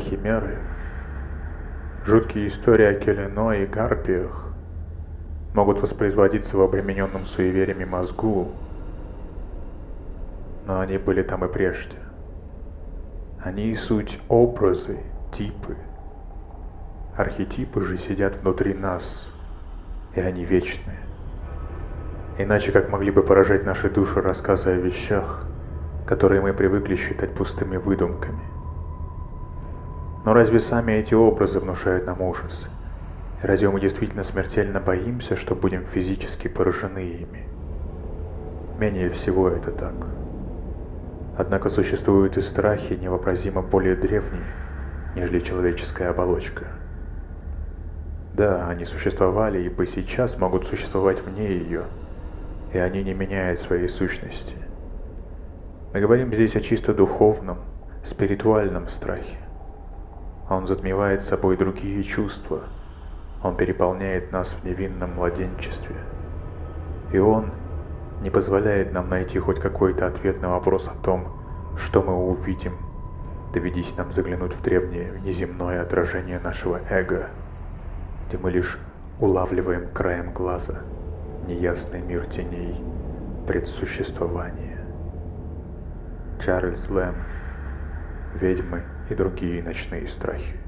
Химеры, жуткие истории о Келено и Гарпиях могут воспроизводиться в обремененном суевериями мозгу, но они были там и прежде. Они и суть образы, типы. Архетипы же сидят внутри нас, и они вечны. Иначе как могли бы поражать наши души рассказы о вещах, которые мы привыкли считать пустыми выдумками. Но разве сами эти образы внушают нам ужас? Разве мы действительно смертельно боимся, что будем физически поражены ими? Менее всего это так. Однако существуют и страхи невообразимо более древние, нежели человеческая оболочка. Да, они существовали и по сейчас могут существовать вне ее, и они не меняют своей сущности. Мы говорим здесь о чисто духовном, спиритуальном страхе. Он затмевает собой другие чувства. Он переполняет нас в невинном младенчестве. И он не позволяет нам найти хоть какой-то ответ на вопрос о том, что мы увидим, доведись нам заглянуть в древнее внеземное отражение нашего эго, где мы лишь улавливаем краем глаза неясный мир теней предсуществования. Чарльз Лэм «Ведьмы и другие ночные страхи».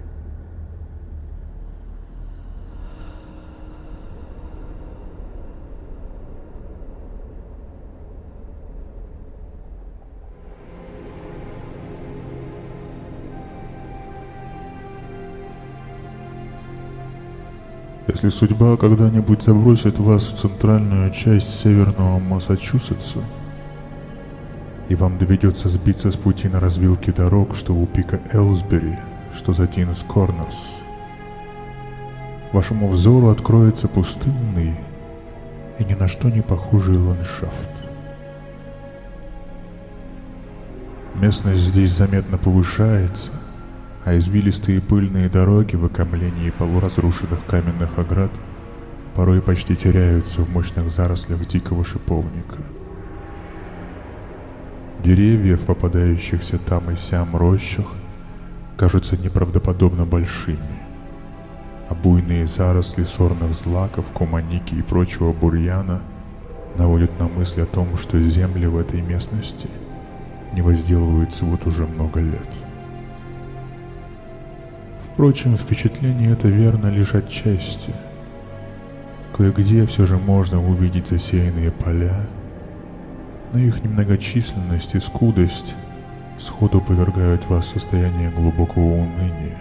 Если судьба когда-нибудь забросит вас в центральную часть северного Массачусетса, и вам доведется сбиться с пути на развилке дорог, что у пика Элсбери, что за Тинс Корнерс, вашему взору откроется пустынный и ни на что не похожий ландшафт. Местность здесь заметно повышается, а извилистые пыльные дороги в окомлении полуразрушенных каменных оград порой почти теряются в мощных зарослях дикого шиповника. Деревья в попадающихся там и сям рощах кажутся неправдоподобно большими, а буйные заросли сорных злаков, куманики и прочего бурьяна наводят на мысль о том, что земли в этой местности не возделываются вот уже много лет. Впрочем, впечатление это верно лишь отчасти. Кое-где все же можно увидеть засеянные поля, но их немногочисленность и скудость сходу повергают вас в состояние глубокого уныния,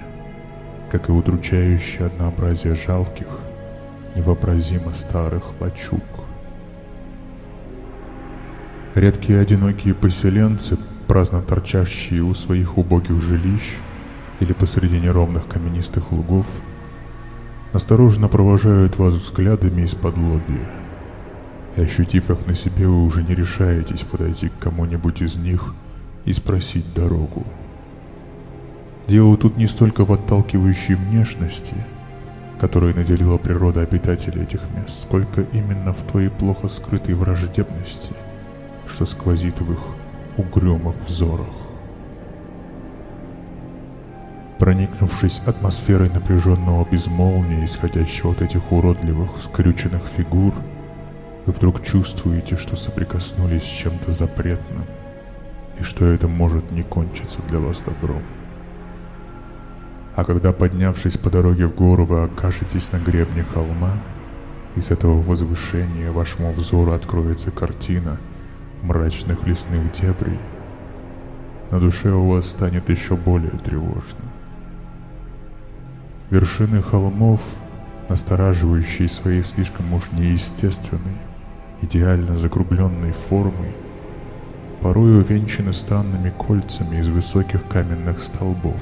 как и удручающее однообразие жалких, невообразимо старых лачуг. Редкие одинокие поселенцы, праздно торчащие у своих убогих жилищ, или посреди неровных каменистых лугов, осторожно провожают вас взглядами из-под лобья. Ощутив их на себе, вы уже не решаетесь подойти к кому-нибудь из них и спросить дорогу. Дело тут не столько в отталкивающей внешности, которой наделила природа обитателей этих мест, сколько именно в той плохо скрытой враждебности, что сквозит в их угрюмых взорах. Проникнувшись атмосферой напряженного безмолвия, исходящего от этих уродливых, скрюченных фигур, вы вдруг чувствуете, что соприкоснулись с чем-то запретным, и что это может не кончиться для вас добром. А когда, поднявшись по дороге в гору, вы окажетесь на гребне холма, из этого возвышения вашему взору откроется картина мрачных лесных дебрей, на душе у вас станет еще более тревожно. Вершины холмов, настораживающие своей слишком уж неестественной, идеально закругленной формой, порой увенчаны странными кольцами из высоких каменных столбов,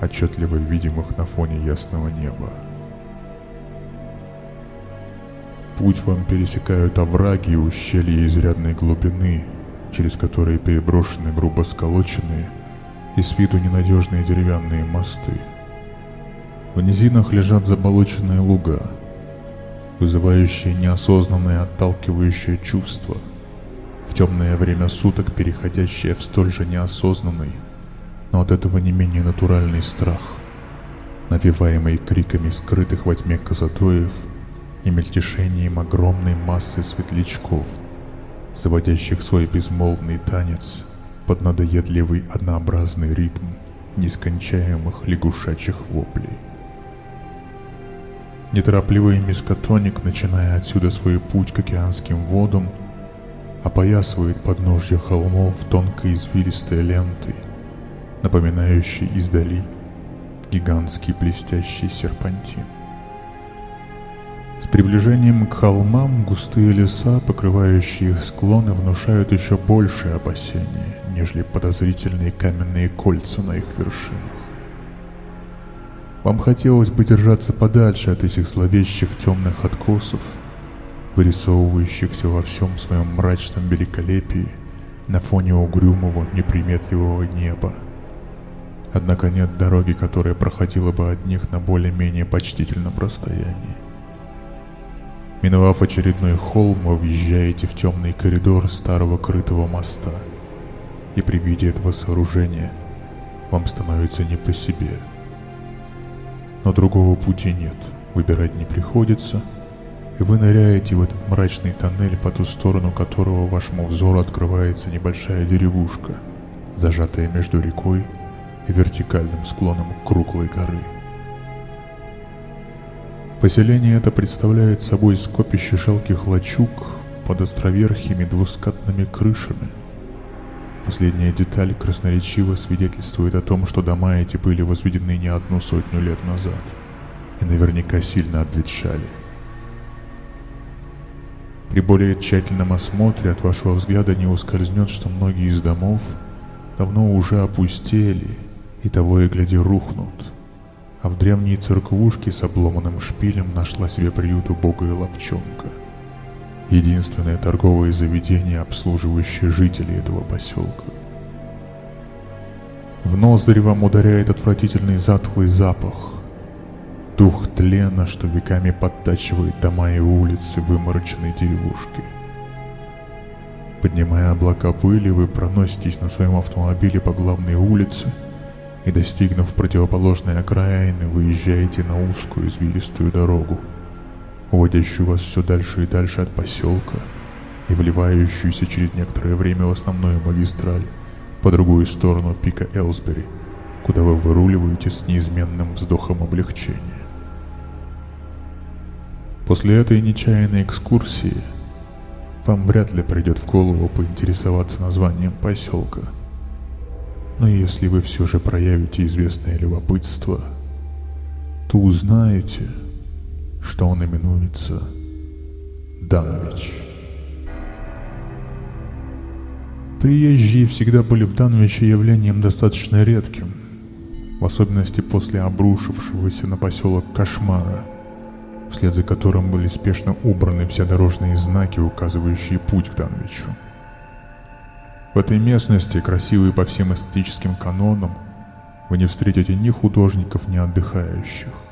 отчетливо видимых на фоне ясного неба. Путь вам пересекают овраги и ущелья изрядной глубины, через которые переброшены грубо сколоченные и с виду ненадежные деревянные мосты – в низинах лежат заболоченные луга, вызывающие неосознанное отталкивающее чувство, в темное время суток переходящее в столь же неосознанный, но от этого не менее натуральный страх, навеваемый криками скрытых во тьме казадоев и мельтешением огромной массы светлячков, заводящих свой безмолвный танец под надоедливый однообразный ритм нескончаемых лягушачьих воплей. Неторопливый мискотоник, начиная отсюда свой путь к океанским водам, опоясывает подножья холмов тонкой извилистой лентой, напоминающей издали гигантский блестящий серпантин. С приближением к холмам густые леса, покрывающие их склоны, внушают еще большее опасение, нежели подозрительные каменные кольца на их вершинах. Вам хотелось бы держаться подальше от этих зловещих темных откосов, вырисовывающихся во всем своем мрачном великолепии на фоне угрюмого, неприметливого неба. Однако нет дороги, которая проходила бы от них на более-менее почтительном расстоянии. Миновав очередной холм, вы въезжаете в темный коридор старого крытого моста. И при виде этого сооружения вам становится не по себе. Но другого пути нет, выбирать не приходится, и вы ныряете в этот мрачный тоннель, по ту сторону которого вашему взору открывается небольшая деревушка, зажатая между рекой и вертикальным склоном круглой горы. Поселение это представляет собой скопище шелких лачуг под островерхими двускатными крышами. Последняя деталь красноречиво свидетельствует о том, что дома эти были возведены не одну сотню лет назад и наверняка сильно обветшали. При более тщательном осмотре от вашего взгляда не ускользнет, что многие из домов давно уже опустели и того и гляди рухнут – а в древней церквушке с обломанным шпилем нашла себе приют убогая ловчонка. Единственное торговое заведение, обслуживающее жителей этого поселка. В ноздри вам ударяет отвратительный затхлый запах. Дух тлена, что веками подтачивает дома и улицы вымороченной деревушки. Поднимая облака пыли, вы проноситесь на своем автомобиле по главной улице – и, достигнув противоположной окраины, выезжаете на узкую извилистую дорогу, уводящую вас все дальше и дальше от поселка и вливающуюся через некоторое время в основную магистраль по другую сторону пика Элсбери, куда вы выруливаете с неизменным вздохом облегчения. После этой нечаянной экскурсии вам вряд ли придет в голову поинтересоваться названием поселка – но если вы все же проявите известное любопытство, то узнаете, что он именуется Данвич. Приезжие всегда были в Данвиче явлением достаточно редким, в особенности после обрушившегося на поселок кошмара, вслед за которым были спешно убраны все дорожные знаки, указывающие путь к Данвичу. В этой местности, красивой по всем эстетическим канонам, вы не встретите ни художников, ни отдыхающих.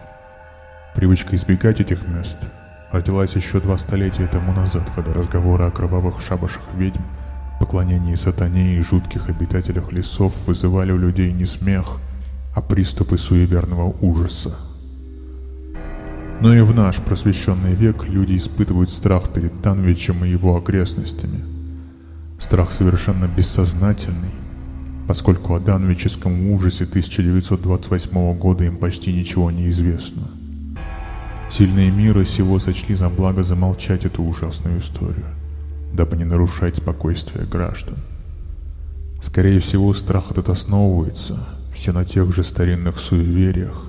Привычка избегать этих мест родилась еще два столетия тому назад, когда разговоры о кровавых шабашах ведьм, поклонении сатане и жутких обитателях лесов вызывали у людей не смех, а приступы суеверного ужаса. Но и в наш просвещенный век люди испытывают страх перед Данвичем и его окрестностями – Страх совершенно бессознательный, поскольку о данвическом ужасе 1928 года им почти ничего не известно. Сильные мира сего сочли за благо замолчать эту ужасную историю, дабы не нарушать спокойствие граждан. Скорее всего, страх этот основывается все на тех же старинных суевериях,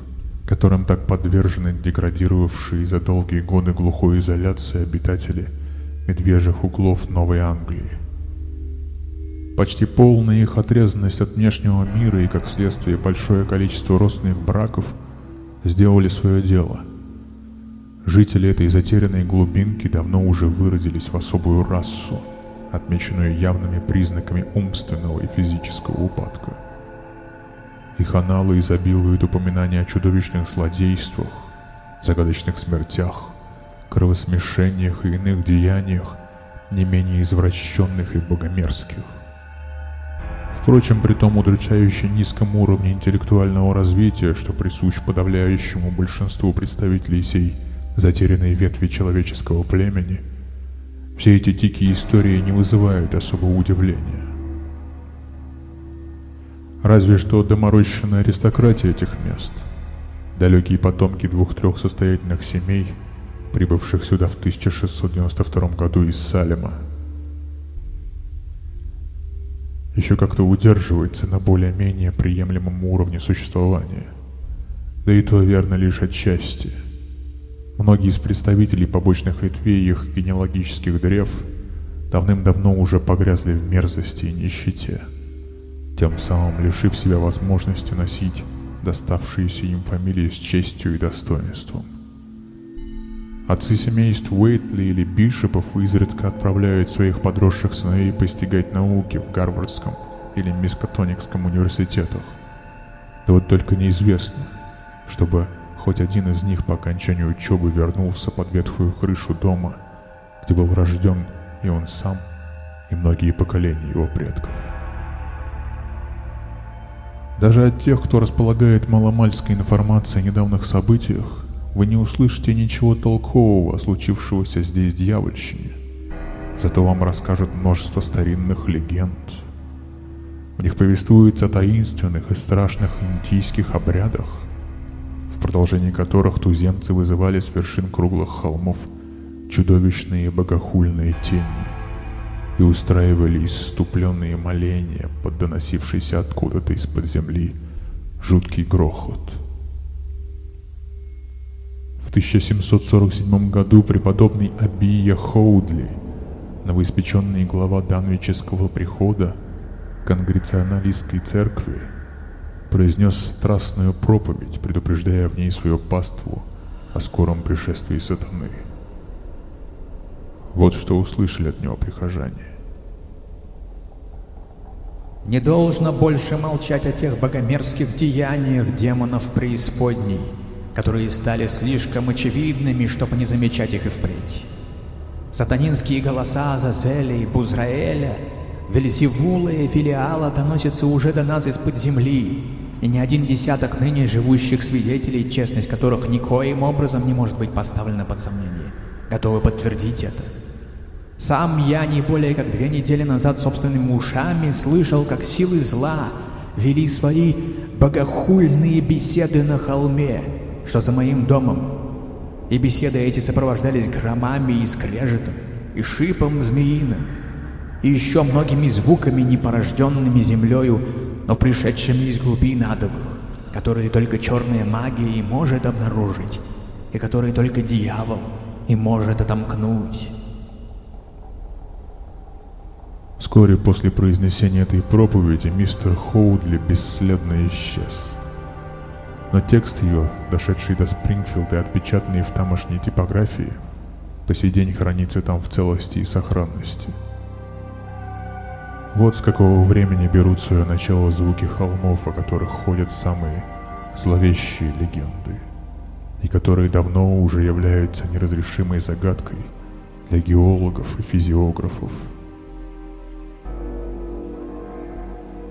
которым так подвержены деградировавшие за долгие годы глухой изоляции обитатели медвежьих углов Новой Англии. Почти полная их отрезанность от внешнего мира и, как следствие, большое количество родственных браков сделали свое дело. Жители этой затерянной глубинки давно уже выродились в особую расу, отмеченную явными признаками умственного и физического упадка. Их аналы изобилуют упоминания о чудовищных злодействах, загадочных смертях, кровосмешениях и иных деяниях, не менее извращенных и богомерзких Впрочем, при том удручающе низком уровне интеллектуального развития, что присущ подавляющему большинству представителей сей затерянной ветви человеческого племени, все эти дикие истории не вызывают особого удивления. Разве что доморощенная аристократия этих мест, далекие потомки двух-трех состоятельных семей, прибывших сюда в 1692 году из Салема – еще как-то удерживается на более-менее приемлемом уровне существования. Да и то верно лишь отчасти. Многие из представителей побочных ветвей их генеалогических древ давным-давно уже погрязли в мерзости и нищете, тем самым лишив себя возможности носить доставшиеся им фамилии с честью и достоинством. Отцы семейств Уэйтли или Бишопов изредка отправляют своих подросших сыновей постигать науки в Гарвардском или Мискатоникском университетах. Да вот только неизвестно, чтобы хоть один из них по окончанию учебы вернулся под ветхую крышу дома, где был рожден и он сам, и многие поколения его предков. Даже от тех, кто располагает маломальской информацией о недавних событиях, вы не услышите ничего толкового о случившегося здесь дьявольщине. Зато вам расскажут множество старинных легенд. В них повествуется о таинственных и страшных индийских обрядах, в продолжении которых туземцы вызывали с вершин круглых холмов чудовищные богохульные тени и устраивали исступленные моления под доносившийся откуда-то из-под земли жуткий грохот – в 1747 году преподобный Абия Хоудли, новоиспеченный глава Данвического прихода Конгреционалистской церкви, произнес страстную проповедь, предупреждая в ней свою паству о скором пришествии сатаны. Вот что услышали от него прихожане. Не должно больше молчать о тех богомерзких деяниях демонов преисподней – которые стали слишком очевидными, чтобы не замечать их и впредь. Сатанинские голоса Азазеля и Бузраэля, Вельзевула и Филиала доносятся уже до нас из-под земли, и ни один десяток ныне живущих свидетелей, честность которых никоим образом не может быть поставлена под сомнение, готовы подтвердить это. Сам я не более как две недели назад собственными ушами слышал, как силы зла вели свои богохульные беседы на холме, что за моим домом. И беседы эти сопровождались громами и скрежетом, и шипом змеиным, и еще многими звуками, не порожденными землею, но пришедшими из глубин адовых, которые только черная магия и может обнаружить, и которые только дьявол и может отомкнуть. Вскоре после произнесения этой проповеди мистер Хоудли бесследно исчез но текст ее, дошедший до Спрингфилда и отпечатанный в тамошней типографии, по сей день хранится там в целости и сохранности. Вот с какого времени берут свое начало звуки холмов, о которых ходят самые зловещие легенды, и которые давно уже являются неразрешимой загадкой для геологов и физиографов.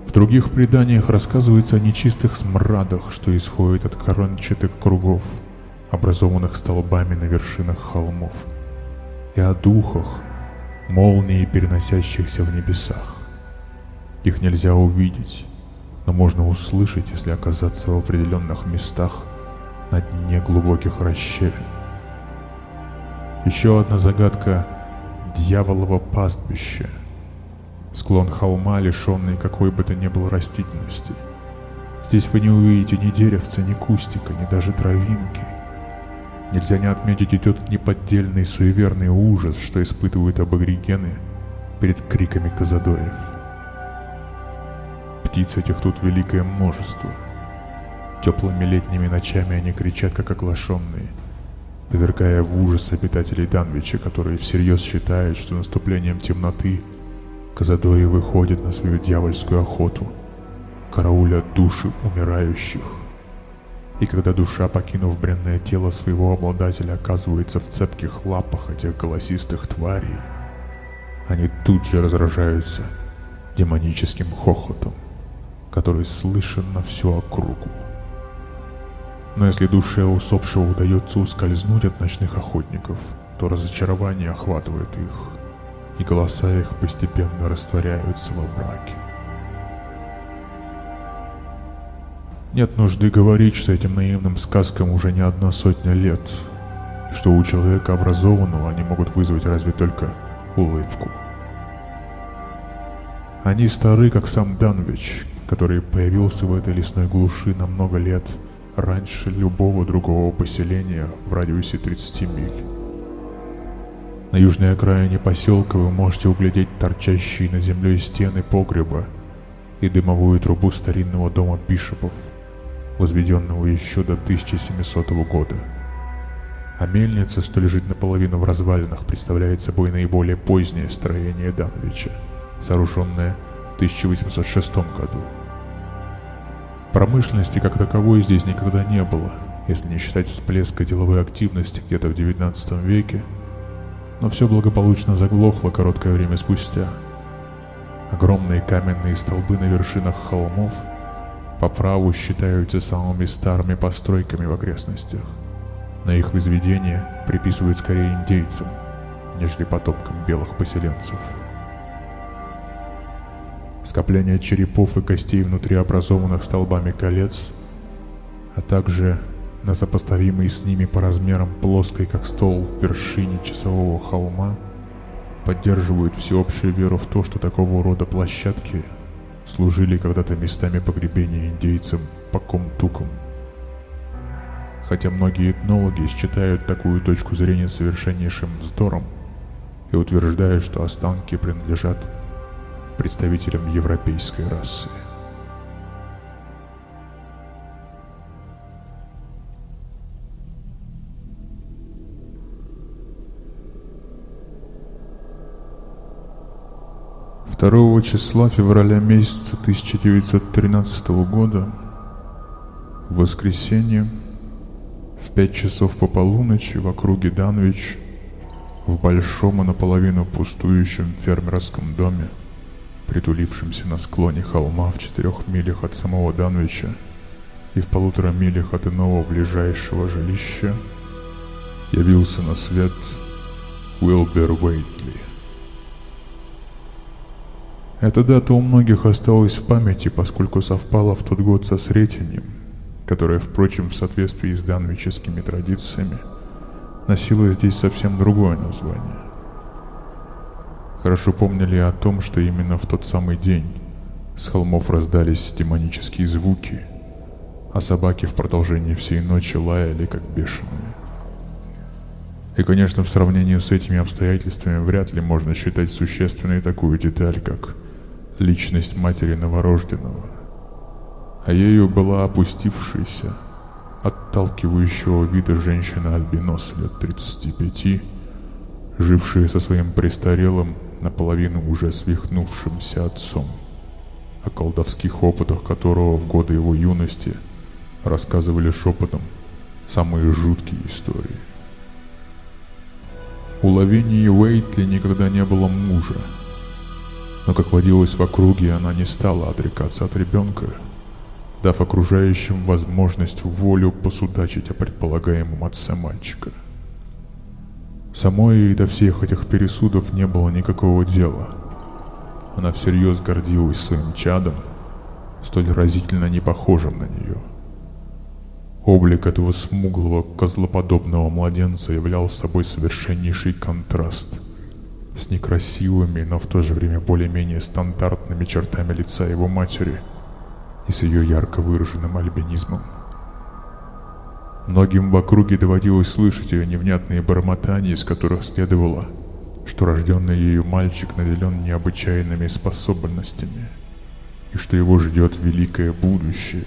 В других преданиях рассказывается о нечистых смрадах, что исходят от корончатых кругов, образованных столбами на вершинах холмов, и о духах, молнии, переносящихся в небесах. Их нельзя увидеть, но можно услышать, если оказаться в определенных местах на дне глубоких расщелин. Еще одна загадка – дьяволово пастбище – Склон холма, лишенный какой бы то ни было растительности. Здесь вы не увидите ни деревца, ни кустика, ни даже травинки. Нельзя не отметить и тот неподдельный суеверный ужас, что испытывают аборигены перед криками казадоев. Птиц этих тут великое множество. Теплыми летними ночами они кричат, как оглашенные, повергая в ужас обитателей Данвича, которые всерьез считают, что наступлением темноты – Казадои выходят на свою дьявольскую охоту, карауля души умирающих. И когда душа, покинув бренное тело своего обладателя, оказывается в цепких лапах этих голосистых тварей, они тут же разражаются демоническим хохотом. Который слышен на всю округу. Но если душе усопшего удается ускользнуть от ночных охотников, то разочарование охватывает их, и голоса их постепенно растворяются во мраке. Нет нужды говорить, что этим наивным сказкам уже не одна сотня лет, и что у человека образованного они могут вызвать разве только улыбку. Они стары, как сам Данвич, который появился в этой лесной глуши на много лет – раньше любого другого поселения в радиусе 30 миль. На южной окраине поселка вы можете углядеть торчащие над землей стены погреба и дымовую трубу старинного дома бишопов, возведенного еще до 1700 года. А мельница, что лежит наполовину в развалинах, представляет собой наиболее позднее строение Дановича, сооруженное 1806 году. Промышленности как таковой здесь никогда не было, если не считать всплеска деловой активности где-то в XIX веке, но все благополучно заглохло короткое время спустя. Огромные каменные столбы на вершинах холмов по праву считаются самыми старыми постройками в окрестностях. На их возведение приписывают скорее индейцам, нежели потомкам белых поселенцев. Скопление черепов и костей внутри образованных столбами колец, а также на сопоставимой с ними по размерам плоской, как стол, вершине часового холма, поддерживают всеобщую веру в то, что такого рода площадки служили когда-то местами погребения индейцам по комтукам. Хотя многие этнологи считают такую точку зрения совершеннейшим вздором и утверждают, что останки принадлежат представителям европейской расы. Второго числа февраля месяца 1913 года, в воскресенье, в пять часов по полуночи в округе Данвич, в большом и наполовину пустующем фермерском доме, притулившимся на склоне холма в четырех милях от самого Данвича и в полутора милях от иного ближайшего жилища, явился на свет Уилбер Уэйтли. Эта дата у многих осталась в памяти, поскольку совпала в тот год со Сретением, которое, впрочем, в соответствии с данвическими традициями, носило здесь совсем другое название хорошо помнили о том, что именно в тот самый день с холмов раздались демонические звуки, а собаки в продолжении всей ночи лаяли как бешеные. И, конечно, в сравнении с этими обстоятельствами вряд ли можно считать существенной такую деталь, как личность матери новорожденного. А ею была опустившаяся, отталкивающего вида женщина-альбинос лет 35, жившая со своим престарелым, наполовину уже свихнувшимся отцом, о колдовских опытах которого в годы его юности рассказывали шепотом самые жуткие истории. У Лавинии Уэйтли никогда не было мужа, но, как водилось в округе, она не стала отрекаться от ребенка, дав окружающим возможность волю посудачить о предполагаемом отце мальчика – Самой до всех этих пересудов не было никакого дела. Она всерьез гордилась своим чадом, столь разительно не похожим на нее. Облик этого смуглого, козлоподобного младенца являл собой совершеннейший контраст с некрасивыми, но в то же время более-менее стандартными чертами лица его матери и с ее ярко выраженным альбинизмом. Многим в округе доводилось слышать ее невнятные бормотания, из которых следовало, что рожденный ею мальчик наделен необычайными способностями, и что его ждет великое будущее.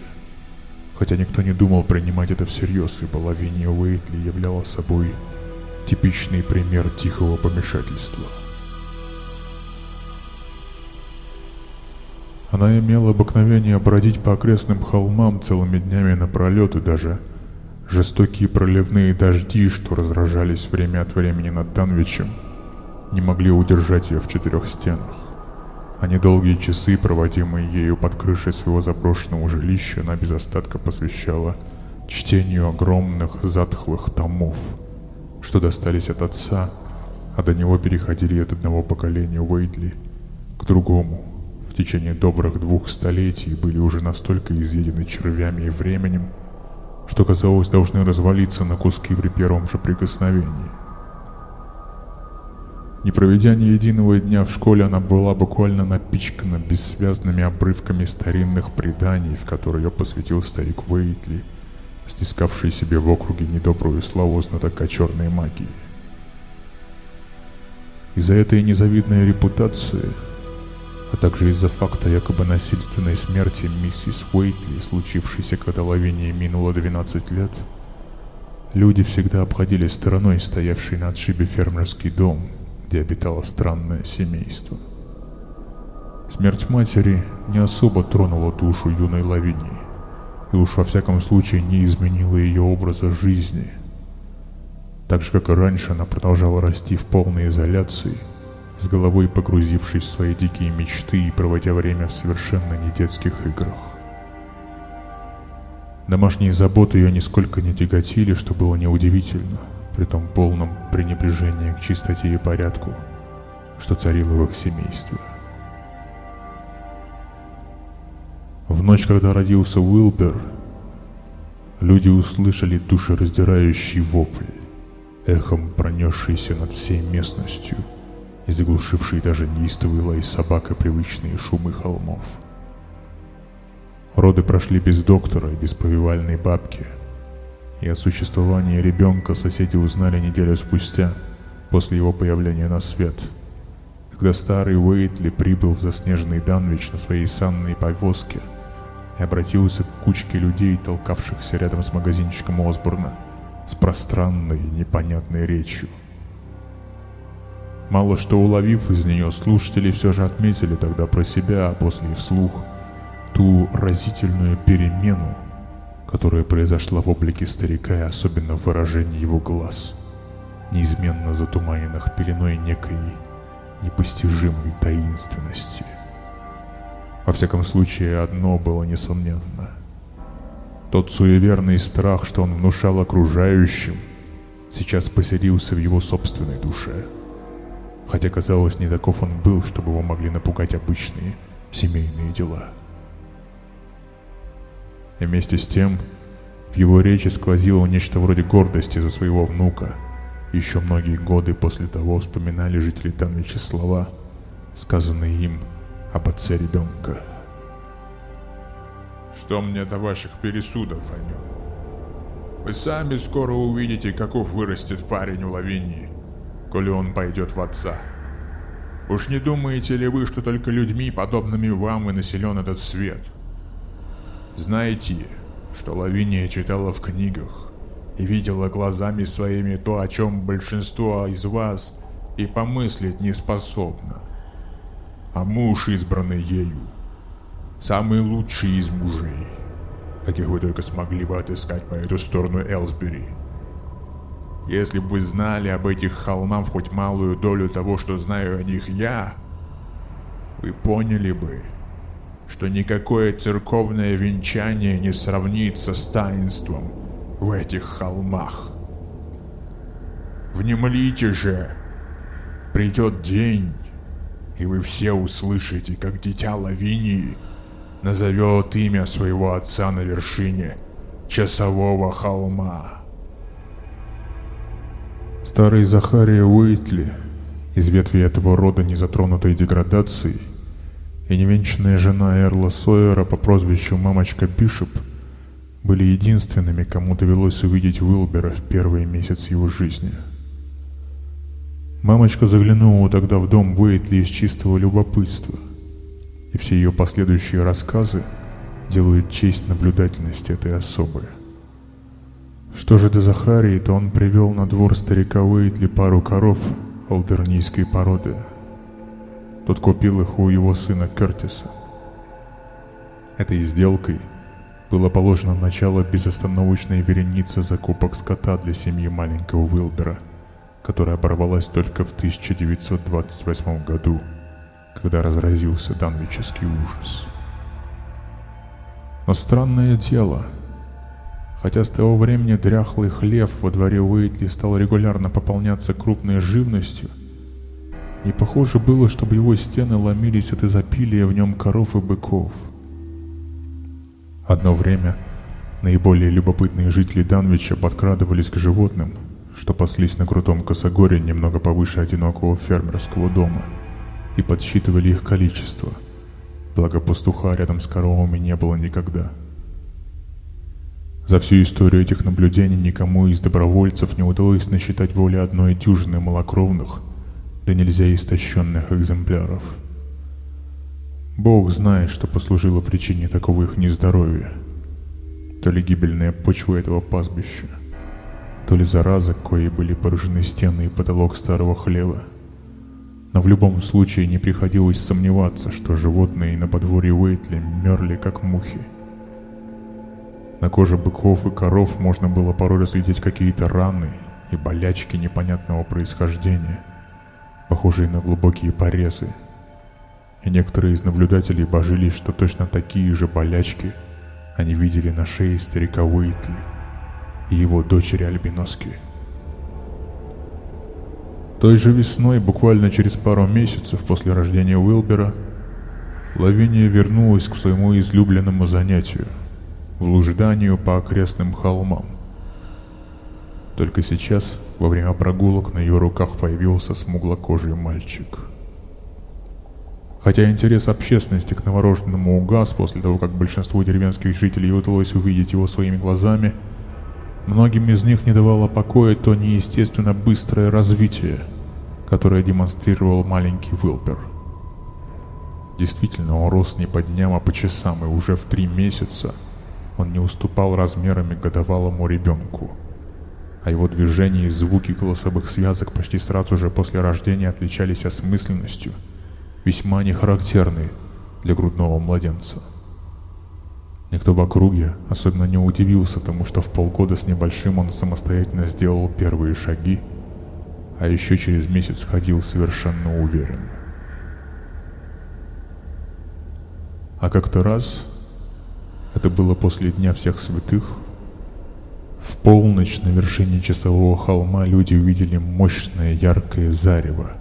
Хотя никто не думал принимать это всерьез, и половине Уэйтли являла собой типичный пример тихого помешательства. Она имела обыкновение бродить по окрестным холмам целыми днями напролет и даже Жестокие проливные дожди, что разражались время от времени над Данвичем, не могли удержать ее в четырех стенах. а недолгие часы, проводимые ею под крышей своего заброшенного жилища, она без остатка посвящала чтению огромных затхлых томов, что достались от отца, а до него переходили от одного поколения Уэйтли к другому. В течение добрых двух столетий были уже настолько изъедены червями и временем, что казалось должны развалиться на куски при первом же прикосновении. Не проведя ни единого дня в школе, она была буквально напичкана бессвязными обрывками старинных преданий, в которые ее посвятил старик Уэйтли, стискавший себе в округе недобрую славу знатока черной магии. Из-за этой незавидной репутации, а также из-за факта якобы насильственной смерти миссис Уэйтли, случившейся, когда Лавинии минуло 12 лет, люди всегда обходили стороной стоявший на отшибе фермерский дом – где обитало странное семейство. Смерть матери не особо тронула душу юной Лавинии, и уж во всяком случае не изменила ее образа жизни. Так же, как и раньше, она продолжала расти в полной изоляции, с головой погрузившись в свои дикие мечты и проводя время в совершенно не детских играх. Домашние заботы ее нисколько не тяготили, что было неудивительно – при том полном пренебрежении к чистоте и порядку, что царило в их семействе. В ночь, когда родился Уилбер, люди услышали душераздирающий вопль, эхом пронесшийся над всей местностью и заглушивший даже неистовый лай собак и привычные шумы холмов. Роды прошли без доктора и без повивальной бабки – и о существовании ребенка соседи узнали неделю спустя, после его появления на свет. Когда старый Уэйтли прибыл в заснеженный Данвич на своей санной повозке и обратился к кучке людей, толкавшихся рядом с магазинчиком Осборна, с пространной и непонятной речью. Мало что уловив из нее, слушатели все же отметили тогда про себя, а после и вслух, ту разительную перемену, которая произошла в облике старика и особенно в выражении его глаз, неизменно затуманенных пеленой некой непостижимой таинственности. Во всяком случае, одно было несомненно. Тот суеверный страх, что он внушал окружающим, сейчас поселился в его собственной душе. Хотя, казалось, не таков он был, чтобы его могли напугать обычные семейные дела. И вместе с тем в его речи сквозило нечто вроде гордости за своего внука. Еще многие годы после того вспоминали жители Данвича слова, сказанные им об отце ребенка. Что мне до ваших пересудов о нем? Вы сами скоро увидите, каков вырастет парень у Лавинии, коли он пойдет в отца. Уж не думаете ли вы, что только людьми, подобными вам, и населен этот свет – знаете, что Лавиния читала в книгах и видела глазами своими то, о чем большинство из вас и помыслить не способно. А муж, избранный ею, самый лучший из мужей, каких вы только смогли бы отыскать по эту сторону Элсбери. Если бы вы знали об этих холмах хоть малую долю того, что знаю о них я, вы поняли бы, что никакое церковное венчание не сравнится с таинством в этих холмах. Внемлите же, придет день, и вы все услышите, как дитя Лавинии назовет имя своего отца на вершине часового холма. Старый Захария Уитли, из ветви этого рода незатронутой деградацией, и невенчанная жена Эрла Сойера по прозвищу Мамочка Бишоп были единственными, кому довелось увидеть Уилбера в первые месяцы его жизни. Мамочка заглянула тогда в дом Уэйтли из чистого любопытства, и все ее последующие рассказы делают честь наблюдательности этой особы. Что же до Захарии, то он привел на двор старика Уэйтли пару коров алдернийской породы – тот купил их у его сына Кертиса. Этой сделкой было положено начало безостановочной вереницы закупок скота для семьи маленького Уилбера, которая оборвалась только в 1928 году, когда разразился данвический ужас. Но странное дело, хотя с того времени дряхлый хлев во дворе Уэйтли стал регулярно пополняться крупной живностью, не похоже было, чтобы его стены ломились от изобилия в нем коров и быков. Одно время наиболее любопытные жители Данвича подкрадывались к животным, что паслись на крутом косогоре немного повыше одинокого фермерского дома, и подсчитывали их количество, благо пастуха рядом с коровами не было никогда. За всю историю этих наблюдений никому из добровольцев не удалось насчитать более одной дюжины малокровных – да нельзя истощенных экземпляров. Бог знает, что послужило причине такого их нездоровья. То ли гибельная почва этого пастбища, то ли зараза, кои были поражены стены и потолок старого хлева. Но в любом случае не приходилось сомневаться, что животные на подворье Уэйтли мерли как мухи. На коже быков и коров можно было порой разглядеть какие-то раны и болячки непонятного происхождения – похожие на глубокие порезы. И некоторые из наблюдателей божились, что точно такие же болячки они видели на шее старика Уэйтли и его дочери Альбиноски. Той же весной, буквально через пару месяцев после рождения Уилбера, Лавиния вернулась к своему излюбленному занятию – блужданию по окрестным холмам – только сейчас, во время прогулок, на ее руках появился смуглокожий мальчик. Хотя интерес общественности к новорожденному угас после того, как большинству деревенских жителей удалось увидеть его своими глазами, многим из них не давало покоя то неестественно быстрое развитие, которое демонстрировал маленький Уилпер. Действительно, он рос не по дням, а по часам, и уже в три месяца он не уступал размерами годовалому ребенку а его движения и звуки голосовых связок почти сразу же после рождения отличались осмысленностью, весьма нехарактерной для грудного младенца. Никто в округе особенно не удивился тому, что в полгода с небольшим он самостоятельно сделал первые шаги, а еще через месяц ходил совершенно уверенно. А как-то раз, это было после Дня всех святых, в полночь на вершине часового холма люди увидели мощное яркое зарево,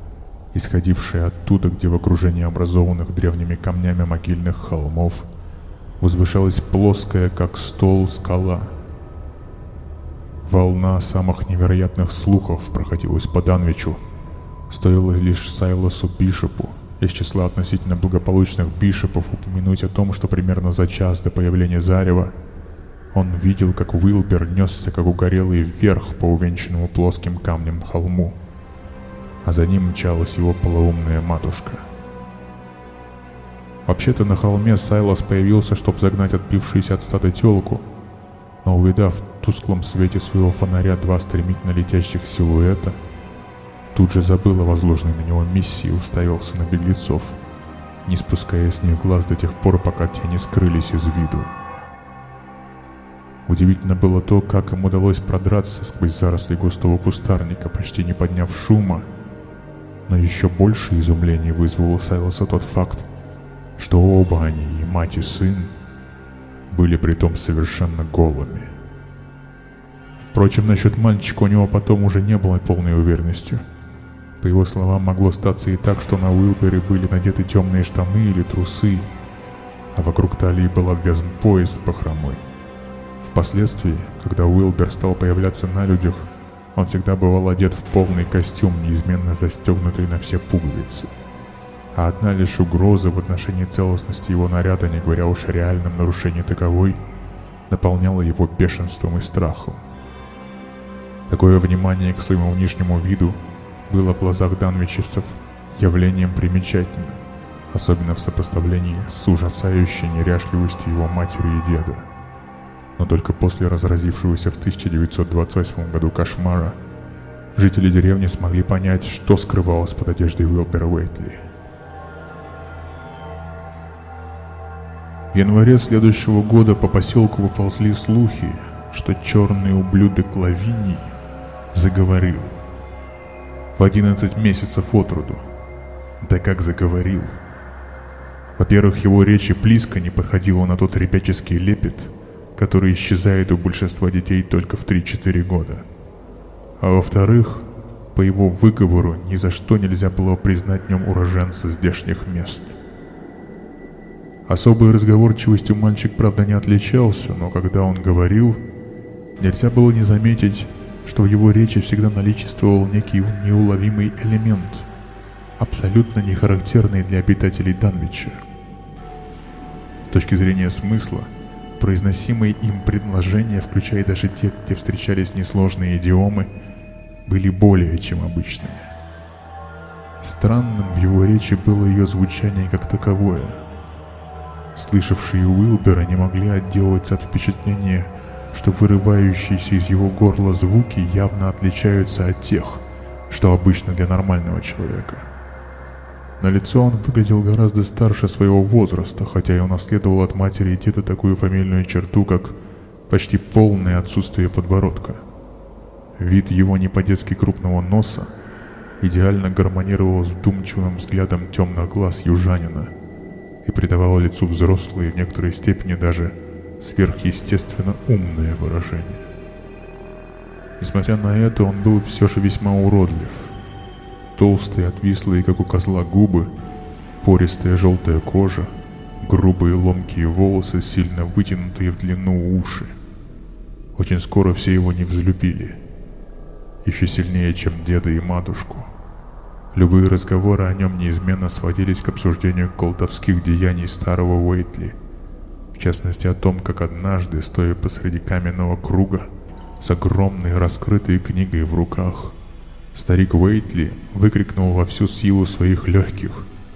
исходившее оттуда, где в окружении образованных древними камнями могильных холмов возвышалась плоская, как стол, скала. Волна самых невероятных слухов проходилась по Данвичу. Стоило лишь Сайлосу Бишопу из числа относительно благополучных бишопов упомянуть о том, что примерно за час до появления зарева он видел, как Уилбер несся, как угорелый, вверх по увенчанному плоским камнем холму, а за ним мчалась его полоумная матушка. Вообще-то на холме Сайлос появился, чтобы загнать отбившуюся от стада телку, но увидав в тусклом свете своего фонаря два стремительно летящих силуэта, тут же забыл о возложенной на него миссии и уставился на беглецов, не спуская с них глаз до тех пор, пока те не скрылись из виду. Удивительно было то, как им удалось продраться сквозь заросли густого кустарника, почти не подняв шума. Но еще больше изумления вызвал у Сайлоса тот факт, что оба они, и мать, и сын, были притом совершенно голыми. Впрочем, насчет мальчика у него потом уже не было полной уверенностью. По его словам, могло статься и так, что на Уилбере были надеты темные штаны или трусы, а вокруг талии был обвязан пояс бахромой. Впоследствии, когда Уилбер стал появляться на людях, он всегда бывал одет в полный костюм, неизменно застегнутый на все пуговицы. А одна лишь угроза в отношении целостности его наряда, не говоря уж о реальном нарушении таковой, наполняла его бешенством и страхом. Такое внимание к своему внешнему виду было в глазах данвичевцев явлением примечательным, особенно в сопоставлении с ужасающей неряшливостью его матери и деда но только после разразившегося в 1928 году кошмара жители деревни смогли понять, что скрывалось под одеждой Уилбера Уэйтли. В январе следующего года по поселку выползли слухи, что черный ублюдок Лавиний заговорил. В 11 месяцев от роду. Да как заговорил, Во-первых, его речь и близко не подходила на тот ребяческий лепет, который исчезает у большинства детей только в 3-4 года. А во-вторых, по его выговору ни за что нельзя было признать в нем уроженца здешних мест. Особой разговорчивостью мальчик, правда, не отличался, но когда он говорил, нельзя было не заметить, что в его речи всегда наличествовал некий неуловимый элемент, абсолютно не характерный для обитателей Данвича. С точки зрения смысла, произносимые им предложения, включая даже те, где встречались несложные идиомы, были более чем обычными. Странным в его речи было ее звучание как таковое. Слышавшие Уилбера не могли отделаться от впечатления, что вырывающиеся из его горла звуки явно отличаются от тех, что обычно для нормального человека. На лицо он выглядел гораздо старше своего возраста, хотя и унаследовал от матери и деда такую фамильную черту, как почти полное отсутствие подбородка – Вид его не по-детски крупного носа идеально гармонировал с вдумчивым взглядом темных глаз южанина и придавал лицу взрослые, в некоторой степени даже сверхъестественно умное выражение. Несмотря на это, он был все же весьма уродлив. Толстые, отвислые, как у козла, губы, пористая желтая кожа, грубые ломкие волосы, сильно вытянутые в длину уши. Очень скоро все его не взлюбили – еще сильнее, чем деда и матушку. Любые разговоры о нем неизменно сводились к обсуждению колдовских деяний старого Уэйтли, в частности о том, как однажды, стоя посреди каменного круга, с огромной раскрытой книгой в руках, старик Уэйтли выкрикнул во всю силу своих легких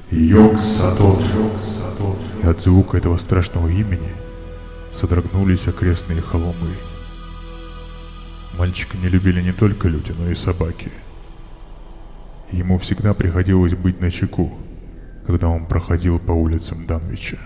«Йог Сатот!» И от звука этого страшного имени содрогнулись окрестные холмы. Мальчика не любили не только люди, но и собаки. Ему всегда приходилось быть на чеку, когда он проходил по улицам Данвича.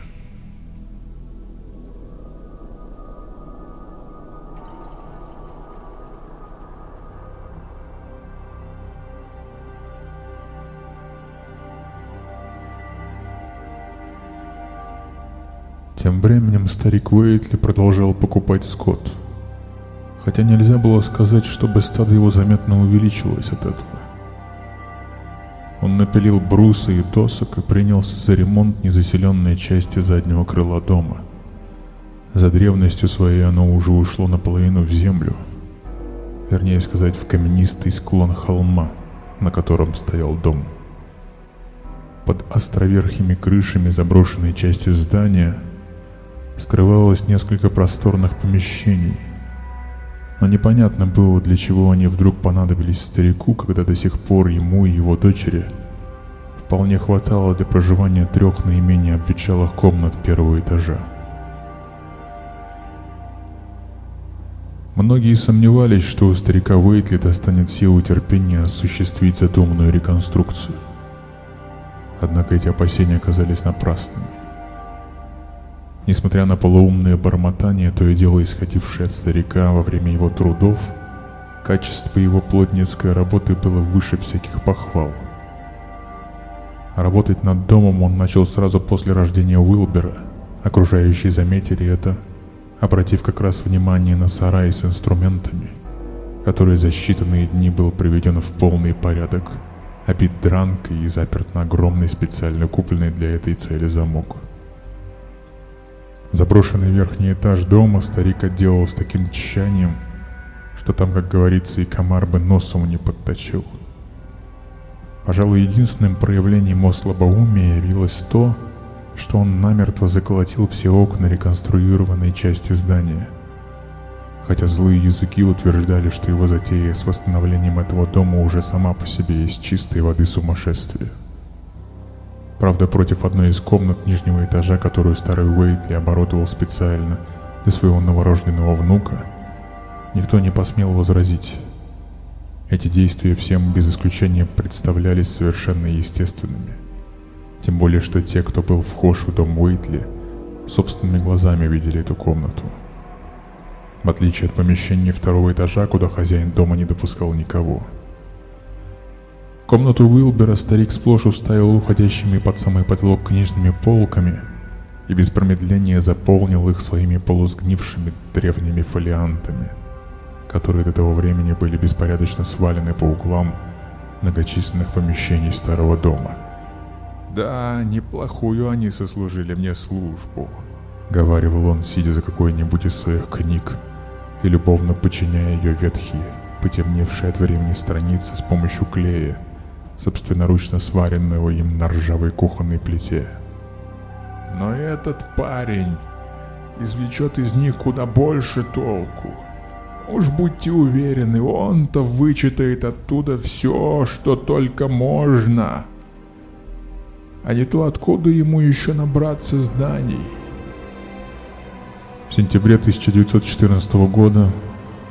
Тем временем старик Уэйтли продолжал покупать скот – хотя нельзя было сказать, чтобы стадо его заметно увеличилось от этого. Он напилил брусы и досок и принялся за ремонт незаселенной части заднего крыла дома. За древностью своей оно уже ушло наполовину в землю, вернее сказать, в каменистый склон холма, на котором стоял дом. Под островерхими крышами заброшенной части здания скрывалось несколько просторных помещений – но непонятно было, для чего они вдруг понадобились старику, когда до сих пор ему и его дочери вполне хватало для проживания трех наименее обветшалых комнат первого этажа. Многие сомневались, что у старика Уэйтли достанет силы терпения осуществить задуманную реконструкцию. Однако эти опасения оказались напрасными. Несмотря на полуумное бормотание, то и дело исходившее от старика во время его трудов, качество его плотницкой работы было выше всяких похвал. Работать над домом он начал сразу после рождения Уилбера. Окружающие заметили это, обратив как раз внимание на сарай с инструментами, который за считанные дни был приведен в полный порядок, обит дранкой и заперт на огромный специально купленный для этой цели замок. Заброшенный верхний этаж дома старик отделал с таким тщанием, что там, как говорится, и комар бы носом не подточил. Пожалуй, единственным проявлением его слабоумия явилось то, что он намертво заколотил все окна реконструированной части здания. Хотя злые языки утверждали, что его затея с восстановлением этого дома уже сама по себе есть чистой воды сумасшествие. Правда, против одной из комнат нижнего этажа, которую старый Уэйтли оборудовал специально для своего новорожденного внука, никто не посмел возразить. Эти действия всем без исключения представлялись совершенно естественными. Тем более, что те, кто был вхож в дом Уэйтли, собственными глазами видели эту комнату. В отличие от помещения второго этажа, куда хозяин дома не допускал никого – Комнату Уилбера старик сплошь уставил уходящими под самый потолок книжными полками и без промедления заполнил их своими полусгнившими древними фолиантами, которые до того времени были беспорядочно свалены по углам многочисленных помещений старого дома. Да, неплохую они сослужили мне службу, — говаривал он, сидя за какой-нибудь из своих книг и любовно подчиняя ее ветхие, потемневшие от времени страницы с помощью клея, собственноручно сваренного им на ржавой кухонной плите. Но этот парень извлечет из них куда больше толку. Уж будьте уверены, он-то вычитает оттуда все, что только можно. А не то откуда ему еще набраться знаний. В сентябре 1914 года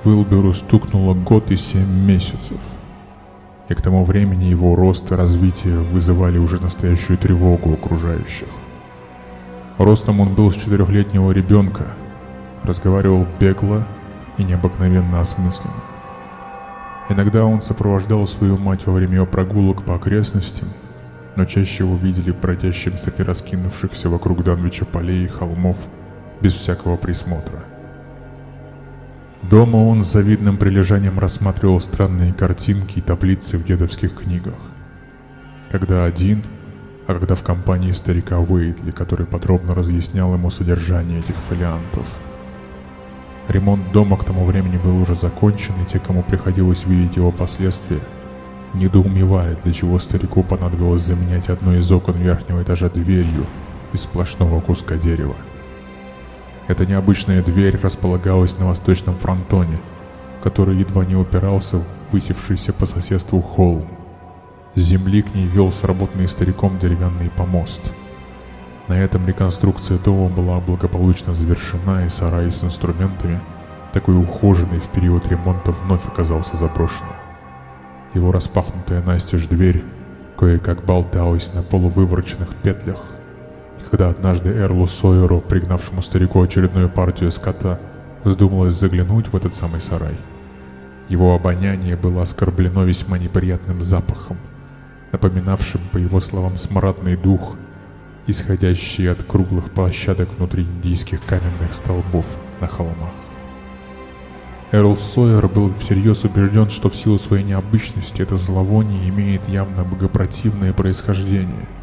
Уилберу стукнуло год и семь месяцев и к тому времени его рост и развитие вызывали уже настоящую тревогу окружающих. Ростом он был с четырехлетнего ребенка, разговаривал бегло и необыкновенно осмысленно. Иногда он сопровождал свою мать во время ее прогулок по окрестностям, но чаще его видели бродящим среди раскинувшихся вокруг Данвича полей и холмов без всякого присмотра – Дома он с завидным прилежанием рассматривал странные картинки и таблицы в дедовских книгах. Когда один, а когда в компании старика Уэйтли, который подробно разъяснял ему содержание этих фолиантов. Ремонт дома к тому времени был уже закончен, и те, кому приходилось видеть его последствия, недоумевали, для чего старику понадобилось заменять одно из окон верхнего этажа дверью из сплошного куска дерева. Эта необычная дверь располагалась на восточном фронтоне, который едва не упирался в высевшийся по соседству холм. С земли к ней вел сработанный стариком деревянный помост. На этом реконструкция дома была благополучно завершена, и сарай с инструментами, такой ухоженный в период ремонта, вновь оказался заброшенным. Его распахнутая настежь дверь кое-как болталась на полувывороченных петлях, когда однажды Эрлу Сойеру, пригнавшему старику очередную партию скота, вздумалось заглянуть в этот самый сарай. Его обоняние было оскорблено весьма неприятным запахом, напоминавшим, по его словам, смрадный дух, исходящий от круглых площадок внутри индийских каменных столбов на холмах. Эрл Сойер был всерьез убежден, что в силу своей необычности это зловоние имеет явно богопротивное происхождение –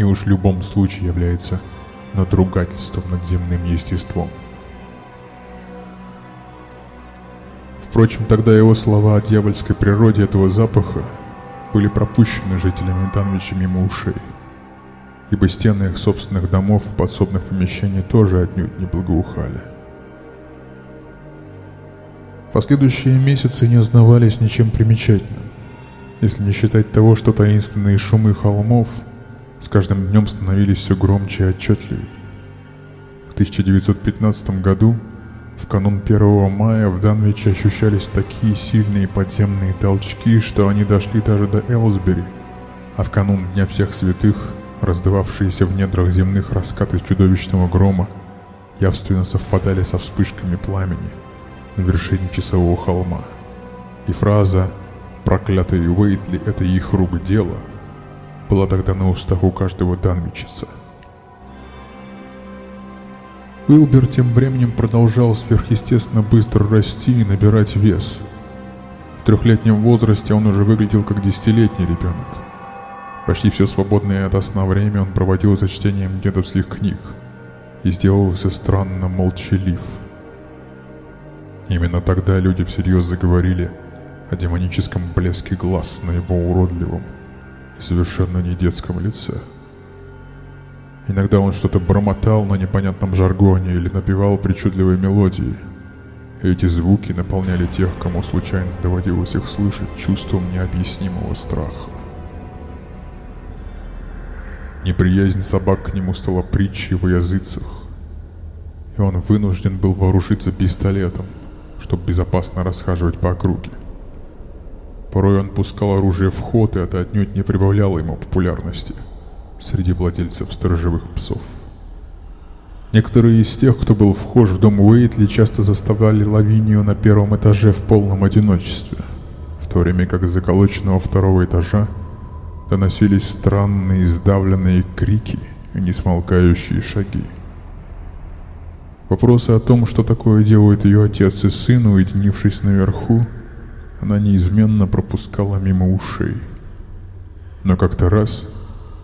и уж в любом случае является надругательством над земным естеством. Впрочем, тогда его слова о дьявольской природе этого запаха были пропущены жителями Данвича мимо ушей, ибо стены их собственных домов и подсобных помещений тоже отнюдь не благоухали. Последующие месяцы не ознавались ничем примечательным, если не считать того, что таинственные шумы холмов – с каждым днем становились все громче и отчетливее. В 1915 году, в канун 1 мая, в Данвиче ощущались такие сильные подземные толчки, что они дошли даже до Элсбери, а в канун Дня Всех Святых, раздававшиеся в недрах земных раскаты чудовищного грома, явственно совпадали со вспышками пламени на вершине часового холма. И фраза «Проклятые Уэйтли — это их рук дело» была тогда на устах у каждого данвичица. Уилбер тем временем продолжал сверхъестественно быстро расти и набирать вес. В трехлетнем возрасте он уже выглядел как десятилетний ребенок. Почти все свободное от сна время он проводил за чтением дедовских книг и сделался странно молчалив. Именно тогда люди всерьез заговорили о демоническом блеске глаз на его уродливом, совершенно не детском лице. Иногда он что-то бормотал на непонятном жаргоне или напевал причудливые мелодии. Эти звуки наполняли тех, кому случайно доводилось их слышать, чувством необъяснимого страха. Неприязнь собак к нему стала притчей во языцах, и он вынужден был вооружиться пистолетом, чтобы безопасно расхаживать по округе. Порой он пускал оружие в ход, и это отнюдь не прибавляло ему популярности среди владельцев сторожевых псов. Некоторые из тех, кто был вхож в дом Уэйтли, часто заставляли Лавинию на первом этаже в полном одиночестве, в то время как из заколоченного второго этажа доносились странные сдавленные крики и несмолкающие шаги. Вопросы о том, что такое делают ее отец и сын, уединившись наверху, она неизменно пропускала мимо ушей. Но как-то раз,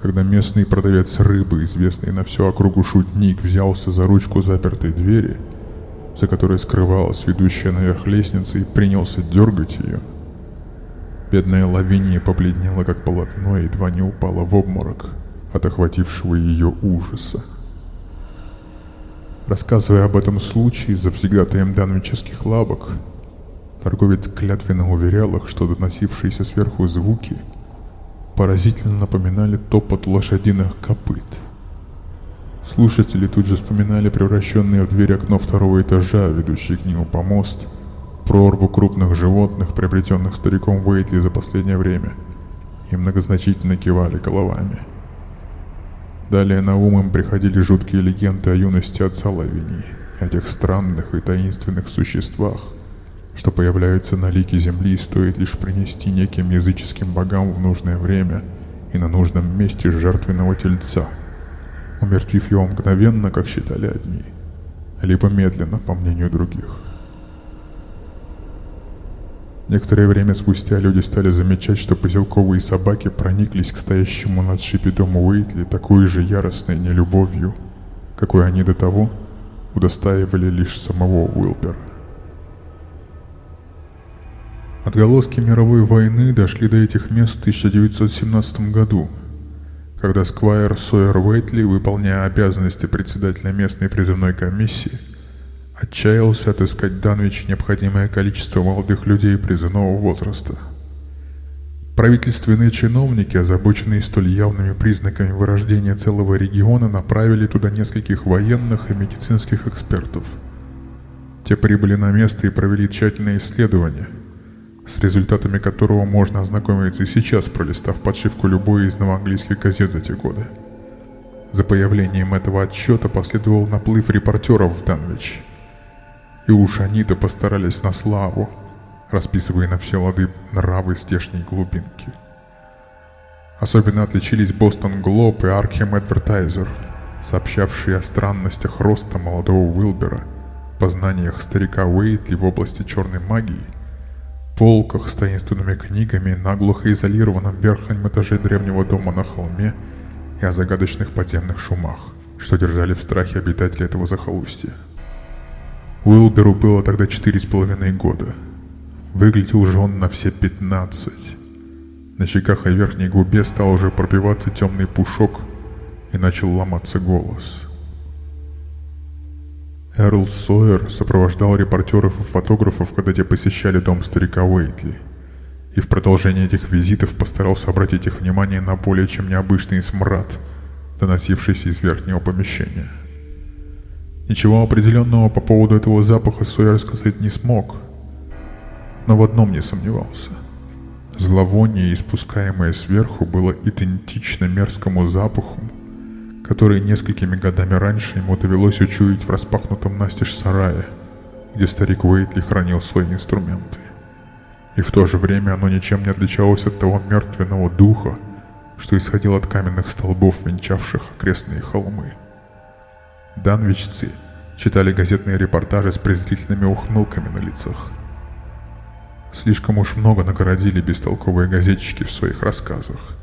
когда местный продавец рыбы, известный на всю округу шутник, взялся за ручку запертой двери, за которой скрывалась ведущая наверх лестница и принялся дергать ее, бедная Лавиния побледнела как полотно и едва не упала в обморок от охватившего ее ужаса. Рассказывая об этом случае завсегдатаем данвических лавок, торговец клятвенно уверял их, что доносившиеся сверху звуки поразительно напоминали топот лошадиных копыт. Слушатели тут же вспоминали превращенное в дверь окно второго этажа, ведущий к нему помост, прорву крупных животных, приобретенных стариком Уэйтли за последнее время, и многозначительно кивали головами. Далее на ум им приходили жуткие легенды о юности отца Лавинии, о тех странных и таинственных существах, что появляются на лике земли стоит лишь принести неким языческим богам в нужное время и на нужном месте жертвенного тельца, умертвив его мгновенно, как считали одни, либо медленно, по мнению других. Некоторое время спустя люди стали замечать, что поселковые собаки прониклись к стоящему на отшибе дому Уэйтли такой же яростной нелюбовью, какой они до того удостаивали лишь самого Уилбера. Отголоски мировой войны дошли до этих мест в 1917 году, когда Сквайр Сойер Уэйтли, выполняя обязанности председателя местной призывной комиссии, Отчаялся отыскать Данвич необходимое количество молодых людей призывного возраста. Правительственные чиновники, озабоченные столь явными признаками вырождения целого региона, направили туда нескольких военных и медицинских экспертов. Те прибыли на место и провели тщательное исследование, с результатами которого можно ознакомиться и сейчас, пролистав подшивку любой из новоанглийских газет за те годы. За появлением этого отчета последовал наплыв репортеров в Данвич – и уж они-то постарались на славу, расписывая на все лады нравы здешней глубинки. Особенно отличились Бостон Глоб и Аркхем Адвертайзер, сообщавшие о странностях роста молодого Уилбера, познаниях старика Уэйтли в области черной магии, полках с таинственными книгами, наглухо изолированном верхнем этаже древнего дома на холме и о загадочных подземных шумах, что держали в страхе обитателей этого захолустья. Уилберу было тогда четыре с половиной года. Выглядел же он на все пятнадцать. На щеках и верхней губе стал уже пробиваться темный пушок и начал ломаться голос. Эрл Сойер сопровождал репортеров и фотографов, когда те посещали дом старика Уэйтли, и в продолжении этих визитов постарался обратить их внимание на более чем необычный смрад, доносившийся из верхнего помещения. Ничего определенного по поводу этого запаха Сойер сказать не смог, но в одном не сомневался. Зловоние, испускаемое сверху, было идентично мерзкому запаху, который несколькими годами раньше ему довелось учуять в распахнутом настежь сарае, где старик Уэйтли хранил свои инструменты. И в то же время оно ничем не отличалось от того мертвенного духа, что исходил от каменных столбов, венчавших окрестные холмы. Данвичцы читали газетные репортажи с презрительными ухмылками на лицах. Слишком уж много нагородили бестолковые газетчики в своих рассказах.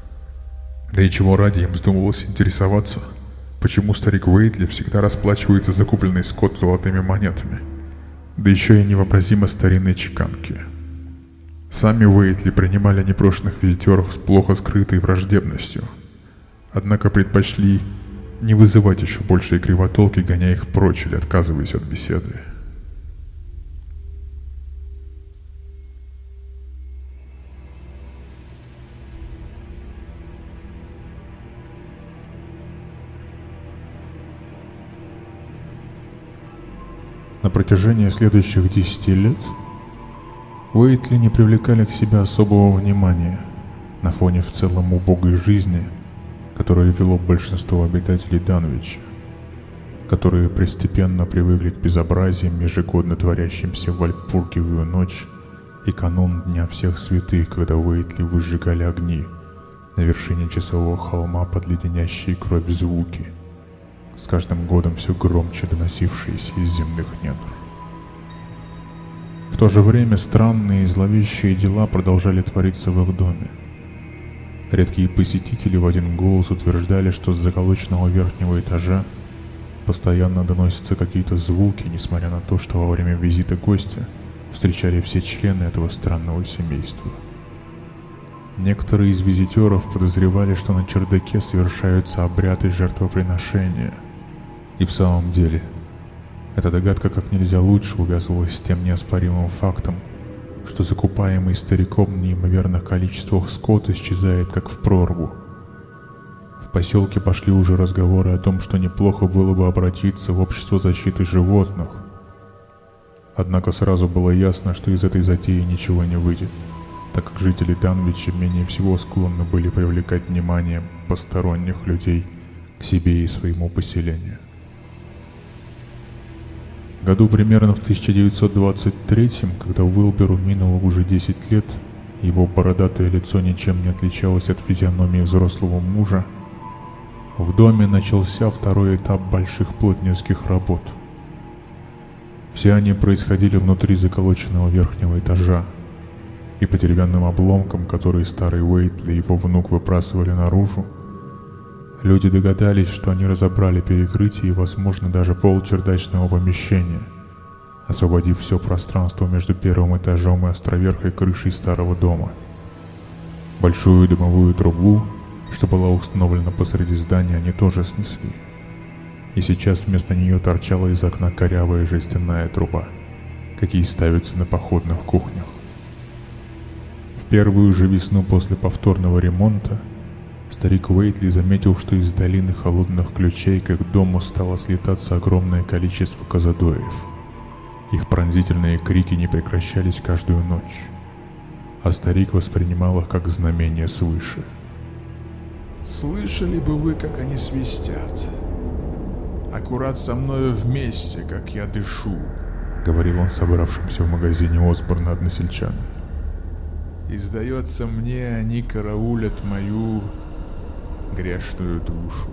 Да и чего ради им вздумывалось интересоваться, почему старик Уэйтли всегда расплачивается за купленный скот золотыми монетами, да еще и невообразимо старинной чеканки. Сами Уэйтли принимали непрошенных визитеров с плохо скрытой враждебностью, однако предпочли не вызывать еще большей кривотолки, гоняя их прочь или отказываясь от беседы. На протяжении следующих десяти лет Уэйтли не привлекали к себе особого внимания на фоне в целом убогой жизни – которое вело большинство обитателей Данвича, которые постепенно привыкли к безобразиям, ежегодно творящимся в Вальпургиевую ночь и канун Дня Всех Святых, когда Уэйтли выжигали огни на вершине часового холма под леденящие кровь звуки, с каждым годом все громче доносившиеся из земных недр. В то же время странные и зловещие дела продолжали твориться в их доме. Редкие посетители в один голос утверждали, что с заколоченного верхнего этажа постоянно доносятся какие-то звуки, несмотря на то, что во время визита гостя встречали все члены этого странного семейства. Некоторые из визитеров подозревали, что на чердаке совершаются обряды жертвоприношения. И в самом деле, эта догадка как нельзя лучше увязывалась с тем неоспоримым фактом, что закупаемый стариком неимоверных количествах скот исчезает как в прорву. В поселке пошли уже разговоры о том, что неплохо было бы обратиться в общество защиты животных. Однако сразу было ясно, что из этой затеи ничего не выйдет, так как жители Данвича менее всего склонны были привлекать внимание посторонних людей к себе и своему поселению. Году примерно в 1923, когда Уилберу минуло уже 10 лет, его бородатое лицо ничем не отличалось от физиономии взрослого мужа, в доме начался второй этап больших плотницких работ. Все они происходили внутри заколоченного верхнего этажа, и по деревянным обломкам, которые старый Уэйтли и его внук выбрасывали наружу, Люди догадались, что они разобрали перекрытие и, возможно, даже пол чердачного помещения, освободив все пространство между первым этажом и островерхой крышей старого дома. Большую дымовую трубу, что была установлена посреди здания, они тоже снесли. И сейчас вместо нее торчала из окна корявая жестяная труба, какие ставятся на походных кухнях. Первую же весну после повторного ремонта – Старик Уэйтли заметил, что из долины холодных ключей к их дому стало слетаться огромное количество казадоев. Их пронзительные крики не прекращались каждую ночь, а старик воспринимал их как знамение свыше. «Слышали бы вы, как они свистят? Аккурат со мною вместе, как я дышу», — говорил он собравшимся в магазине Осборна односельчанам. «И сдается мне, они караулят мою грешную душу.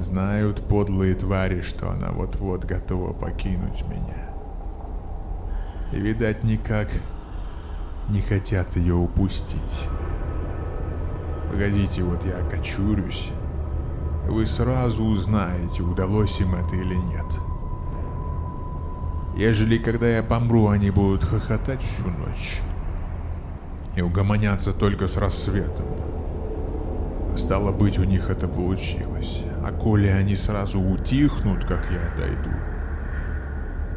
Знают подлые твари, что она вот-вот готова покинуть меня. И, видать, никак не хотят ее упустить. Погодите, вот я окочурюсь. Вы сразу узнаете, удалось им это или нет. Ежели, когда я помру, они будут хохотать всю ночь и угомонятся только с рассветом, Стало быть, у них это получилось. А коли они сразу утихнут, как я отойду,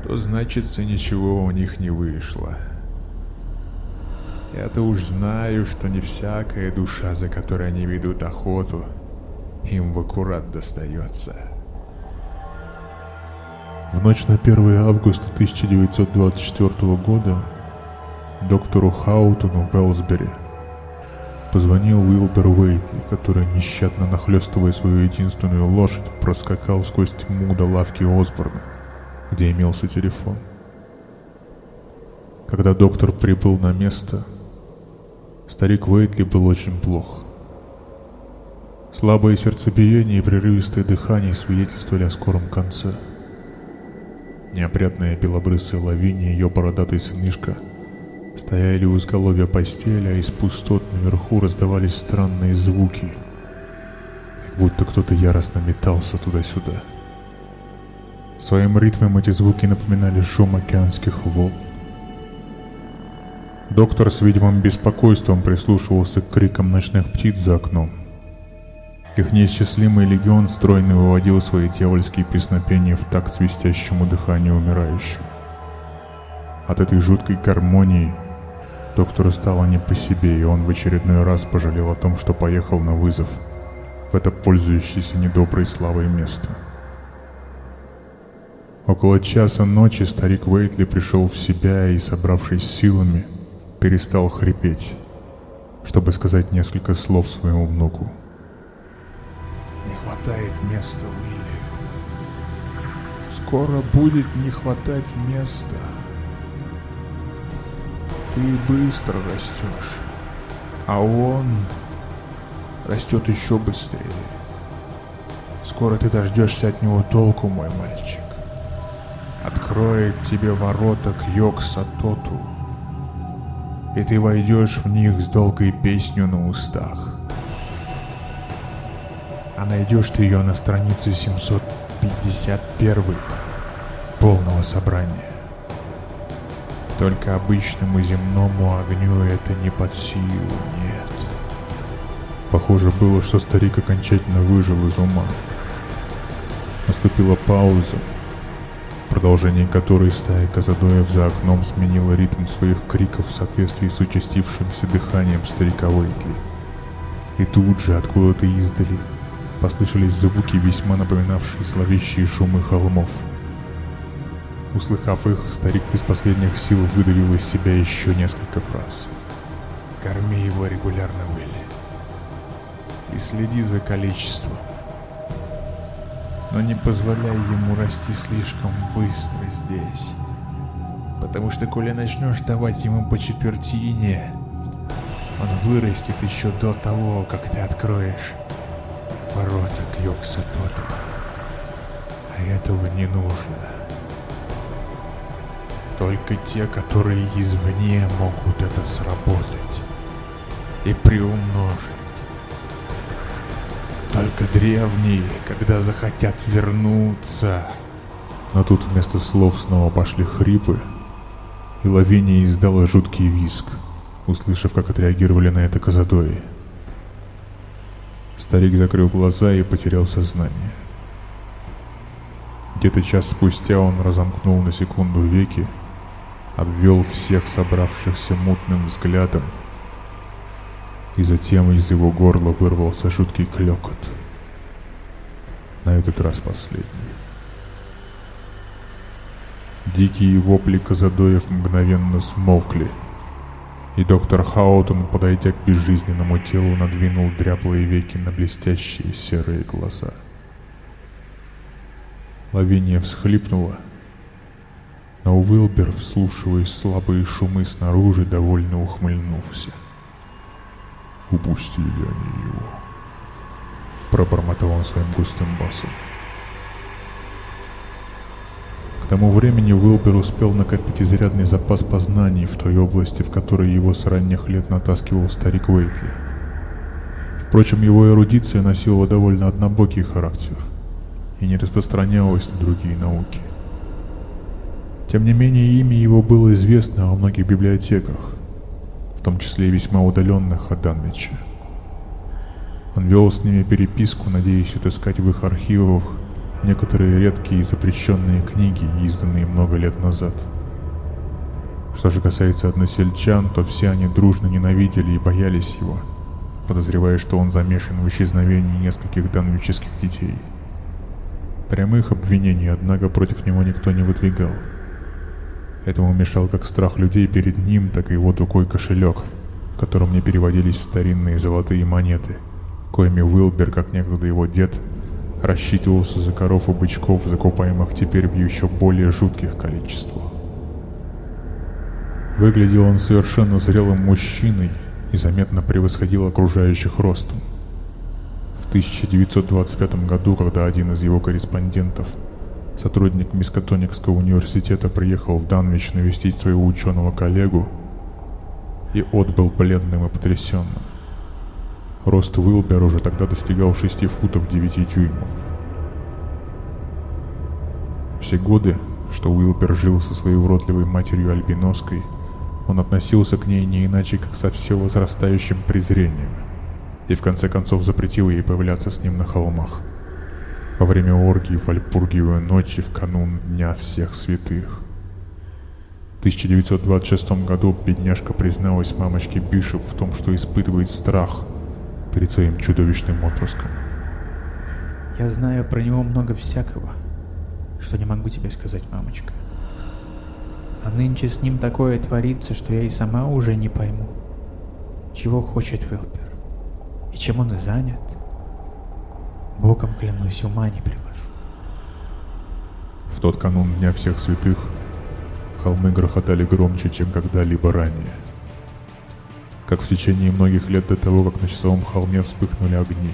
то значится ничего у них не вышло. Я-то уж знаю, что не всякая душа, за которой они ведут охоту, им в аккурат достается. В ночь на 1 августа 1924 года доктору Хаутону в Элсбери Позвонил Уилбер Уэйтли, который, нещадно нахлестывая свою единственную лошадь, проскакал сквозь тьму до лавки Осборна, где имелся телефон. Когда доктор прибыл на место, старик Уэйтли был очень плох. Слабое сердцебиение и прерывистое дыхание свидетельствовали о скором конце. Неопрятная белобрысая лавиния, ее бородатый сынишка — Стояли у изголовья постели, а из пустот наверху раздавались странные звуки, как будто кто-то яростно метался туда-сюда. Своим ритмом эти звуки напоминали шум океанских волн. Доктор с видимым беспокойством прислушивался к крикам ночных птиц за окном. Их неисчислимый легион стройно выводил свои дьявольские песнопения в такт свистящему дыханию умирающего. От этой жуткой гармонии Доктору стало не по себе, и он в очередной раз пожалел о том, что поехал на вызов в это пользующееся недоброй славой место. Около часа ночи старик Уэйтли пришел в себя и, собравшись силами, перестал хрипеть, чтобы сказать несколько слов своему внуку. «Не хватает места, Уилли. Скоро будет не хватать места». Ты быстро растешь, а он растет еще быстрее. Скоро ты дождешься от него толку, мой мальчик. Откроет тебе ворота к Йоксатоту, и ты войдешь в них с долгой песню на устах. А найдешь ты ее на странице 751 полного собрания. Только обычному земному огню это не под силу, нет. Похоже было, что старик окончательно выжил из ума. Наступила пауза, в продолжении которой стая Казадоев за окном сменила ритм своих криков в соответствии с участившимся дыханием старика Уэйтли. И тут же, откуда-то издали, послышались звуки, весьма напоминавшие зловещие шумы холмов. Услыхав их, старик из последних сил выдавил из себя еще несколько фраз. «Корми его регулярно, Уилли, и следи за количеством но не позволяй ему расти слишком быстро здесь. Потому что, коли начнешь давать ему по четвертине, он вырастет еще до того, как ты откроешь ворота к Йоксатоту. А этого не нужно. Только те, которые извне могут это сработать и приумножить. Только древние, когда захотят вернуться. Но тут вместо слов снова пошли хрипы, и Лавиния издала жуткий виск, услышав, как отреагировали на это Казадои. Старик закрыл глаза и потерял сознание. Где-то час спустя он разомкнул на секунду веки, обвел всех собравшихся мутным взглядом и затем из его горла вырвался жуткий клекот. На этот раз последний. Дикие вопли Казадоев мгновенно смолкли, и доктор Хаутон, подойдя к безжизненному телу, надвинул дряблые веки на блестящие серые глаза. Лавиния всхлипнула, но Уилбер, вслушиваясь в слабые шумы снаружи, довольно ухмыльнулся. — Упустили они его. Пробормотал он своим густым басом. К тому времени Уилбер успел накопить изрядный запас познаний в той области, в которой его с ранних лет натаскивал старик Уэйтли. Впрочем, его эрудиция носила довольно однобокий характер и не распространялась на другие науки. Тем не менее, имя его было известно во многих библиотеках, том числе и весьма удаленных от Данвича. Он вел с ними переписку, надеясь отыскать в их архивах некоторые редкие и запрещенные книги, изданные много лет назад. Что же касается односельчан, то все они дружно ненавидели и боялись его, подозревая, что он замешан в исчезновении нескольких данвических детей. Прямых обвинений, однако, против него никто не выдвигал – Этому мешал как страх людей перед ним, так и его tukой кошелек, в котором не переводились старинные золотые монеты, коими Уилбер, как некогда его дед, рассчитывался за коров и бычков, закупаемых теперь в еще более жутких количествах. Выглядел он совершенно зрелым мужчиной и заметно превосходил окружающих ростом. В 1925 году, когда один из его корреспондентов – Сотрудник Мискатоникского университета приехал в Данвич навестить своего ученого коллегу и отбыл бледным и потрясенным. Рост Уилбер уже тогда достигал 6 футов 9 дюймов. Все годы, что Уилбер жил со своей уродливой матерью Альбиноской, он относился к ней не иначе, как со все возрастающим презрением, и в конце концов запретил ей появляться с ним на холмах во время оргии в Альпургиевую ночь в канун Дня Всех Святых. В 1926 году бедняжка призналась мамочке Бишоп в том, что испытывает страх перед своим чудовищным отпрыском. Я знаю про него много всякого, что не могу тебе сказать, мамочка. А нынче с ним такое творится, что я и сама уже не пойму, чего хочет Вилпер и чем он занят. Богом клянусь, ума не приложу. В тот канун Дня Всех Святых холмы грохотали громче, чем когда-либо ранее. как в течение многих лет до того, как на часовом холме вспыхнули огни.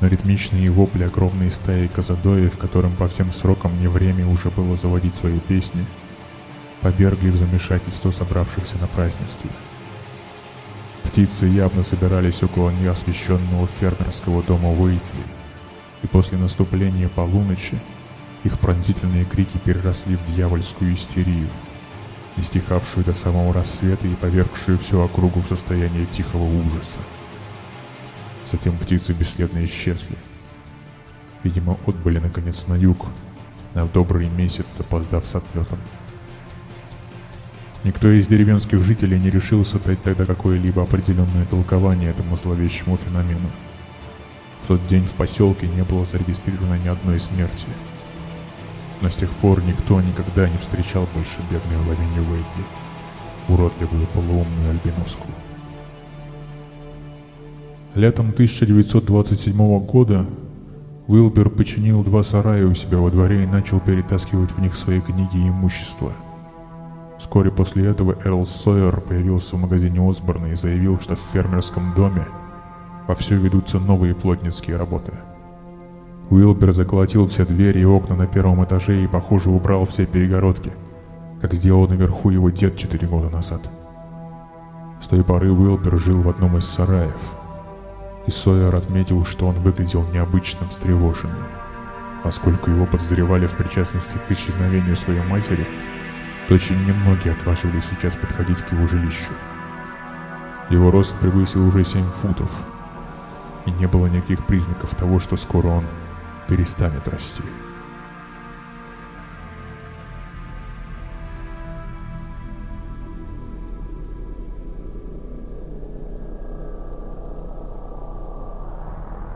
Но ритмичные вопли огромной стаи казадоев, которым по всем срокам не время уже было заводить свои песни, побергли в замешательство собравшихся на празднестве. Птицы явно собирались около неосвещенного фермерского дома Уэйтли, и после наступления полуночи их пронзительные крики переросли в дьявольскую истерию, не стихавшую до самого рассвета и повергшую всю округу в состояние тихого ужаса. Затем птицы бесследно исчезли. Видимо, отбыли наконец на юг, на добрый месяц запоздав с отлетом. Никто из деревенских жителей не решился дать тогда какое-либо определенное толкование этому зловещему феномену. В тот день в поселке не было зарегистрировано ни одной смерти. Но с тех пор никто никогда не встречал больше бедную Лавинию Уэйдли, уродливую полуумную альбиноску. Летом 1927 года Уилбер починил два сарая у себя во дворе и начал перетаскивать в них свои книги и имущество – Вскоре после этого Эрл Сойер появился в магазине Осборна и заявил, что в фермерском доме вовсю ведутся новые плотницкие работы. Уилбер заколотил все двери и окна на первом этаже и, похоже, убрал все перегородки, как сделал наверху его дед четыре года назад. С той поры Уилбер жил в одном из сараев, и Сойер отметил, что он выглядел необычным, встревоженным. Поскольку его подозревали в причастности к исчезновению своей матери – очень немногие отваживались сейчас подходить к его жилищу. Его рост превысил уже 7 футов, и не было никаких признаков того, что скоро он перестанет расти.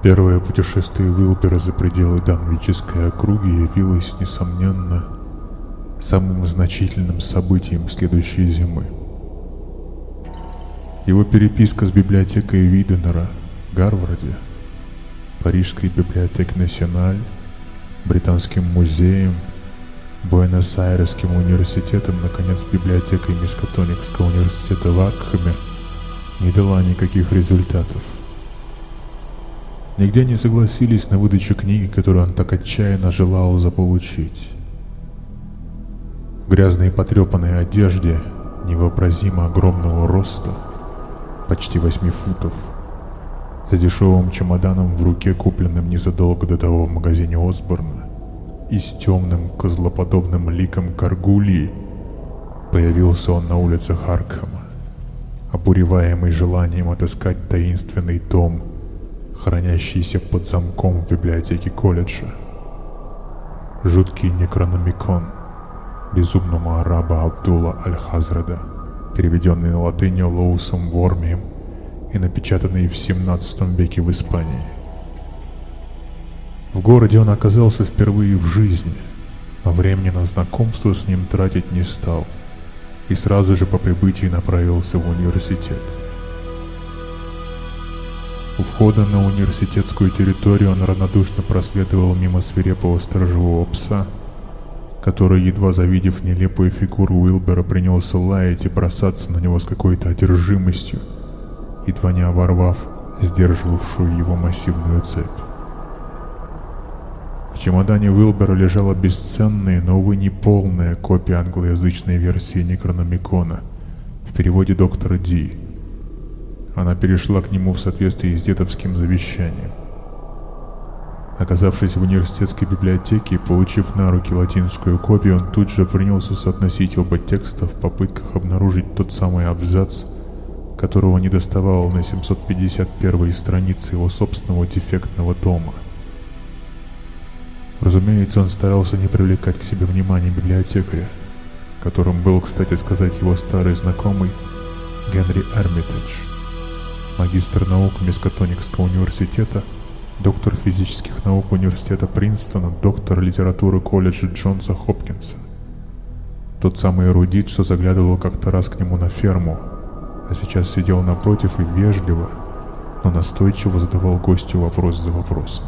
Первое путешествие Уилбера за пределы Данвической округи явилось, несомненно, самым значительным событием следующей зимы. Его переписка с библиотекой Виденера в Гарварде, Парижской библиотекой Националь, Британским музеем, Буэнос-Айресским университетом, наконец, библиотекой Мискатоникского университета в Аркхаме не дала никаких результатов. Нигде не согласились на выдачу книги, которую он так отчаянно желал заполучить грязной и потрепанной одежде невообразимо огромного роста, почти восьми футов, с дешевым чемоданом в руке, купленным незадолго до того в магазине Осборна, и с темным козлоподобным ликом Каргулии, появился он на улицах Аркхема, обуреваемый желанием отыскать таинственный дом, хранящийся под замком в библиотеке колледжа. Жуткий некрономикон — безумного араба Абдулла Аль-Хазрада, переведенный на латынь Лоусом Вормием и напечатанный в 17 веке в Испании. В городе он оказался впервые в жизни, но времени на знакомство с ним тратить не стал и сразу же по прибытии направился в университет. У входа на университетскую территорию он равнодушно проследовал мимо свирепого сторожевого пса – который, едва завидев нелепую фигуру Уилбера, принялся лаять и бросаться на него с какой-то одержимостью, едва не оборвав сдерживавшую его массивную цепь. В чемодане Уилбера лежала бесценная, но, увы, не полная копия англоязычной версии Некрономикона в переводе доктора Ди. Она перешла к нему в соответствии с дедовским завещанием. Оказавшись в университетской библиотеке и получив на руки латинскую копию, он тут же принялся соотносить оба текста в попытках обнаружить тот самый абзац, которого не доставал на 751 странице его собственного дефектного тома. Разумеется, он старался не привлекать к себе внимания библиотекаря, которым был, кстати сказать, его старый знакомый Генри Армитедж, магистр наук Мискатоникского университета – доктор физических наук университета Принстона, доктор литературы колледжа Джонса Хопкинса. Тот самый эрудит, что заглядывал как-то раз к нему на ферму, а сейчас сидел напротив и вежливо, но настойчиво задавал гостю вопрос за вопросом.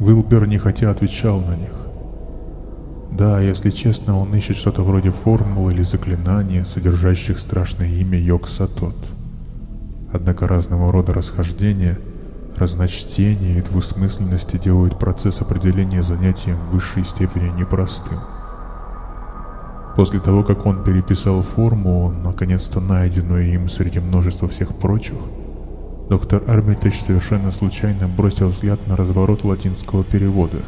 Уилбер нехотя отвечал на них. Да, если честно, он ищет что-то вроде формулы или заклинания, содержащих страшное имя Йог-Сатот. Однако разного рода расхождения, разночтения и двусмысленности делают процесс определения занятием в высшей степени непростым. После того, как он переписал форму, наконец-то найденную им среди множества всех прочих, доктор Армитеч совершенно случайно бросил взгляд на разворот латинского перевода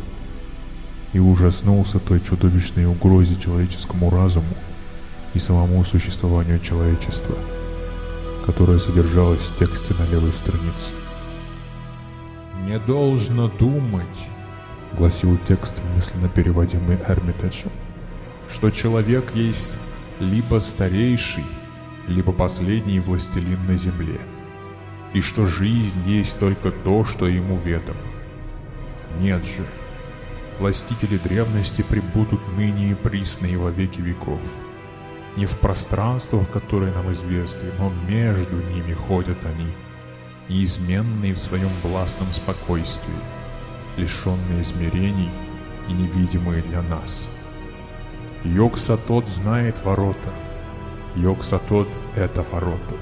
и ужаснулся той чудовищной угрозе человеческому разуму и самому существованию человечества, которая содержалась в тексте на левой странице. «Не должно думать», — гласил текст, мысленно переводимый Эрмитеджем, что человек есть либо старейший, либо последний властелин на земле, и что жизнь есть только то, что ему ведомо. Нет же, властители древности прибудут ныне и присно и во веки веков. Не в пространствах, которые нам известны, но между ними ходят они, неизменные в своем властном спокойствии, лишенные измерений и невидимые для нас. Йог-Сатот знает ворота. Йог-Сатот — это ворота.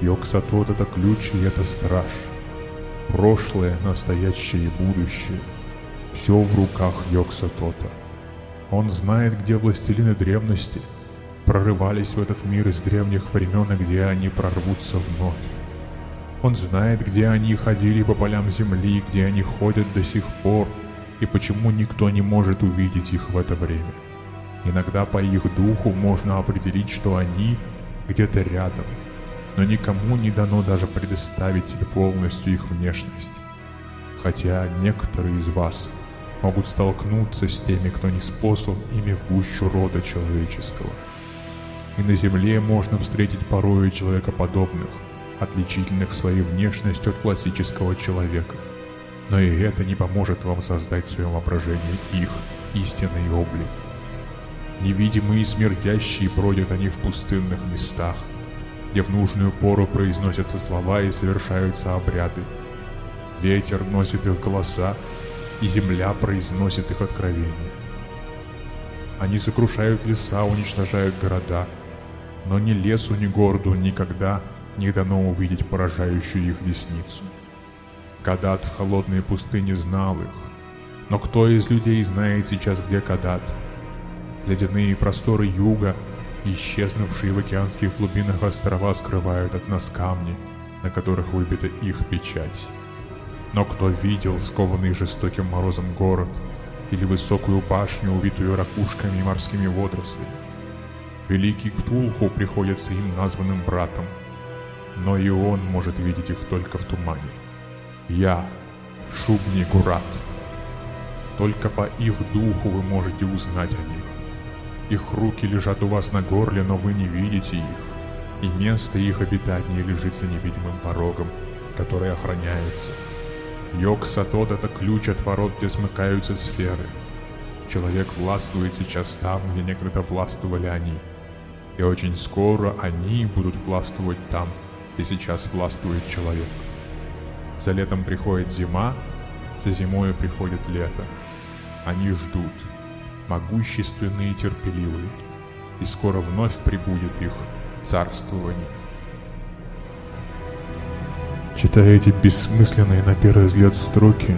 Йог-Сатот — это ключ и это страж. Прошлое, настоящее и будущее — все в руках Йог-Сатота. Он знает, где властелины древности прорывались в этот мир из древних времен и где они прорвутся вновь. Он знает, где они ходили по полям земли, где они ходят до сих пор, и почему никто не может увидеть их в это время. Иногда по их духу можно определить, что они где-то рядом, но никому не дано даже предоставить себе полностью их внешность. Хотя некоторые из вас могут столкнуться с теми, кто не способ ими в гущу рода человеческого. И на земле можно встретить порою человекоподобных, отличительных своей внешностью от классического человека. Но и это не поможет вам создать в своем воображении их истинный облик. Невидимые и смердящие бродят они в пустынных местах, где в нужную пору произносятся слова и совершаются обряды. Ветер носит их голоса, и земля произносит их откровения. Они сокрушают леса, уничтожают города, но ни лесу, ни городу никогда не дано увидеть поражающую их десницу. Кадат в холодной пустыне знал их, но кто из людей знает сейчас, где Кадат – Ледяные просторы юга, исчезнувшие в океанских глубинах острова, скрывают от нас камни, на которых выбита их печать. Но кто видел скованный жестоким морозом город или высокую башню, увитую ракушками и морскими водорослями? Великий Ктулху приходится им названным братом, но и он может видеть их только в тумане. Я, Шубни Гурат. Только по их духу вы можете узнать о них. Их руки лежат у вас на горле, но вы не видите их, и место их обитания лежит за невидимым порогом, который охраняется. Йог Сатод — это ключ от ворот, где смыкаются сферы. Человек властвует сейчас там, где некогда властвовали они. И очень скоро они будут властвовать там, где сейчас властвует человек. За летом приходит зима, за зимой приходит лето. Они ждут — могущественные и терпеливые, и скоро вновь прибудет их царствование. Читая эти бессмысленные на первый взгляд строки,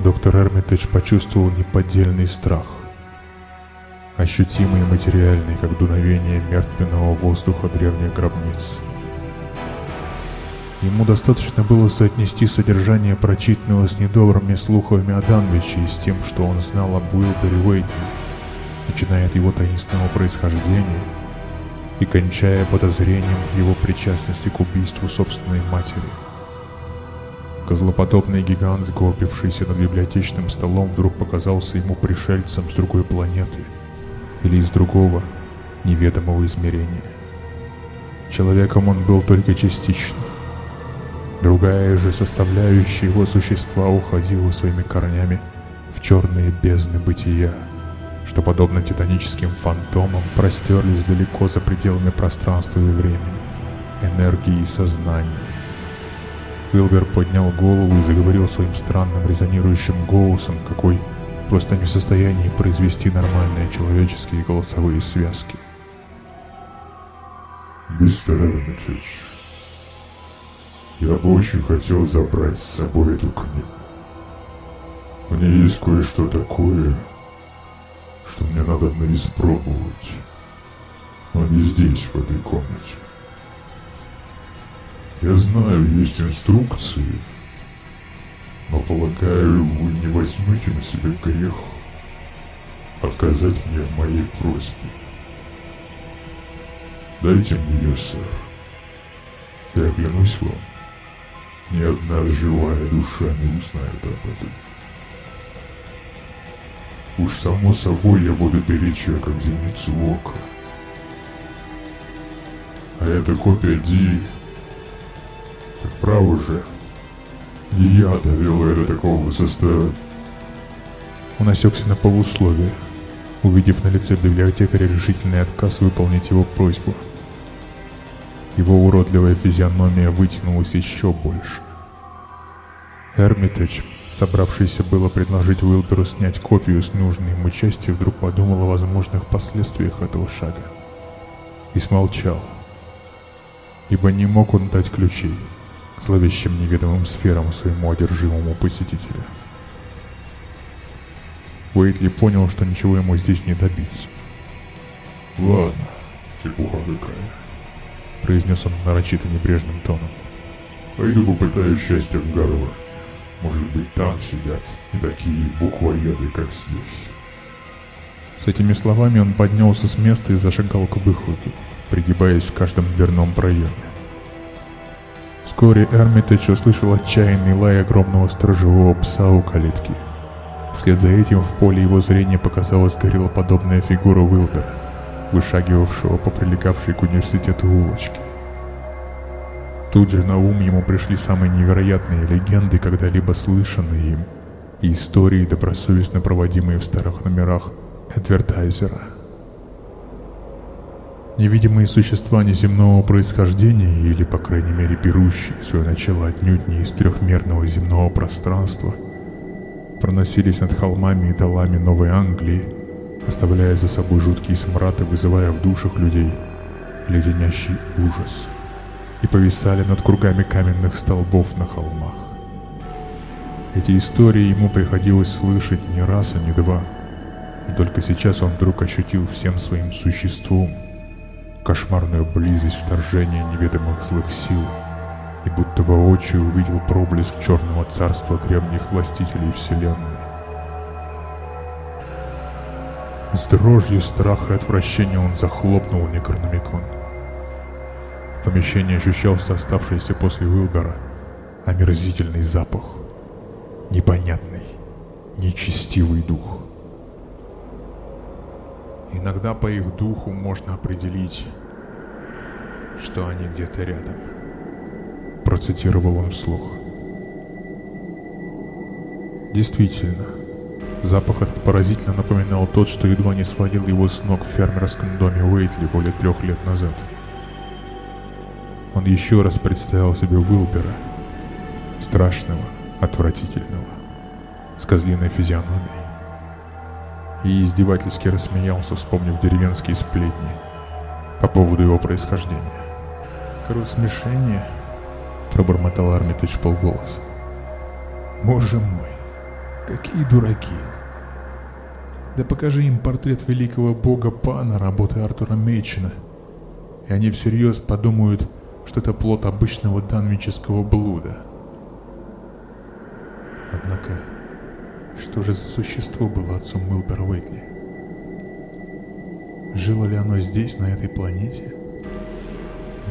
доктор Эрмитедж почувствовал неподдельный страх, ощутимый и материальный, как дуновение мертвенного воздуха древних гробниц. Ему достаточно было соотнести содержание прочитанного с недобрыми слухами о Данвиче и с тем, что он знал об Уилбере Уэйте, начиная от его таинственного происхождения и кончая подозрением его причастности к убийству собственной матери. Козлоподобный гигант, сгорбившийся над библиотечным столом, вдруг показался ему пришельцем с другой планеты или из другого неведомого измерения. Человеком он был только частично, Другая же составляющая его существа уходила своими корнями в черные бездны бытия, что, подобно титаническим фантомам, простерлись далеко за пределами пространства и времени, энергии и сознания. Уилбер поднял голову и заговорил своим странным резонирующим голосом, какой просто не в состоянии произвести нормальные человеческие голосовые связки. Мистер Эрмитедж, я бы очень хотел забрать с собой эту книгу. Мне есть кое-что такое, что мне надо испробовать, но не здесь, в этой комнате. Я знаю, есть инструкции, но полагаю, вы не возьмете на себя грех отказать мне в моей просьбе. Дайте мне ее, сэр. Я клянусь вам, ни одна живая душа не узнает об этом. Уж само собой я буду беречь ее как зеницу ока. А эта копия Ди... Так право же, я довел ее до такого состояния. Он осекся на полусловие, увидев на лице библиотекаря решительный отказ выполнить его просьбу. Его уродливая физиономия вытянулась еще больше. Эрмитедж, собравшийся было предложить Уилберу снять копию с нужной ему части, вдруг подумал о возможных последствиях этого шага. И смолчал, ибо не мог он дать ключей зловещим неведомым сферам своему одержимому посетителю. Уэйтли понял, что ничего ему здесь не добиться. Ладно, чепуха какая. Произнес он нарочито небрежным тоном. Пойду попытаюсь счастья в Гарварде. Может быть, там сидят не такие буквоеды, как здесь. С этими словами он поднялся с места и зашагал к выходу, пригибаясь в каждом дверном проеме. Вскоре Эрмитедж услышал отчаянный лай огромного сторожевого пса у калитки. Вслед за этим в поле его зрения показалась гориллоподобная фигура Уилбера, вышагивавшего по прилегавшей к университету улочке. Тут же на ум ему пришли самые невероятные легенды, когда-либо слышанные им, и истории, добросовестно проводимые в старых номерах Эдвертайзера. Невидимые существа неземного происхождения, или, по крайней мере, берущие свое начало отнюдь не из трехмерного земного пространства, проносились над холмами и долами Новой Англии, оставляя за собой жуткие смрад и вызывая в душах людей леденящий ужас – и повисали над кругами каменных столбов на холмах. Эти истории ему приходилось слышать не раз, а не два. И только сейчас он вдруг ощутил всем своим существом кошмарную близость вторжения неведомых злых сил и будто воочию увидел проблеск черного царства древних властителей вселенной. С дрожью страха и отвращения он захлопнул Некрономикон. В помещении ощущался оставшийся после Уилбера омерзительный запах, непонятный, нечестивый дух. Иногда по их духу можно определить, что они где-то рядом. Процитировал он вслух. Действительно, запах этот поразительно напоминал тот, что едва не свалил его с ног в фермерском доме Уэйтли более трех лет назад – он еще раз представил себе Уилбера, страшного, отвратительного, с козлиной физиономией, и издевательски рассмеялся, вспомнив деревенские сплетни по поводу его происхождения. «Кровосмешение?» — пробормотал Армитыч полголоса. «Боже мой, какие дураки!» Да покажи им портрет великого бога Пана работы Артура Мейчина, и они всерьез подумают, что это плод обычного данвического блуда. Однако, что же за существо было отцом Уилбера Уэйтли? Жило ли оно здесь, на этой планете?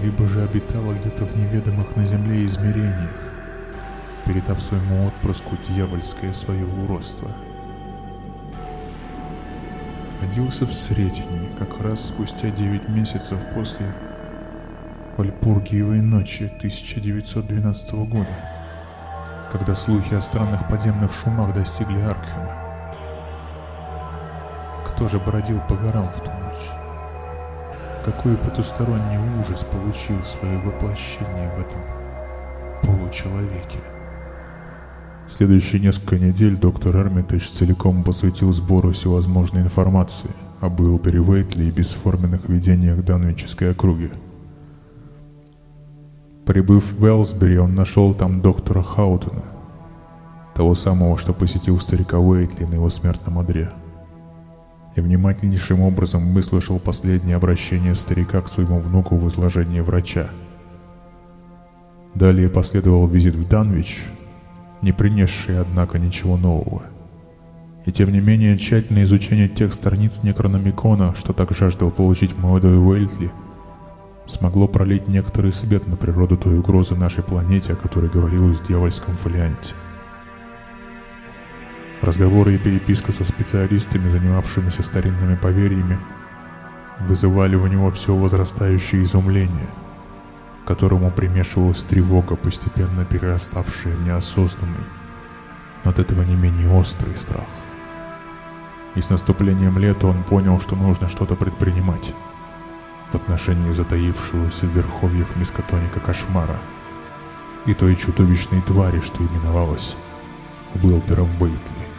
Либо же обитало где-то в неведомых на Земле измерениях, передав своему отпрыску дьявольское свое уродство? Родился в Сретении, как раз спустя девять месяцев после Вальпургиевой ночи 1912 года, когда слухи о странных подземных шумах достигли Аркхема. Кто же бродил по горам в ту ночь? Какой потусторонний ужас получил свое воплощение в этом получеловеке? Следующие несколько недель доктор Эрмитедж целиком посвятил сбору всевозможной информации об Уилбере Уэйтли и бесформенных видениях Данвичской округи. Прибыв в Уэлсбери, он нашел там доктора Хаутона, того самого, что посетил старика Уэйтли на его смертном одре. И внимательнейшим образом выслушал последнее обращение старика к своему внуку в изложении врача. Далее последовал визит в Данвич, не принесший, однако, ничего нового. И тем не менее, тщательное изучение тех страниц Некрономикона, что так жаждал получить молодой Уэйтли, смогло пролить некоторый свет на природу той угрозы нашей планете, о которой говорилось в дьявольском фолианте. Разговоры и переписка со специалистами, занимавшимися старинными поверьями, вызывали у него все возрастающее изумление, к которому примешивалась тревога, постепенно перераставшая в неосознанный, но от этого не менее острый страх. И с наступлением лета он понял, что нужно что-то предпринимать в отношении затаившегося в верховьях мискотоника кошмара и той чудовищной твари, что именовалась Уилбером Бейтли.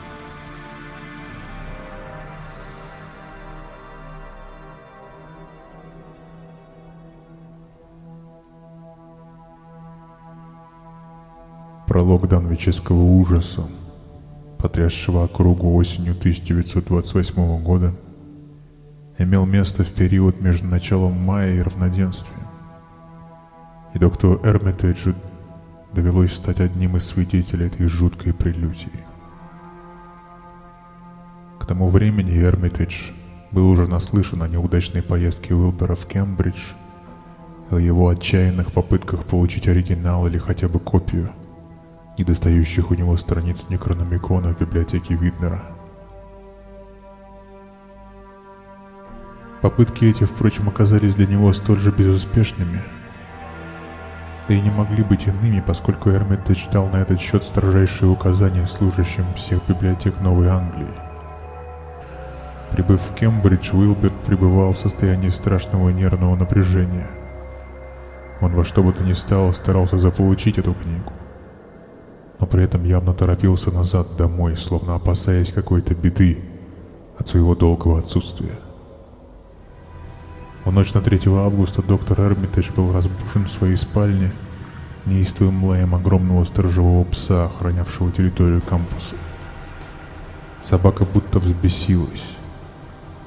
Пролог данвического ужаса, потрясшего округу осенью 1928 года, имел место в период между началом мая и равноденствием. И доктору Эрмитеджу довелось стать одним из свидетелей этой жуткой прелюдии. К тому времени Эрмитедж был уже наслышан о неудачной поездке Уилбера в Кембридж, о его отчаянных попытках получить оригинал или хотя бы копию недостающих у него страниц Некрономикона в библиотеке Виднера – Попытки эти, впрочем, оказались для него столь же безуспешными, да и не могли быть иными, поскольку Эрмитедж дал на этот счет строжайшие указания служащим всех библиотек Новой Англии. Прибыв в Кембридж, Уилберт пребывал в состоянии страшного нервного напряжения. Он во что бы то ни стало старался заполучить эту книгу, но при этом явно торопился назад домой, словно опасаясь какой-то беды от своего долгого отсутствия. В ночь на 3 августа доктор Эрмитедж был разбужен в своей спальне неистовым лаем огромного сторожевого пса, охранявшего территорию кампуса. Собака будто взбесилась.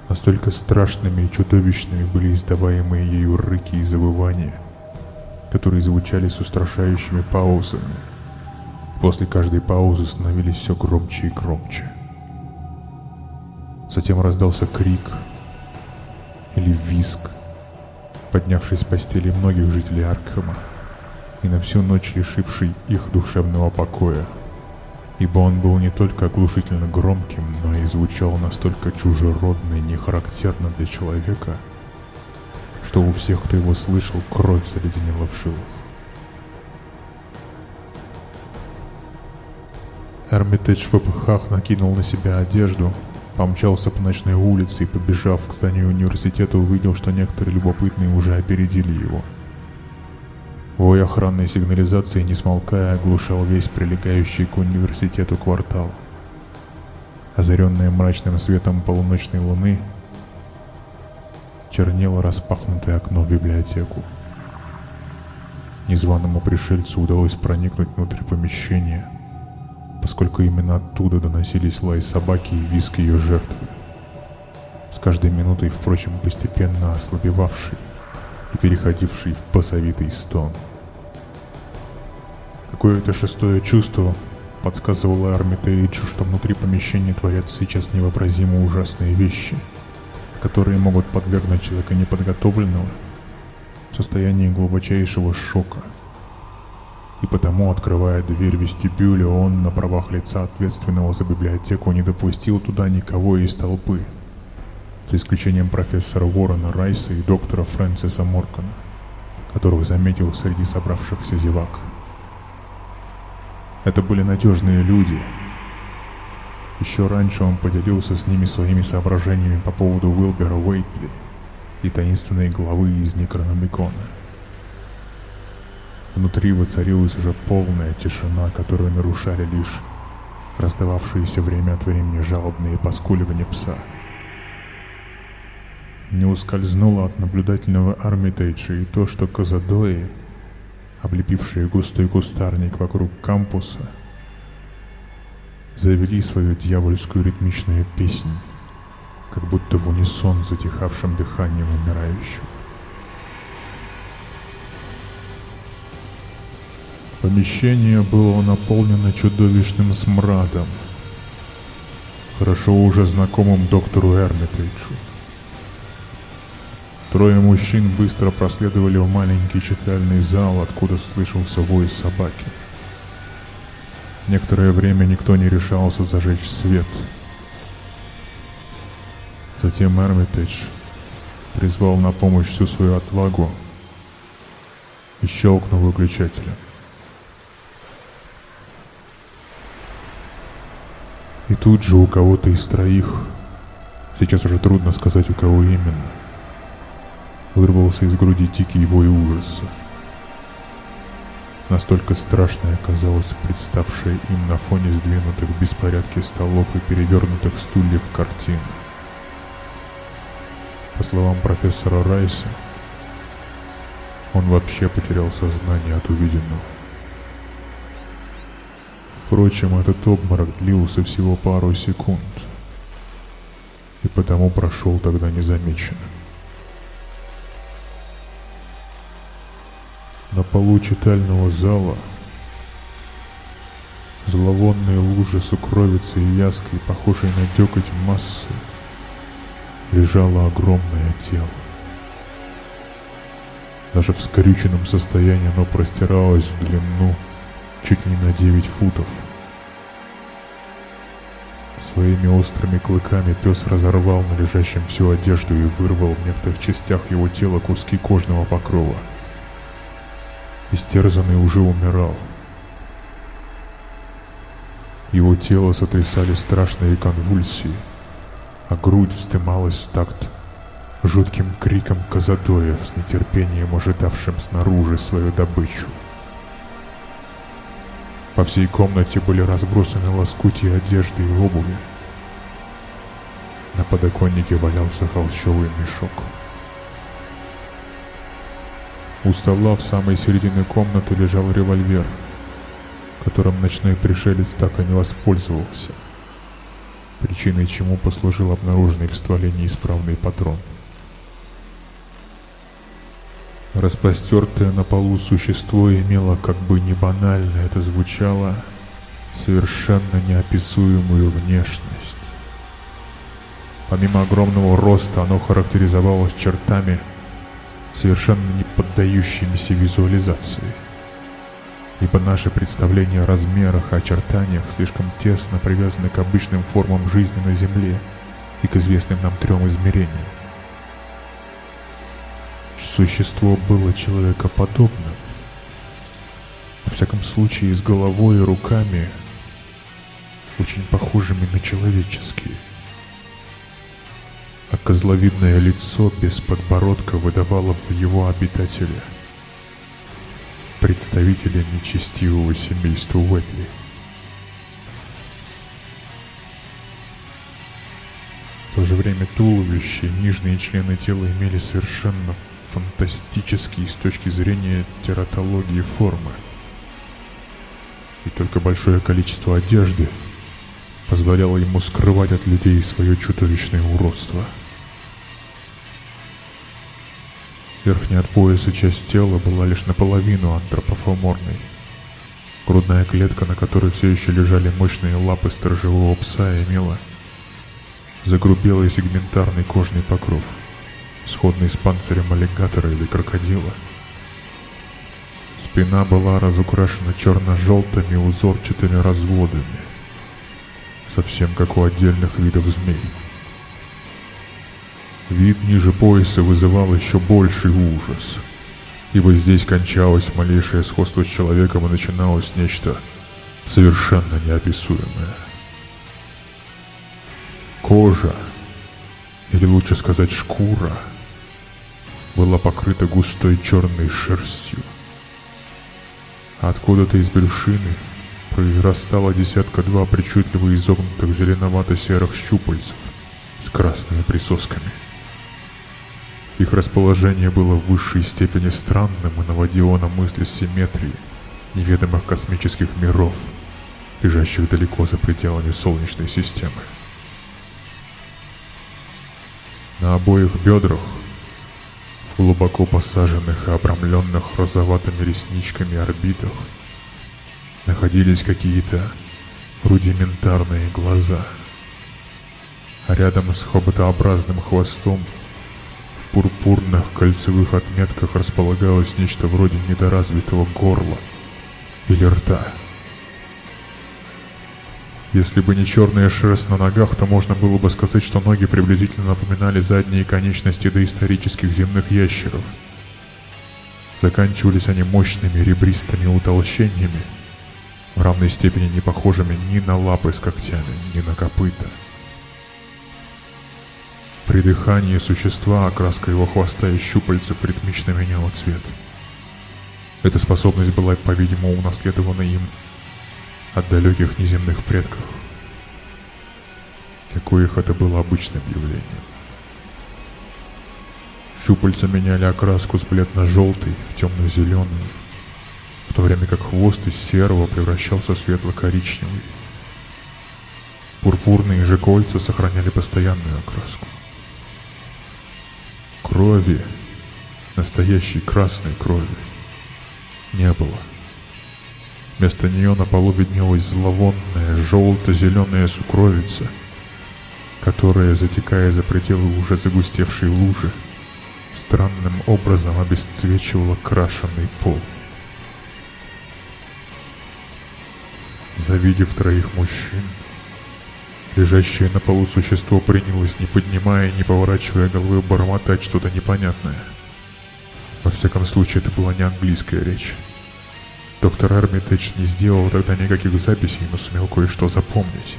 Настолько страшными и чудовищными были издаваемые ею рыки и завывания, которые звучали с устрашающими паузами. После каждой паузы становились все громче и громче. Затем раздался крик — или виск, поднявший с постели многих жителей Аркхема и на всю ночь лишивший их душевного покоя, ибо он был не только оглушительно громким, но и звучал настолько чужеродно и нехарактерно для человека, что у всех, кто его слышал, кровь заледенела в жилах. Эрмитедж в попыхах накинул на себя одежду, Помчался по ночной улице и, побежав к зданию университета, увидел, что некоторые любопытные уже опередили его. Вой охранной сигнализации, не смолкая, оглушал весь прилегающий к университету квартал. Озаренное мрачным светом полуночной луны, чернело распахнутое окно в библиотеку. Незваному пришельцу удалось проникнуть внутрь помещения — поскольку именно оттуда доносились лай собаки и визг ее жертвы. С каждой минутой, впрочем, постепенно ослабевавший и переходивший в басовитый стон. Какое-то шестое чувство подсказывало Армитейджу, что внутри помещения творятся сейчас невообразимо ужасные вещи, которые могут подвергнуть человека неподготовленного в состоянии глубочайшего шока – и потому, открывая дверь вестибюля, он на правах лица ответственного за библиотеку не допустил туда никого из толпы, за исключением профессора Уоррена Райса и доктора Фрэнсиса Моркана, которых заметил среди собравшихся зевак. Это были надежные люди. Еще раньше он поделился с ними своими соображениями по поводу Уилбера Уэйтли и таинственной главы из Некрономикона. Внутри воцарилась уже полная тишина, которую нарушали лишь раздававшиеся время от времени жалобные поскуливания пса. Не ускользнуло от наблюдательного Армитейджа и то, что Казадои, облепившие густой кустарник вокруг кампуса, завели свою дьявольскую ритмичную песнь, как будто в унисон затихавшим дыханием умирающего. Помещение было наполнено чудовищным смрадом, хорошо уже знакомым доктору Эрмитейджу. Трое мужчин быстро проследовали в маленький читальный зал, откуда слышался вой собаки. Некоторое время никто не решался зажечь свет. Затем Эрмитедж призвал на помощь всю свою отвагу и щелкнул выключателем. И тут же у кого-то из троих, сейчас уже трудно сказать у кого именно, вырвался из груди дикий вой ужаса. Настолько страшной оказалась представшая им на фоне сдвинутых в беспорядке столов и перевернутых стульев картина. По словам профессора Райса, он вообще потерял сознание от увиденного. Впрочем, этот обморок длился всего пару секунд, и потому прошел тогда незамеченным. На полу читального зала зловонные лужи сукровицы и вязкой, похожей на дёкоть массы, лежало огромное тело. Даже в скрюченном состоянии оно простиралось в длину чуть не на 9 футов. Своими острыми клыками пес разорвал на лежащем всю одежду и вырвал в некоторых частях его тела куски кожного покрова. Истерзанный уже умирал. Его тело сотрясали страшные конвульсии, а грудь вздымалась в такт жутким криком казадоев с нетерпением ожидавшим снаружи свою добычу. По всей комнате были разбросаны лоскутья одежды и обуви. На подоконнике валялся холщовый мешок. У стола в самой середине комнаты лежал револьвер, которым ночной пришелец так и не воспользовался, причиной чему послужил обнаруженный в стволе неисправный патрон. Распростертое на полу существо имело, как бы не банально это звучало, совершенно неописуемую внешность. Помимо огромного роста, оно характеризовалось чертами, совершенно не поддающимися визуализации. Ибо наши представления о размерах и очертаниях слишком тесно привязаны к обычным формам жизни на Земле и к известным нам трем измерениям. Существо было человекоподобным. Во всяком случае, с головой и руками, очень похожими на человеческие. А козловидное лицо без подбородка выдавало в его обитателя представителя нечестивого семейства Уэтли. В то же время туловище нижние члены тела имели совершенно фантастические с точки зрения тератологии формы. И только большое количество одежды позволяло ему скрывать от людей свое чудовищное уродство. Верхняя от пояса часть тела была лишь наполовину антропофоморной. Грудная клетка, на которой все еще лежали мощные лапы сторожевого пса, имела загрубелый сегментарный кожный покров – сходный с панцирем аллигатора или крокодила. Спина была разукрашена черно-желтыми узорчатыми разводами, совсем как у отдельных видов змей. Вид ниже пояса вызывал еще больший ужас, ибо здесь кончалось малейшее сходство с человеком и начиналось нечто совершенно неописуемое. Кожа, или лучше сказать шкура – была покрыта густой черной шерстью. Откуда-то из брюшины произрастало десятка-два причудливо изогнутых зеленовато-серых щупальцев с красными присосками. Их расположение было в высшей степени странным и наводило на мысли симметрии неведомых космических миров, лежащих далеко за пределами Солнечной системы. На обоих бедрах, глубоко посаженных и обрамленных розоватыми ресничками орбитах, находились какие-то рудиментарные глаза. А рядом с хоботообразным хвостом в пурпурных кольцевых отметках располагалось нечто вроде недоразвитого горла или рта. Если бы не черная шерсть на ногах, то можно было бы сказать, что ноги приблизительно напоминали задние конечности доисторических земных ящеров. Заканчивались они мощными ребристыми утолщениями, в равной степени не похожими ни на лапы с когтями, ни на копыта. При дыхании существа окраска его хвоста и щупальцев ритмично меняла цвет. Эта способность была, по-видимому, унаследована им от далеких неземных предков. Для коих это было обычным явлением. Щупальца меняли окраску с бледно-желтой в темно-зеленый, в то время как хвост из серого превращался в светло-коричневый. Пурпурные же кольца сохраняли постоянную окраску. Крови, настоящей красной крови, не было. Вместо нее на полу виднелась зловонная желто-зеленая сукровица, которая, затекая за пределы уже загустевшей лужи, странным образом обесцвечивала крашеный пол. Завидев троих мужчин, лежащее на полу существо принялось, не поднимая не поворачивая головы, бормотать что-то непонятное. Во всяком случае, это была не английская речь. Доктор Армитедж не сделал тогда никаких записей, но сумел кое-что запомнить.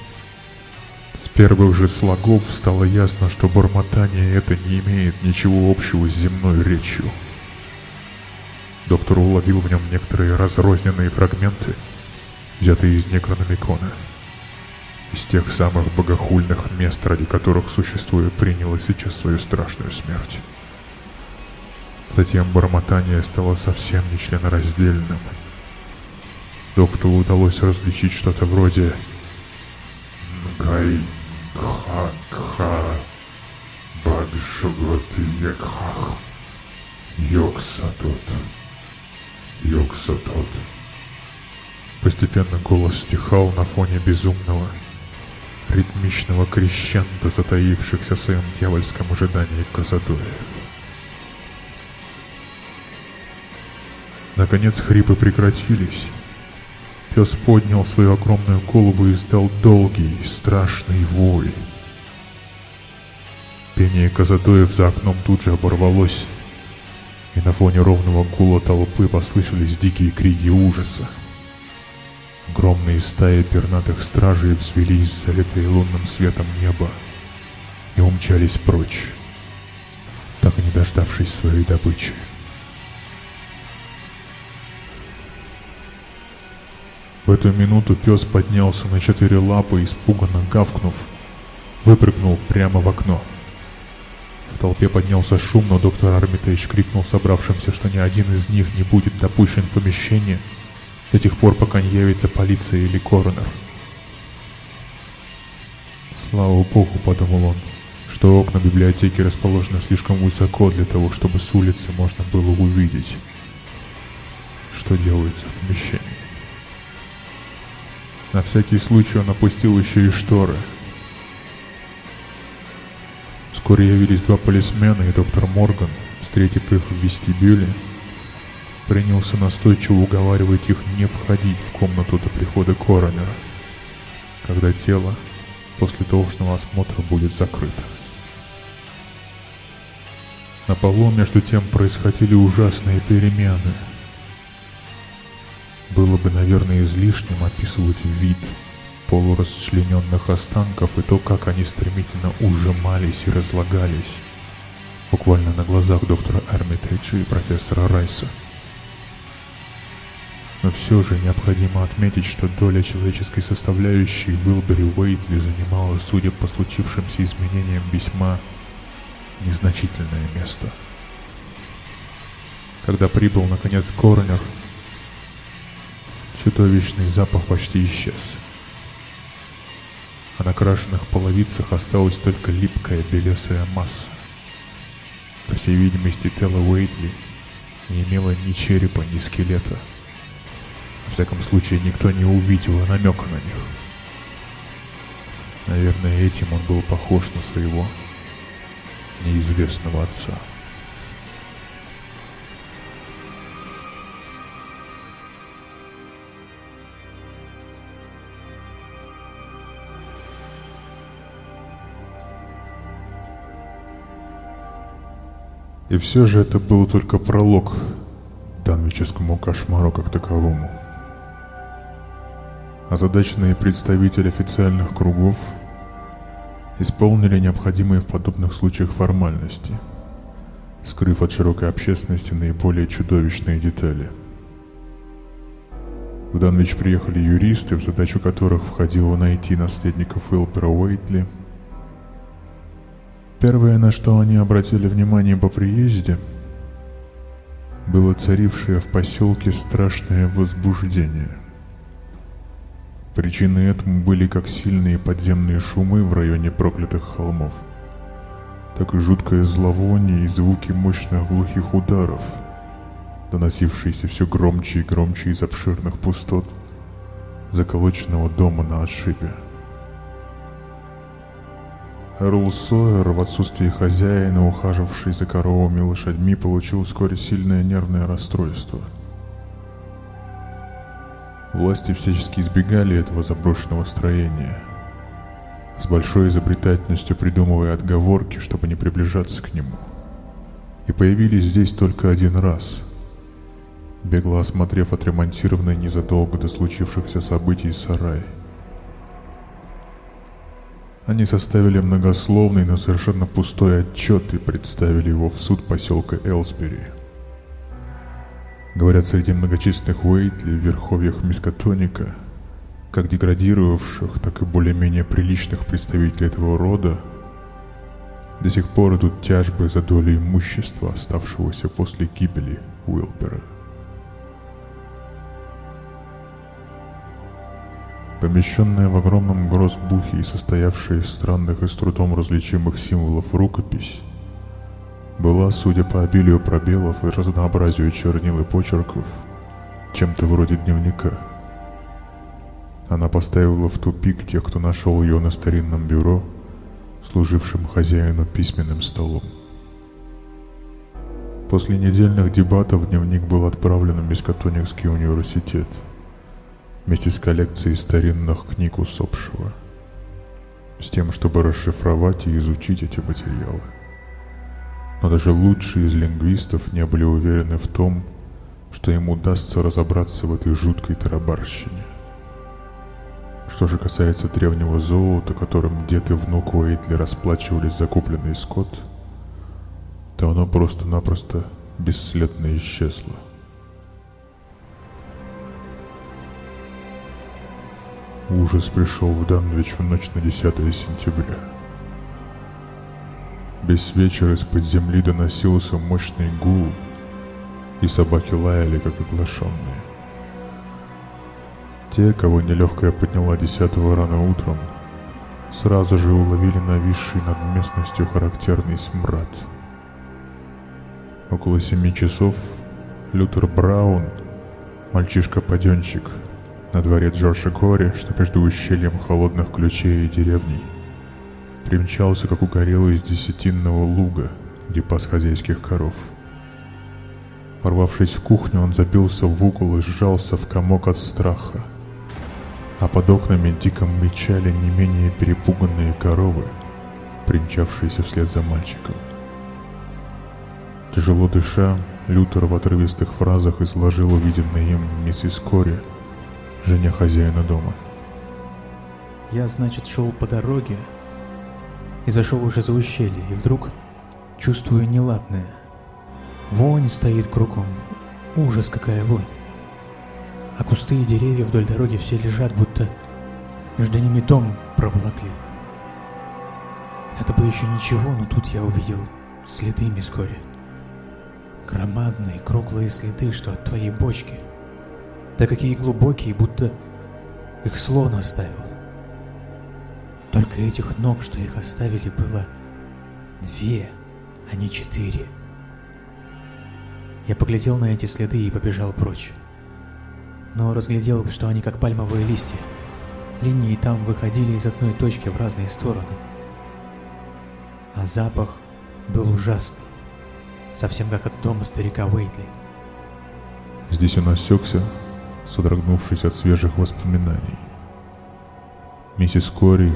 С первых же слогов стало ясно, что бормотание это не имеет ничего общего с земной речью. Доктор уловил в нем некоторые разрозненные фрагменты, взятые из Некрономикона, из тех самых богохульных мест, ради которых существует приняло сейчас свою страшную смерть. Затем бормотание стало совсем нечленораздельным — Доктору удалось различить что-то вроде Гай Кха Кха Бадшугот Екхах Йоксатот Йоксатот Постепенно голос стихал на фоне безумного, ритмичного крещенда, затаившихся в своем дьявольском ожидании Казадоев. Наконец хрипы прекратились, Пес поднял свою огромную голову и издал долгий, страшный вой. Пение Казадоев за окном тут же оборвалось, и на фоне ровного гула толпы послышались дикие крики ужаса. Огромные стаи пернатых стражей взвелись в залитое лунным светом небо и умчались прочь, так и не дождавшись своей добычи. В эту минуту пес поднялся на четыре лапы, испуганно гавкнув, выпрыгнул прямо в окно. В толпе поднялся шум, но доктор Армитейдж крикнул собравшимся, что ни один из них не будет допущен в помещение до тех пор, пока не явится полиция или коронер. Слава богу, подумал он, что окна библиотеки расположены слишком высоко для того, чтобы с улицы можно было увидеть, что делается в помещении. На всякий случай он опустил еще и шторы. Вскоре явились два полисмена, и доктор Морган, встретив их в вестибюле, принялся настойчиво уговаривать их не входить в комнату до прихода коронера, когда тело после должного осмотра будет закрыто. На полу между тем происходили ужасные перемены – было бы, наверное, излишним описывать вид полурасчлененных останков и то, как они стремительно ужимались и разлагались, буквально на глазах доктора Эрмитриджа и профессора Райса. Но все же необходимо отметить, что доля человеческой составляющей Уилбери Уэйтли занимала, судя по случившимся изменениям, весьма незначительное место. Когда прибыл, наконец, Корнер, чудовищный запах почти исчез. А на крашенных половицах осталась только липкая белесая масса. По всей видимости, тело Уэйтли не имело ни черепа, ни скелета. В всяком случае, никто не увидел и намека на них. Наверное, этим он был похож на своего неизвестного отца. И все же это был только пролог данвическому кошмару как таковому. Озадаченные представители официальных кругов исполнили необходимые в подобных случаях формальности, скрыв от широкой общественности наиболее чудовищные детали. В Данвич приехали юристы, в задачу которых входило найти наследников Уилпера Уэйтли – Первое, на что они обратили внимание по приезде, было царившее в поселке страшное возбуждение. Причины этому были как сильные подземные шумы в районе проклятых холмов, так и жуткое зловоние и звуки мощных глухих ударов, доносившиеся все громче и громче из обширных пустот заколоченного дома на отшибе. Эрл Сойер, в отсутствие хозяина, ухаживший за коровами и лошадьми, получил вскоре сильное нервное расстройство. Власти всячески избегали этого заброшенного строения, с большой изобретательностью придумывая отговорки, чтобы не приближаться к нему. И появились здесь только один раз, бегло осмотрев отремонтированный незадолго до случившихся событий сарай – они составили многословный, но совершенно пустой отчет и представили его в суд поселка Элсбери. Говорят, среди многочисленных Уэйтли в верховьях Мискотоника, как деградировавших, так и более-менее приличных представителей этого рода, до сих пор идут тяжбы за долю имущества, оставшегося после гибели Уилбера. Помещенная в огромном грозбухе и состоявшая из странных и с трудом различимых символов рукопись, была, судя по обилию пробелов и разнообразию чернил и почерков, чем-то вроде дневника. Она поставила в тупик тех, кто нашел ее на старинном бюро, служившем хозяину письменным столом. После недельных дебатов дневник был отправлен в Мискотоникский университет – вместе с коллекцией старинных книг усопшего, с тем, чтобы расшифровать и изучить эти материалы. Но даже лучшие из лингвистов не были уверены в том, что им удастся разобраться в этой жуткой тарабарщине. Что же касается древнего золота, которым дед и внук Уэйтли расплачивались за купленный скот, то оно просто-напросто бесследно исчезло. Ужас пришел в Данвич в ночь на 10 сентября. Весь вечер из-под земли доносился мощный гул, и собаки лаяли, как оглашенные. Те, кого нелегкая подняла десятого рано утром, сразу же уловили нависший над местностью характерный смрад. Около семи часов Лютер Браун, мальчишка-паденщик, на дворе Джорджа Кори, что между ущельем холодных ключей и деревней. Примчался, как угорелый из десятинного луга, где пас хозяйских коров. Ворвавшись в кухню, он забился в угол и сжался в комок от страха. А под окнами дико мычали не менее перепуганные коровы, примчавшиеся вслед за мальчиком. Тяжело дыша, Лютер в отрывистых фразах изложил увиденное им миссис Кори – жене хозяина дома. Я, значит, шел по дороге и зашел уже за ущелье, и вдруг чувствую неладное. Вонь стоит кругом. Ужас, какая вонь. а кусты и деревья вдоль дороги все лежат, будто между ними дом проволокли. Это бы еще ничего, но тут я увидел следы Мискори. Громадные круглые следы, что от твоей бочки. Да какие глубокие, будто их слон оставил. Только этих ног, что их оставили, было две, а не четыре. Я поглядел на эти следы и побежал прочь. Но разглядел, что они как пальмовые листья. Линии там выходили из одной точки в разные стороны. А запах был ужасный. Совсем как от дома старика Уэйтли. Здесь он осекся, содрогнувшись от свежих воспоминаний. Миссис Кори,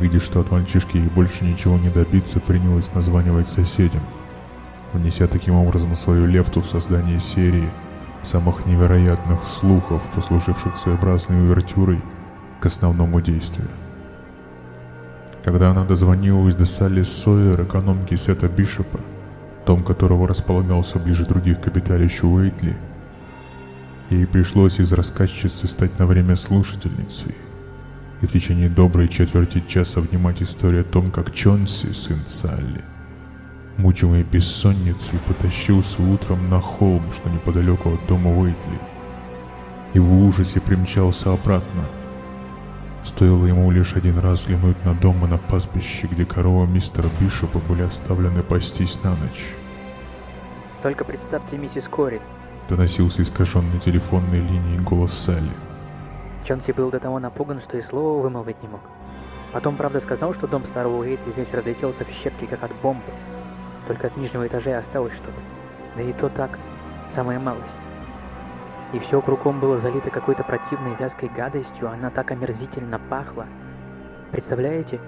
видя, что от мальчишки ей больше ничего не добиться, принялась названивать соседям, внеся таким образом свою лепту в создание серии самых невероятных слухов, послуживших своеобразной увертюрой к основному действию. Когда она дозвонилась до Салли Сойер, экономки Сета Бишопа, дом которого располагался ближе других к обиталищу Уэйтли, ей пришлось из рассказчицы стать на время слушательницей и в течение доброй четверти часа внимать историю о том, как Чонси, сын Салли, мучимый бессонницей, потащился утром на холм, что неподалеку от дома Уэйтли, и в ужасе примчался обратно. Стоило ему лишь один раз взглянуть на дом и на пастбище, где коровы мистера Бишопа были оставлены пастись на ночь. Только представьте, миссис Кори, Доносился искаженный телефонной линии голос Салли. Чонси был до того напуган, что и слова вымолвить не мог. Потом, правда, сказал, что дом старого Уэйтли весь разлетелся в щепки, как от бомбы. Только от нижнего этажа осталось что-то. Да и то так, самая малость. И все кругом было залито какой-то противной вязкой гадостью, она так омерзительно пахла. Представляете?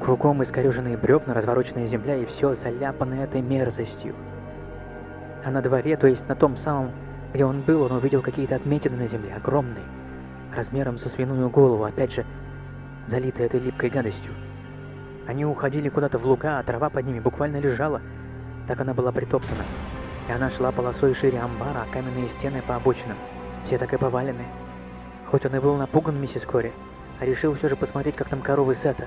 Кругом искореженные бревна, развороченная земля и все заляпано этой мерзостью. А на дворе, то есть на том самом, где он был, он увидел какие-то отметины на земле, огромные, размером со свиную голову, опять же, залитые этой липкой гадостью. Они уходили куда-то в луга, а трава под ними буквально лежала, так она была притоптана. И она шла полосой шире амбара, а каменные стены по обочинам, все так и повалены. Хоть он и был напуган миссис Кори, а решил все же посмотреть, как там коровы Сета.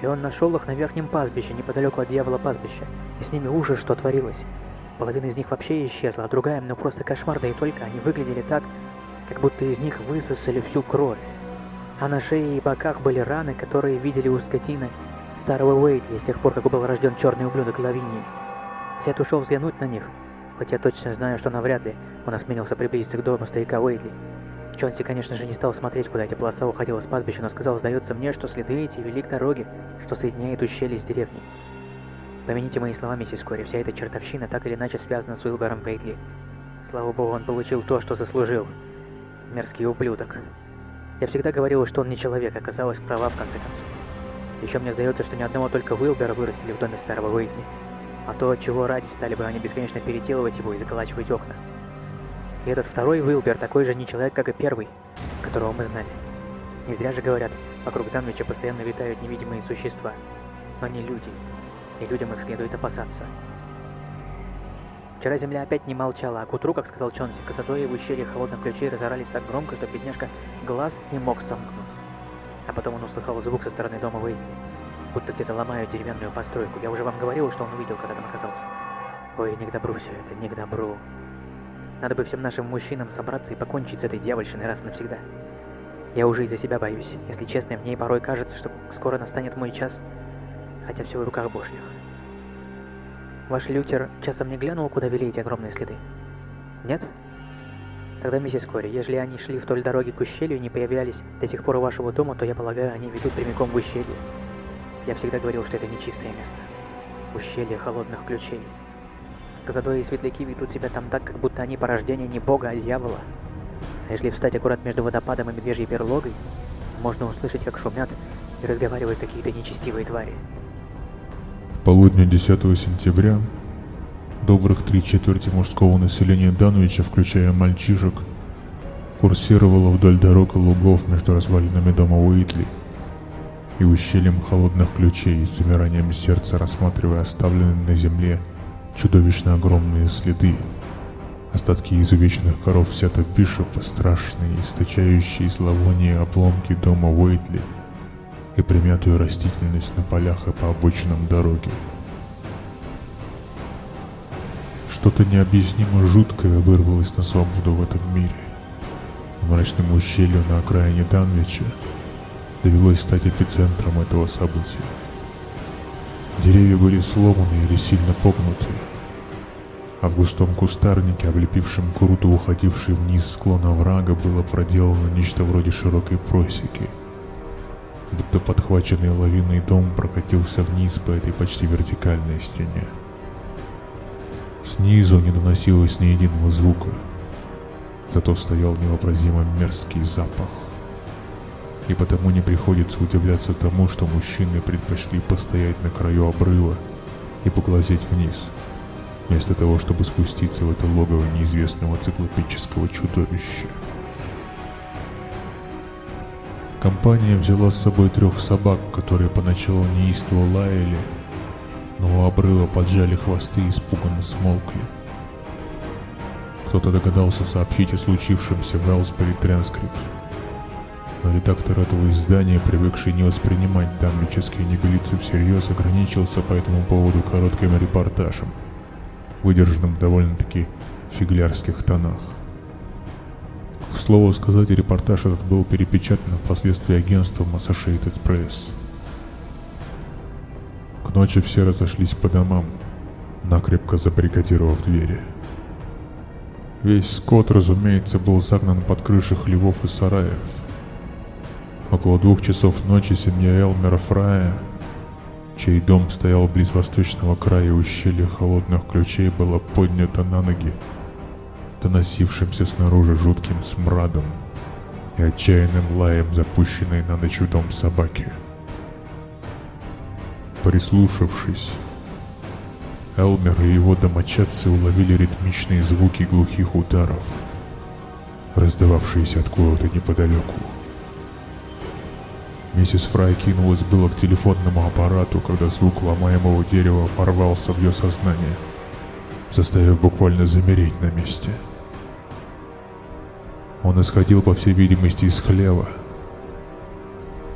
И он нашел их на верхнем пастбище, неподалеку от дьявола пастбища, и с ними ужас, что творилось. Половина из них вообще исчезла, а другая, ну просто кошмар, да и только они выглядели так, как будто из них высосали всю кровь. А на шее и боках были раны, которые видели у скотины старого Уэйтли с тех пор, как был рожден черный ублюдок Лавинии. Сет ушел взглянуть на них, хотя точно знаю, что навряд ли он осмелился приблизиться к дому старика Уэйтли. Чонси, конечно же, не стал смотреть, куда эта полоса уходила с пастбища, но сказал, сдается мне, что следы эти вели к дороге, что соединяет ущелье с деревней. Помяните мои слова, миссис Кори, вся эта чертовщина так или иначе связана с Уилбером Пейтли. Слава богу, он получил то, что заслужил. Мерзкий ублюдок. Я всегда говорила, что он не человек, оказалась права в конце концов. Еще мне сдается, что ни одного только Уилбера вырастили в доме старого Уэйтли. А то, чего ради, стали бы они бесконечно переделывать его и заколачивать окна. И этот второй Уилбер такой же не человек, как и первый, которого мы знали. Не зря же говорят, вокруг Данвича постоянно витают невидимые существа. Но не люди. И людям их следует опасаться. Вчера земля опять не молчала, а к утру, как сказал Чонси, косодои в ущелье холодных ключей разорались так громко, что бедняжка глаз не мог сомкнуть. А потом он услыхал звук со стороны дома Уэйтли, будто где-то ломают деревянную постройку. Я уже вам говорил, что он увидел, когда там оказался. Ой, не к добру все это, не к добру. Надо бы всем нашим мужчинам собраться и покончить с этой дьявольщиной раз и навсегда. Я уже из-за себя боюсь. Если честно, мне порой кажется, что скоро настанет мой час, хотя все в руках Божьих. Ваш Лютер часом не глянул, куда вели эти огромные следы? Нет? Тогда, миссис Кори, если они шли вдоль дороги к ущелью и не появлялись до сих пор у вашего дома, то, я полагаю, они ведут прямиком в ущелье. Я всегда говорил, что это нечистое место. Ущелье холодных ключей. Казадои и светляки ведут себя там так, как будто они порождение не бога, а дьявола. А если встать аккурат между водопадом и медвежьей берлогой, можно услышать, как шумят и разговаривают какие-то нечестивые твари. Полудня 10 сентября. Добрых три четверти мужского населения Дановича, включая мальчишек, курсировало вдоль дорог и лугов между развалинами дома Уитли и ущельем холодных ключей с замиранием сердца рассматривая оставленные на земле чудовищно огромные следы, Остатки изувеченных коров Сета Бишопа, страшные, источающие зловоние обломки дома Уэйтли и примятую растительность на полях и по обочинам дороги. Что-то необъяснимо жуткое вырвалось на свободу в этом мире. Мрачному ущелью на окраине Данвича довелось стать эпицентром этого события. Деревья были сломаны или сильно погнуты, а в густом кустарнике, облепившем круто уходивший вниз склон оврага, было проделано нечто вроде широкой просеки. Будто подхваченный лавиной дом прокатился вниз по этой почти вертикальной стене. Снизу не доносилось ни единого звука, зато стоял невообразимо мерзкий запах. И потому не приходится удивляться тому, что мужчины предпочли постоять на краю обрыва и поглазеть вниз – вместо того, чтобы спуститься в это логово неизвестного циклопического чудовища. Компания взяла с собой трех собак, которые поначалу неистово лаяли, но у обрыва поджали хвосты и испуганно смолкли. Кто-то догадался сообщить о случившемся в Элсбери Транскрипт, но редактор этого издания, привыкший не воспринимать данвические небылицы всерьез, ограничился по этому поводу коротким репортажем – выдержанном довольно-таки фиглярских тонах. К слову сказать, репортаж этот был перепечатан впоследствии агентством Associated Press. К ночи все разошлись по домам, накрепко забаррикадировав двери. Весь скот, разумеется, был загнан под крыши хлевов и сараев. Около двух часов ночи семья Элмера Фрая чей дом стоял близ восточного края ущелья холодных ключей, была поднята на ноги, доносившимся снаружи жутким смрадом и отчаянным лаем запущенной на ночь дом собаки. Прислушавшись, Элмер и его домочадцы уловили ритмичные звуки глухих ударов, раздававшиеся откуда-то неподалеку. Миссис Фрай кинулась было к телефонному аппарату, когда звук ломаемого дерева ворвался в ее сознание, заставив буквально замереть на месте. Он исходил, по всей видимости, из хлева.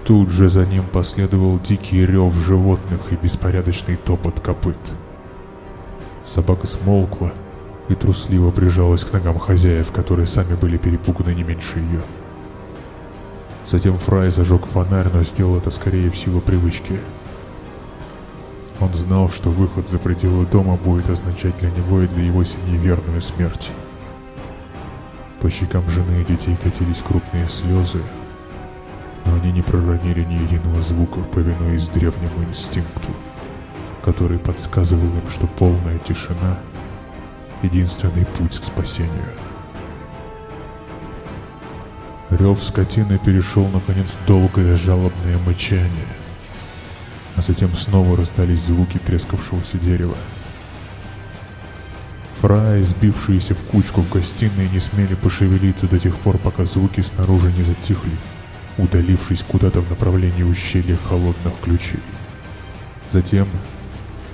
Тут же за ним последовал дикий рев животных и беспорядочный топот копыт. Собака смолкла и трусливо прижалась к ногам хозяев, которые сами были перепуганы не меньше ее. Затем Фрай зажег фонарь, но сделал это скорее в силу привычки. Он знал, что выход за пределы дома будет означать для него и для его семьи верную смерть. По щекам жены и детей катились крупные слезы, но они не проронили ни единого звука, повинуясь древнему инстинкту, который подсказывал им, что полная тишина — единственный путь к спасению. Рев скотины перешел наконец в долгое жалобное мычание, а затем снова раздались звуки трескавшегося дерева. Фраи, сбившиеся в кучку в гостиной, не смели пошевелиться до тех пор, пока звуки снаружи не затихли, удалившись куда-то в направлении ущелья холодных ключей. Затем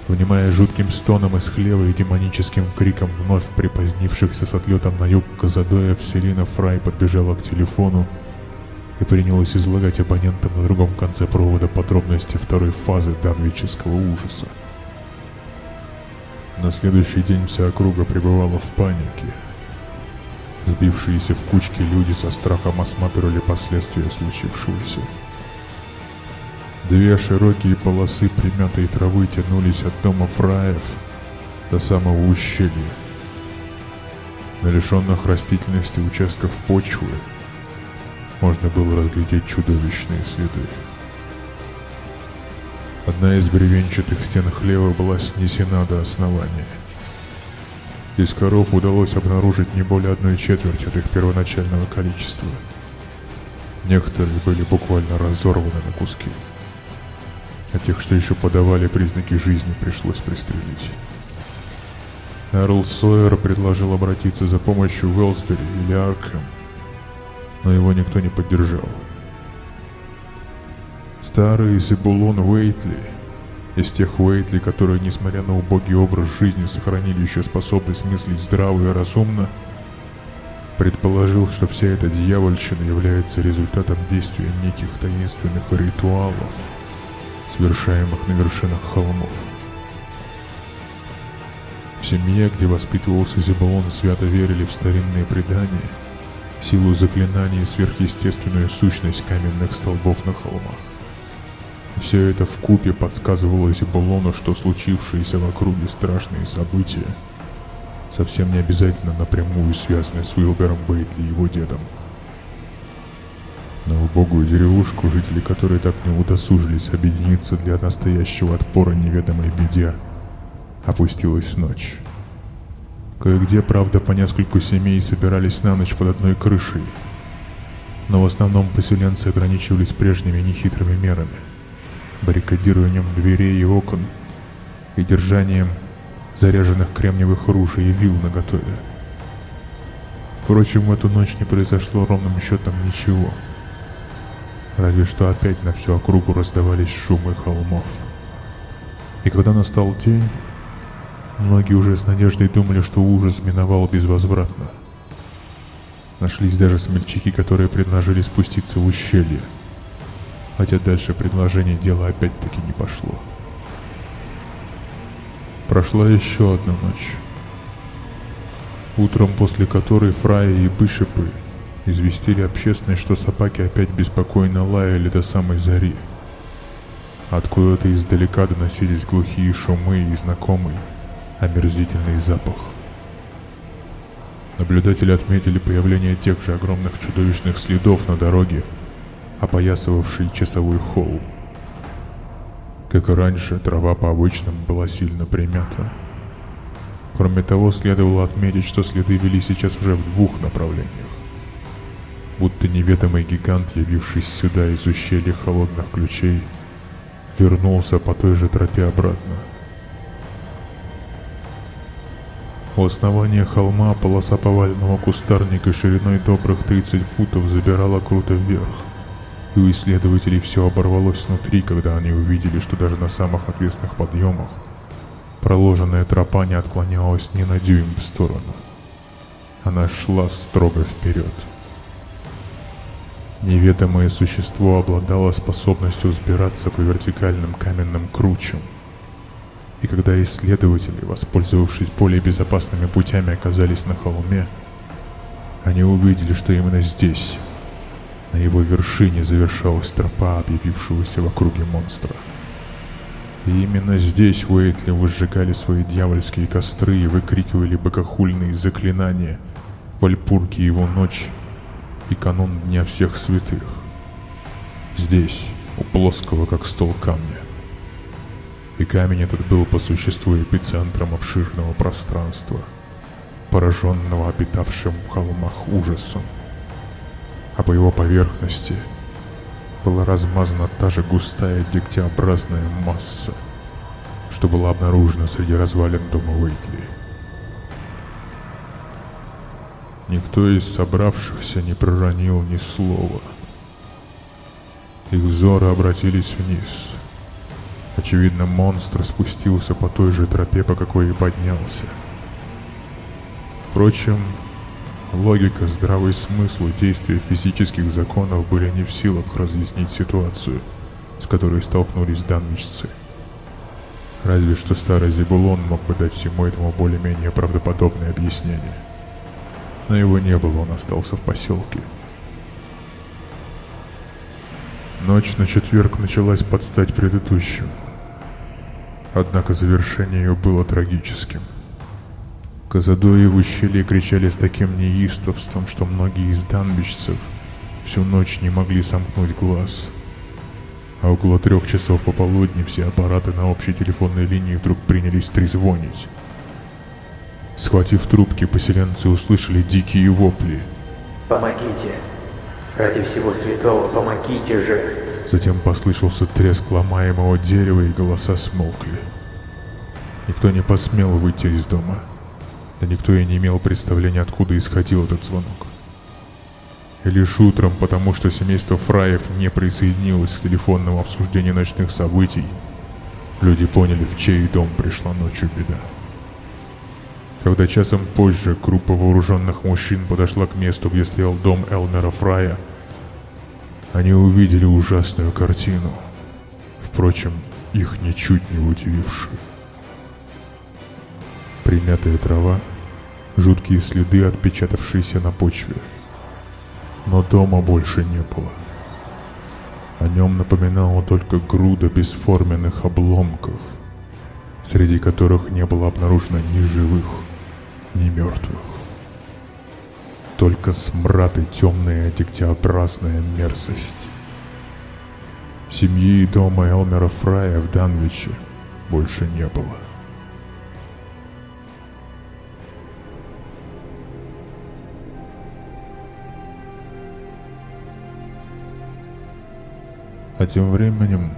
внимая жутким стоном из хлева и демоническим криком вновь припозднившихся с отлетом на юг Казадоя, Селина Фрай подбежала к телефону и принялась излагать абонентам на другом конце провода подробности второй фазы данвического ужаса. На следующий день вся округа пребывала в панике. Сбившиеся в кучки люди со страхом осматривали последствия случившегося. Две широкие полосы примятой травы тянулись от дома фраев до самого ущелья. На лишенных растительности участков почвы можно было разглядеть чудовищные следы. Одна из бревенчатых стен хлева была снесена до основания. Из коров удалось обнаружить не более одной четверти от их первоначального количества. Некоторые были буквально разорваны на куски а тех, что еще подавали признаки жизни, пришлось пристрелить. Эрл Сойер предложил обратиться за помощью в Уэлсбери или Аркхэм, но его никто не поддержал. Старый Зебулон Уэйтли, из тех Уэйтли, которые, несмотря на убогий образ жизни, сохранили еще способность мыслить здраво и разумно, предположил, что вся эта дьявольщина является результатом действия неких таинственных ритуалов, совершаемых на вершинах холмов. В семье, где воспитывался Зебулон, свято верили в старинные предания, силу заклинаний и сверхъестественную сущность каменных столбов на холмах. Все это в купе подсказывало Зебулону, что случившиеся в округе страшные события совсем не обязательно напрямую связаны с Уилбером Бейтли и его дедом. На убогую деревушку, жители которой так не удосужились объединиться для настоящего отпора неведомой беде, опустилась ночь. Кое-где, правда, по нескольку семей собирались на ночь под одной крышей, но в основном поселенцы ограничивались прежними нехитрыми мерами – баррикадированием дверей и окон и держанием заряженных кремниевых ружей и вил наготове. Впрочем, в эту ночь не произошло ровным счетом ничего. Разве что опять на всю округу раздавались шумы холмов. И когда настал день, многие уже с надеждой думали, что ужас миновал безвозвратно. Нашлись даже смельчаки, которые предложили спуститься в ущелье – хотя дальше предложение дела опять-таки не пошло. Прошла еще одна ночь, утром после которой Фрая и Бышепы известили общественность, что собаки опять беспокойно лаяли до самой зари. Откуда-то издалека доносились глухие шумы и знакомый омерзительный запах. Наблюдатели отметили появление тех же огромных чудовищных следов на дороге, опоясывавший часовой холм. Как и раньше, трава по обычному была сильно примята. Кроме того, следовало отметить, что следы вели сейчас уже в двух направлениях. Будто неведомый гигант, явившись сюда из ущелья холодных ключей, вернулся по той же тропе обратно. У основания холма полоса поваленного кустарника шириной добрых 30 футов забирала круто вверх и у исследователей все оборвалось внутри, когда они увидели, что даже на самых ответственных подъемах проложенная тропа не отклонялась ни на дюйм в сторону. Она шла строго вперед. Неведомое существо обладало способностью взбираться по вертикальным каменным кручам. И когда исследователи, воспользовавшись более безопасными путями, оказались на холме, они увидели, что именно здесь, на его вершине завершалась тропа, объявившегося в округе монстра. И именно здесь Уэйтли выжигали свои дьявольские костры и выкрикивали богохульные заклинания Вальпурги его ночь и канун Дня Всех Святых. Здесь, у плоского как стол камня. И камень этот был по существу эпицентром обширного пространства, пораженного обитавшим в холмах ужасом а по его поверхности была размазана та же густая дегтеобразная масса, что была обнаружена среди развалин дома Уэйтли. Никто из собравшихся не проронил ни слова. Их взоры обратились вниз. Очевидно, монстр спустился по той же тропе, по какой и поднялся. Впрочем, Логика, здравый смысл и действия физических законов были не в силах разъяснить ситуацию, с которой столкнулись данвичцы. Разве что старый Зебулон мог бы дать всему этому более-менее правдоподобное объяснение. Но его не было, он остался в поселке. Ночь на четверг началась под стать предыдущую. Однако завершение ее было трагическим – Казадои в ущелье кричали с таким неистовством, что многие из данбищцев всю ночь не могли сомкнуть глаз. А около трех часов пополудни все аппараты на общей телефонной линии вдруг принялись трезвонить. Схватив трубки, поселенцы услышали дикие вопли. «Помогите! Ради всего святого, помогите же!» Затем послышался треск ломаемого дерева и голоса смолкли. Никто не посмел выйти из дома да никто и не имел представления, откуда исходил этот звонок. И лишь утром, потому что семейство Фраев не присоединилось к телефонному обсуждению ночных событий, люди поняли, в чей дом пришла ночью беда. Когда часом позже группа вооруженных мужчин подошла к месту, где стоял дом Элмера Фрая, они увидели ужасную картину, впрочем, их ничуть не удивившую. Примятая трава, жуткие следы, отпечатавшиеся на почве. Но дома больше не было. О нем напоминала только груда бесформенных обломков, среди которых не было обнаружено ни живых, ни мертвых. Только смрад и темная дегтеобразная мерзость. Семьи и дома Элмера Фрая в Данвиче больше не было. А тем временем,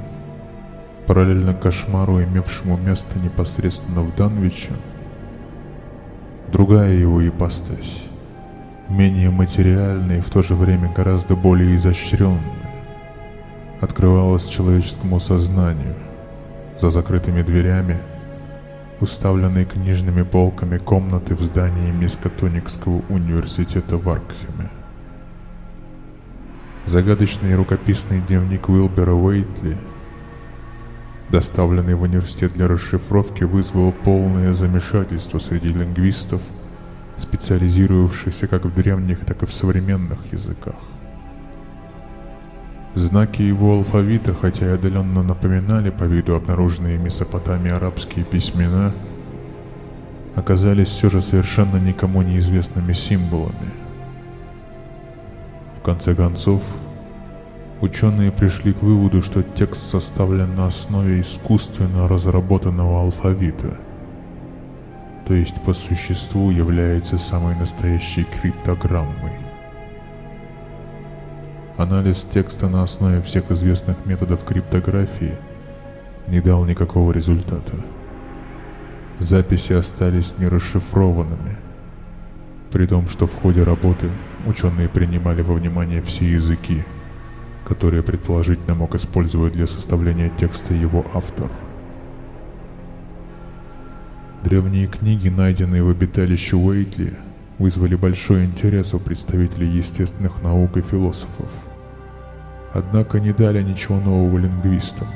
параллельно кошмару, имевшему место непосредственно в Данвиче, другая его ипостась, менее материальная и в то же время гораздо более изощренная, открывалась человеческому сознанию за закрытыми дверями, уставленной книжными полками комнаты в здании Мискатоникского университета в Аркхеме. Загадочный рукописный дневник Уилбера Уэйтли, доставленный в университет для расшифровки, вызвал полное замешательство среди лингвистов, специализировавшихся как в древних, так и в современных языках. Знаки его алфавита, хотя и отдаленно напоминали по виду обнаруженные Месопотамии арабские письмена, оказались все же совершенно никому неизвестными символами – в конце концов, ученые пришли к выводу, что текст составлен на основе искусственно разработанного алфавита, то есть по существу является самой настоящей криптограммой. Анализ текста на основе всех известных методов криптографии не дал никакого результата. Записи остались нерасшифрованными, при том, что в ходе работы ученые принимали во внимание все языки, которые предположительно мог использовать для составления текста его автор. Древние книги, найденные в обиталище Уэйтли, вызвали большой интерес у представителей естественных наук и философов. Однако не дали ничего нового лингвистам,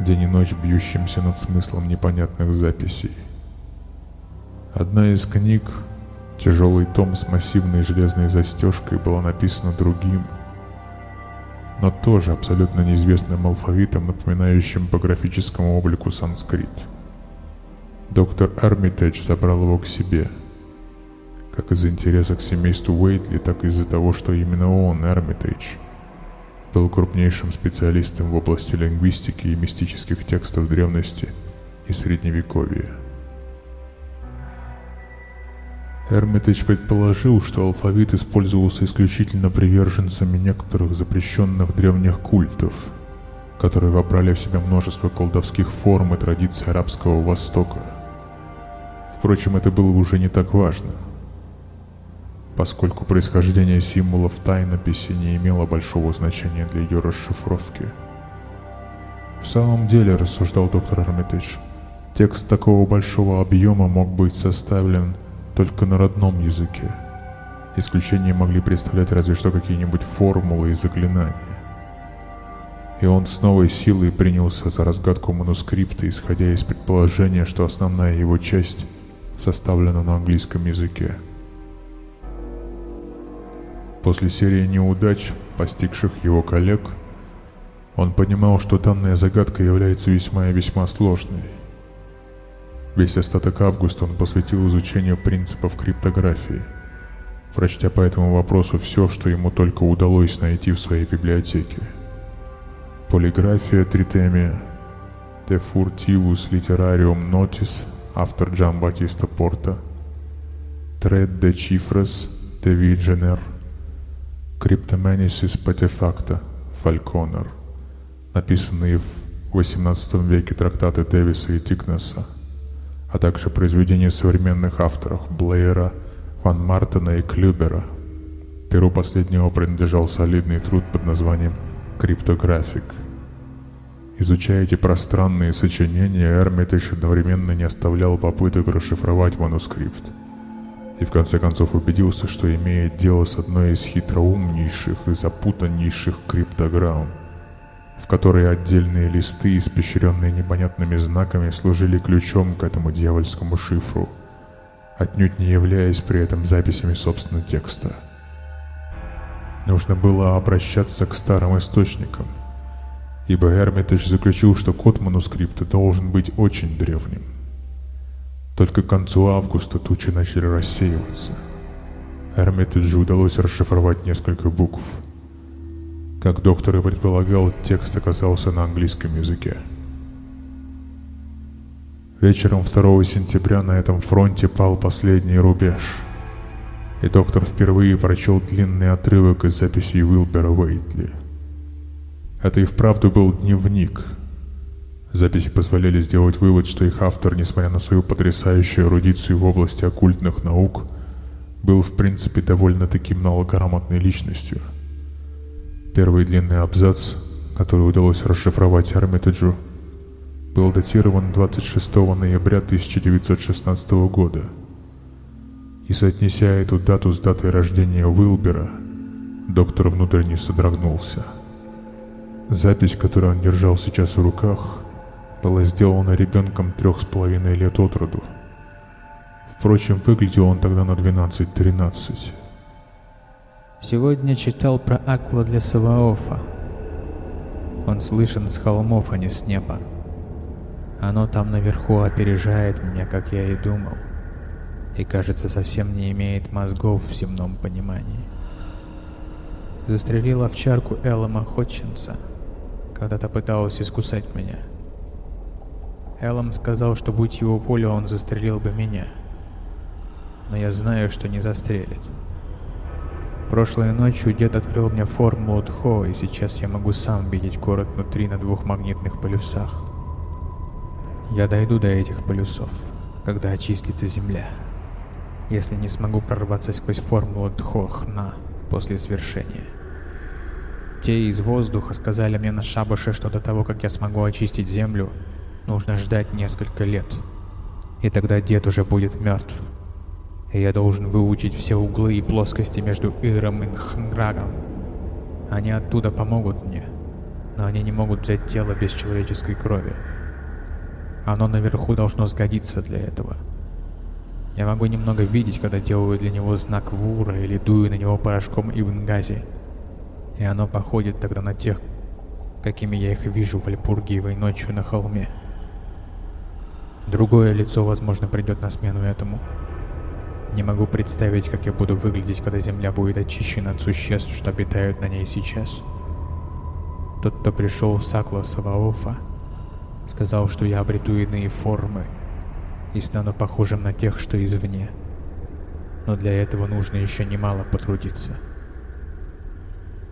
день и ночь бьющимся над смыслом непонятных записей. Одна из книг, Тяжелый том с массивной железной застежкой была написана другим, но тоже абсолютно неизвестным алфавитом, напоминающим по графическому облику санскрит. Доктор Армитедж забрал его к себе, как из интереса к семейству Уэйтли, так и из-за того, что именно он, Армитедж, был крупнейшим специалистом в области лингвистики и мистических текстов древности и средневековья. Эрмитедж предположил, что алфавит использовался исключительно приверженцами некоторых запрещенных древних культов, которые вобрали в себя множество колдовских форм и традиций арабского Востока. Впрочем, это было уже не так важно, поскольку происхождение символов тайнописи не имело большого значения для ее расшифровки. В самом деле, рассуждал доктор Армитедж, текст такого большого объема мог быть составлен – только на родном языке. Исключения могли представлять разве что какие-нибудь формулы и заклинания. И он с новой силой принялся за разгадку манускрипта, исходя из предположения, что основная его часть составлена на английском языке. После серии неудач, постигших его коллег, он понимал, что данная загадка является весьма и весьма сложной. Весь остаток августа он посвятил изучению принципов криптографии, прочтя по этому вопросу все, что ему только удалось найти в своей библиотеке. Полиграфия Тритемия, De Furtivus Literarium Notis, автор Джан Батиста Порта, Tred de Cifras de Vigener, Cryptomanicis Patefacta, Фальконер, написанные в XVIII веке трактаты Дэвиса и Тикнеса, а также произведения современных авторов Блэера, Ван Мартена и Клюбера. Перу последнего принадлежал солидный труд под названием «Криптографик». Изучая эти пространные сочинения, Эрмитаж одновременно не оставлял попыток расшифровать манускрипт. И в конце концов убедился, что имеет дело с одной из хитроумнейших и запутаннейших криптограмм, в которой отдельные листы, испещренные непонятными знаками, служили ключом к этому дьявольскому шифру, отнюдь не являясь при этом записями собственного текста. Нужно было обращаться к старым источникам, ибо Эрмитаж заключил, что код манускрипта должен быть очень древним. Только к концу августа тучи начали рассеиваться. Эрмитаджу удалось расшифровать несколько букв. Как доктор и предполагал, текст оказался на английском языке. Вечером 2 сентября на этом фронте пал последний рубеж, и доктор впервые прочел длинный отрывок из записей Уилбера Уэйтли – это и вправду был дневник. Записи позволяли сделать вывод, что их автор, несмотря на свою потрясающую эрудицию в области оккультных наук, был в принципе довольно-таки малограмотной личностью. Первый длинный абзац, который удалось расшифровать Армитеджу, был датирован 26 ноября 1916 года. И соотнеся эту дату с датой рождения Уилбера, доктор внутренне содрогнулся – Запись, которую он держал сейчас в руках, была сделана ребенком трех с половиной лет от роду. Впрочем, выглядел он тогда на 12-13. Сегодня читал про Акла для Саваофа. Он слышен с холмов, а не с неба. Оно там наверху опережает меня, как я и думал, и, кажется, совсем не имеет мозгов в земном понимании. Застрелил овчарку Эллама Хотчинса — когда-то пыталась искусать меня. Эллом сказал, что будь его воля, он застрелил бы меня. Но я знаю, что не застрелит. Прошлой ночью дед открыл мне формулу Дхо, и сейчас я могу сам видеть город внутри на двух магнитных полюсах. Я дойду до этих полюсов, когда очистится Земля. Если не смогу прорваться сквозь формулу Дхо Хна после свершения. Те из воздуха сказали мне на шабаше, что до того, как я смогу очистить землю, нужно ждать несколько лет. И тогда дед уже будет мертв. Я должен выучить все углы и плоскости между Иром и Нхнграгом. Они оттуда помогут мне, но они не могут взять тело без человеческой крови. Оно наверху должно сгодиться для этого. Я могу немного видеть, когда делаю для него знак Вура или дую на него порошком Ивнгази и оно походит тогда на тех, какими я их вижу в Альпургиевой ночью на холме. Другое лицо, возможно, придет на смену этому. Не могу представить, как я буду выглядеть, когда Земля будет очищена от существ, что обитают на ней сейчас. Тот, кто пришел с Саваофа, сказал, что я обрету иные формы и стану похожим на тех, что извне. Но для этого нужно еще немало потрудиться.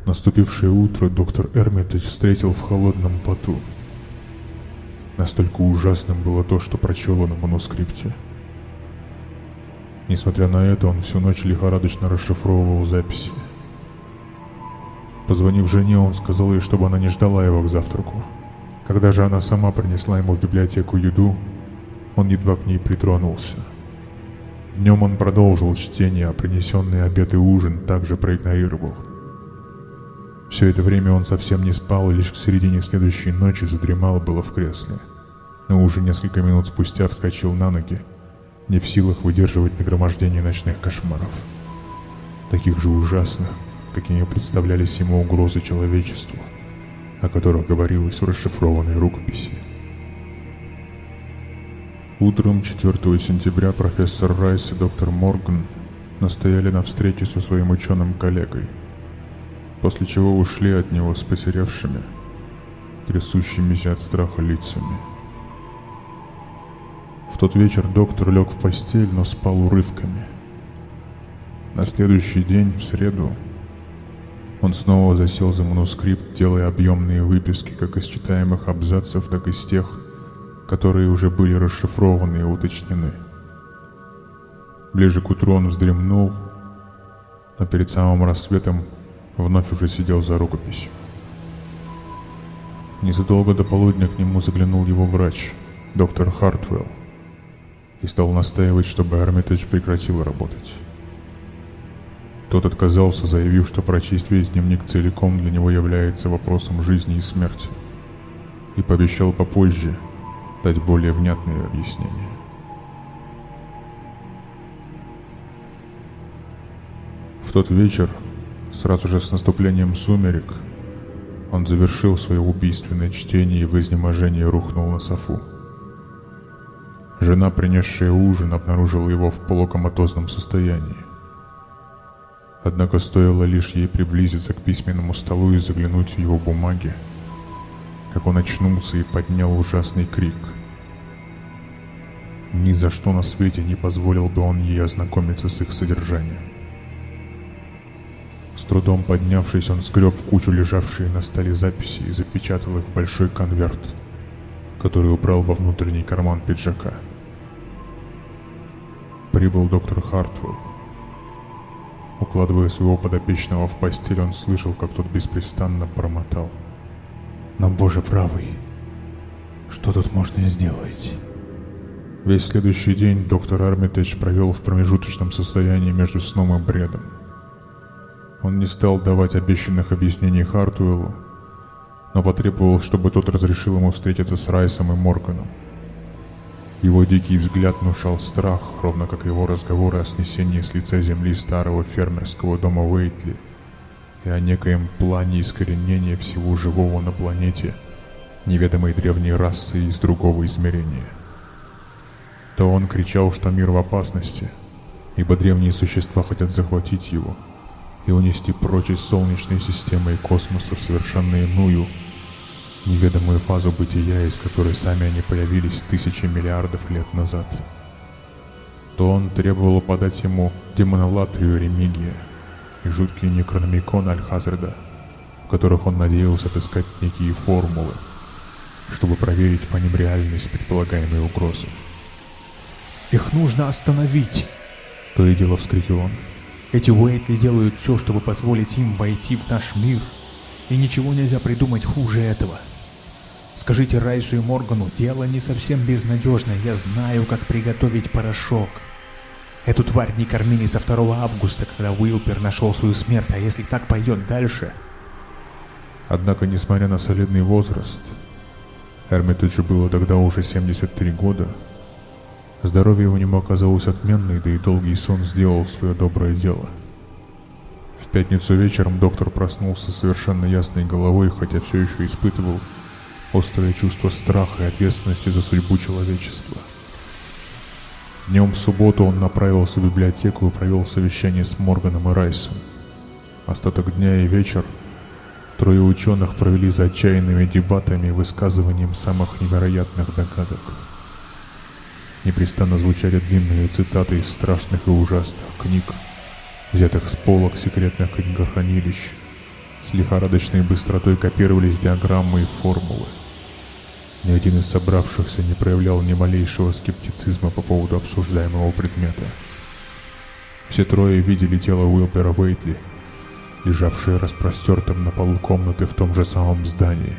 Наступившее утро доктор Эрмитедж встретил в холодном поту. Настолько ужасным было то, что прочел он в манускрипте. Несмотря на это, он всю ночь лихорадочно расшифровывал записи. Позвонив жене, он сказал ей, чтобы она не ждала его к завтраку. Когда же она сама принесла ему в библиотеку еду, он едва к ней притронулся. Днем он продолжил чтение, а принесенный обед и ужин также проигнорировал. Все это время он совсем не спал и лишь к середине следующей ночи задремал было в кресле. Но уже несколько минут спустя вскочил на ноги, не в силах выдерживать нагромождение ночных кошмаров. Таких же ужасных, какими представлялись ему угрозы человечеству, о которых говорилось в расшифрованной рукописи. Утром 4 сентября профессор Райс и доктор Морган настояли на встрече со своим ученым коллегой – после чего ушли от него с потерявшими, трясущимися от страха лицами. В тот вечер доктор лег в постель, но спал урывками. На следующий день, в среду, он снова засел за манускрипт, делая объемные выписки как из читаемых абзацев, так и из тех, которые уже были расшифрованы и уточнены. Ближе к утру он вздремнул, но перед самым рассветом вновь уже сидел за рукописью. Незадолго до полудня к нему заглянул его врач, доктор Хартвелл, и стал настаивать, чтобы Армитедж прекратил работать. Тот отказался, заявив, что прочесть весь дневник целиком для него является вопросом жизни и смерти, и пообещал попозже дать более внятные объяснения. В тот вечер, сразу же с наступлением сумерек, он завершил свое убийственное чтение и в изнеможении рухнул на софу. Жена, принесшая ужин, обнаружила его в полукоматозном состоянии. Однако стоило лишь ей приблизиться к письменному столу и заглянуть в его бумаги, как он очнулся и поднял ужасный крик. Ни за что на свете не позволил бы он ей ознакомиться с их содержанием. С трудом поднявшись, он сгреб в кучу лежавшие на столе записи и запечатал их в большой конверт, который убрал во внутренний карман пиджака. Прибыл доктор Хартвелл. Укладывая своего подопечного в постель, он слышал, как тот беспрестанно бормотал. «Но, Боже правый, что тут можно сделать?» Весь следующий день доктор Армитедж провел в промежуточном состоянии между сном и бредом. Он не стал давать обещанных объяснений Хартуэллу, но потребовал, чтобы тот разрешил ему встретиться с Райсом и Морганом. Его дикий взгляд внушал страх, ровно как его разговоры о снесении с лица земли старого фермерского дома Уэйтли и о некоем плане искоренения всего живого на планете, неведомой древней расы из другого измерения. То он кричал, что мир в опасности, ибо древние существа хотят захватить его и унести прочь из Солнечной системы и космоса в совершенно иную, неведомую фазу бытия, из которой сами они появились тысячи миллиардов лет назад. То он требовал подать ему демонолатрию Ремигия и жуткие некрономикон Альхазарда, в которых он надеялся отыскать некие формулы, чтобы проверить по ним реальность предполагаемой угрозы. «Их нужно остановить!» То и дело вскрикивал он. «Эти Уэйтли делают все, чтобы позволить им войти в наш мир, и ничего нельзя придумать хуже этого!» Скажите Райсу и Моргану, дело не совсем безнадежное, я знаю, как приготовить порошок. Эту тварь не кормили со 2 августа, когда Уилпер нашел свою смерть, а если так пойдет дальше... Однако, несмотря на солидный возраст, Эрмитеджу было тогда уже 73 года, здоровье у него оказалось отменное, да и долгий сон сделал свое доброе дело. В пятницу вечером доктор проснулся совершенно ясной головой, хотя все еще испытывал острое чувство страха и ответственности за судьбу человечества. Днем в субботу он направился в библиотеку и провел совещание с Морганом и Райсом. Остаток дня и вечер трое ученых провели за отчаянными дебатами и высказыванием самых невероятных догадок. Непрестанно звучали длинные цитаты из страшных и ужасных книг, взятых с полок секретных книгохранилищ. С лихорадочной быстротой копировались диаграммы и формулы. Ни один из собравшихся не проявлял ни малейшего скептицизма по поводу обсуждаемого предмета. Все трое видели тело Уилбера Уэйтли, лежавшее распростертым на полу комнаты в том же самом здании.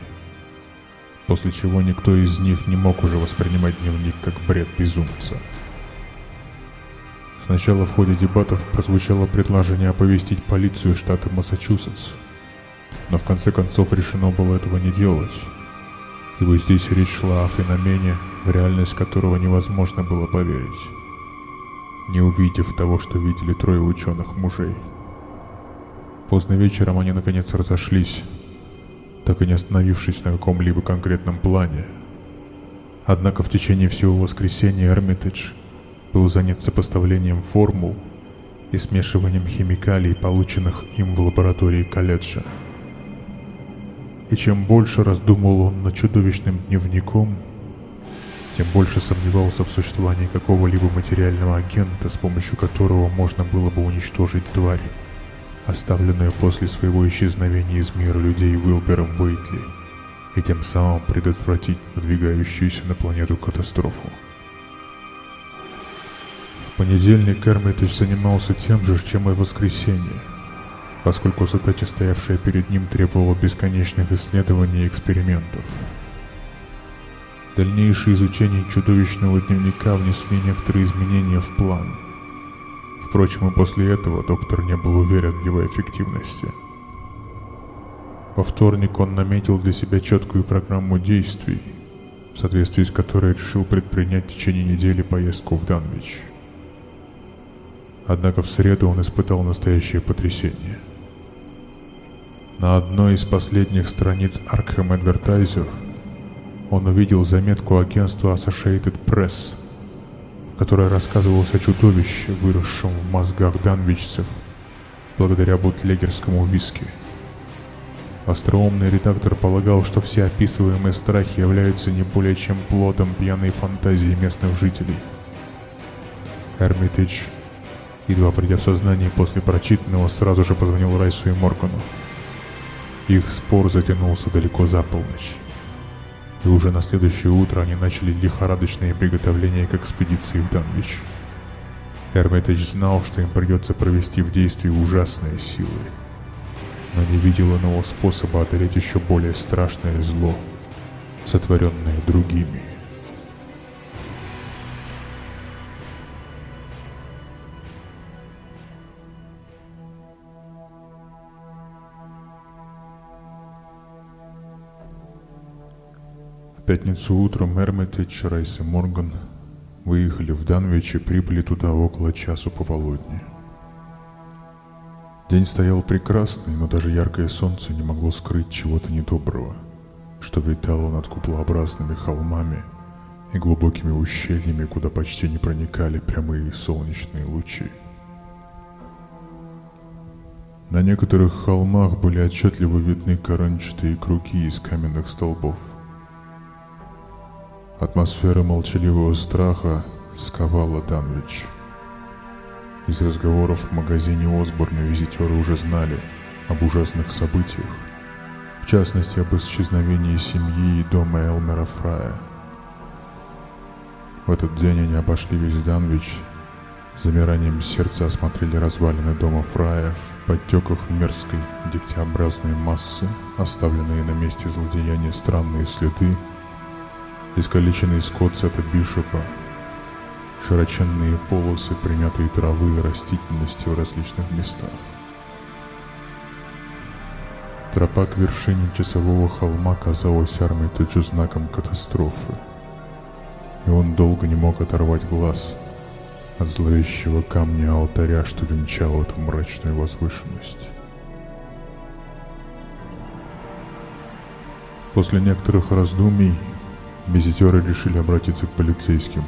После чего никто из них не мог уже воспринимать дневник как бред безумца. Сначала в ходе дебатов прозвучало предложение оповестить полицию штата Массачусетс, но в конце концов решено было этого не делать, ибо здесь речь шла о феномене, в реальность которого невозможно было поверить, не увидев того, что видели трое ученых мужей. Поздно вечером они наконец разошлись, так и не остановившись на каком-либо конкретном плане. Однако в течение всего воскресенья Эрмитедж был занят сопоставлением формул и смешиванием химикалий, полученных им в лаборатории колледжа. И чем больше раздумывал он над чудовищным дневником, тем больше сомневался в существовании какого-либо материального агента, с помощью которого можно было бы уничтожить тварь, оставленную после своего исчезновения из мира людей Уилбером Уэйтли, и тем самым предотвратить надвигающуюся на планету катастрофу. В понедельник Эрмитедж занимался тем же, чем и в воскресенье – поскольку задача, стоявшая перед ним, требовала бесконечных исследований и экспериментов. Дальнейшее изучение чудовищного дневника внесли некоторые изменения в план. Впрочем, и после этого доктор не был уверен в его эффективности. Во вторник он наметил для себя четкую программу действий, в соответствии с которой решил предпринять в течение недели поездку в Данвич. Однако в среду он испытал настоящее потрясение. На одной из последних страниц Arkham Advertiser он увидел заметку агентства Associated Press, в которой рассказывалось о чудовище, выросшем в мозгах данвичцев благодаря бутлегерскому виски. Остроумный редактор полагал, что все описываемые страхи являются не более чем плодом пьяной фантазии местных жителей. Эрмитидж едва придя в сознание после прочитанного, сразу же позвонил Райсу и Моргану. Их спор затянулся далеко за полночь. И уже на следующее утро они начали лихорадочные приготовления к экспедиции в Данвич. Эрмитедж знал, что им придется провести в действии ужасные силы, но не видел иного способа одолеть еще более страшное зло, сотворенное другими. Пятницу утром Эрмитедж, Райс и Морган выехали в Данвич и прибыли туда около часу пополудни. День стоял прекрасный, но даже яркое солнце не могло скрыть чего-то недоброго, что витало над куполообразными холмами и глубокими ущельями, куда почти не проникали прямые солнечные лучи. На некоторых холмах были отчетливо видны корончатые круги из каменных столбов. Атмосфера молчаливого страха сковала Данвич. Из разговоров в магазине Осборна визитеры уже знали об ужасных событиях, в частности об исчезновении семьи и дома Элмера Фрая. В этот день они обошли весь Данвич, замиранием сердца осмотрели развалины дома Фрая в подтеках мерзкой дегтеобразной массы, оставленные на месте злодеяния странные следы искалеченный скот Сета Бишопа, широченные полосы примятые травы и растительности в различных местах. Тропа к вершине часового холма казалась Армитеджу знаком катастрофы, и он долго не мог оторвать глаз от зловещего камня алтаря, что венчал эту мрачную возвышенность. После некоторых раздумий Визитеры решили обратиться к полицейским,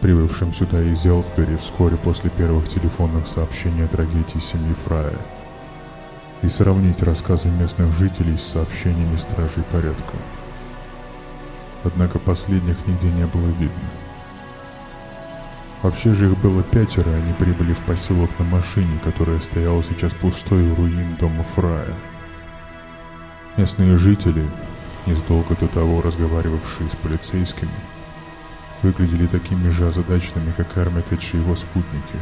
прибывшим сюда из Элсбери вскоре после первых телефонных сообщений о трагедии семьи Фрая, и сравнить рассказы местных жителей с сообщениями стражей порядка. Однако последних нигде не было видно. Вообще же их было пятеро, они прибыли в поселок на машине, которая стояла сейчас пустой у руин дома Фрая. Местные жители, незадолго до того разговаривавшие с полицейскими, выглядели такими же озадаченными, как Эрмитедж и его спутники.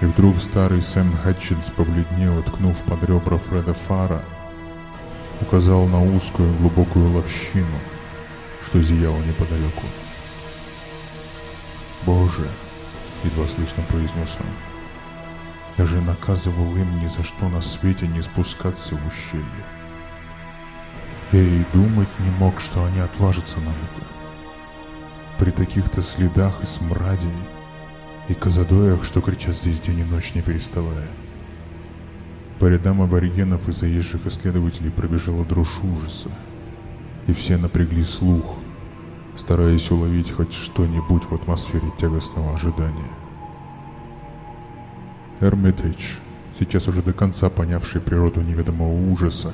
И вдруг старый Сэм Хэтчинс побледнел, ткнув под ребра Фреда Фара, указал на узкую глубокую ловщину, что зияла неподалеку. «Боже!» — едва слышно произнес он. «Я же наказывал им ни за что на свете не спускаться в ущелье». Я и думать не мог, что они отважатся на это. При таких-то следах и смраде, и казадоях, что кричат здесь день и ночь не переставая. По рядам аборигенов и заезжих исследователей пробежала дрожь ужаса, и все напрягли слух, стараясь уловить хоть что-нибудь в атмосфере тягостного ожидания. Эрмитедж, сейчас уже до конца понявший природу неведомого ужаса,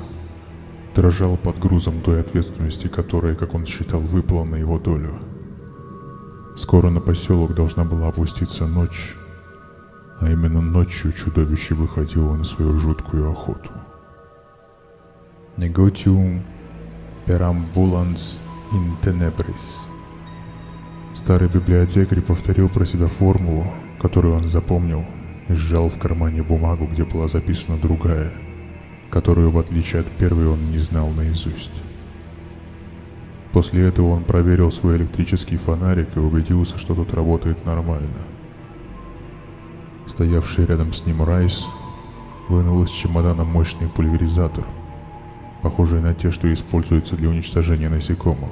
дрожал под грузом той ответственности, которая, как он считал, выпала на его долю. Скоро на поселок должна была опуститься ночь, а именно ночью чудовище выходило на свою жуткую охоту. Negotium perambulans in tenebris. Старый библиотекарь повторил про себя формулу, которую он запомнил и сжал в кармане бумагу, где была записана другая, которую, в отличие от первой, он не знал наизусть. После этого он проверил свой электрический фонарик и убедился, что тот работает нормально. Стоявший рядом с ним Райс вынул из чемодана мощный пульверизатор, похожий на те, что используются для уничтожения насекомых.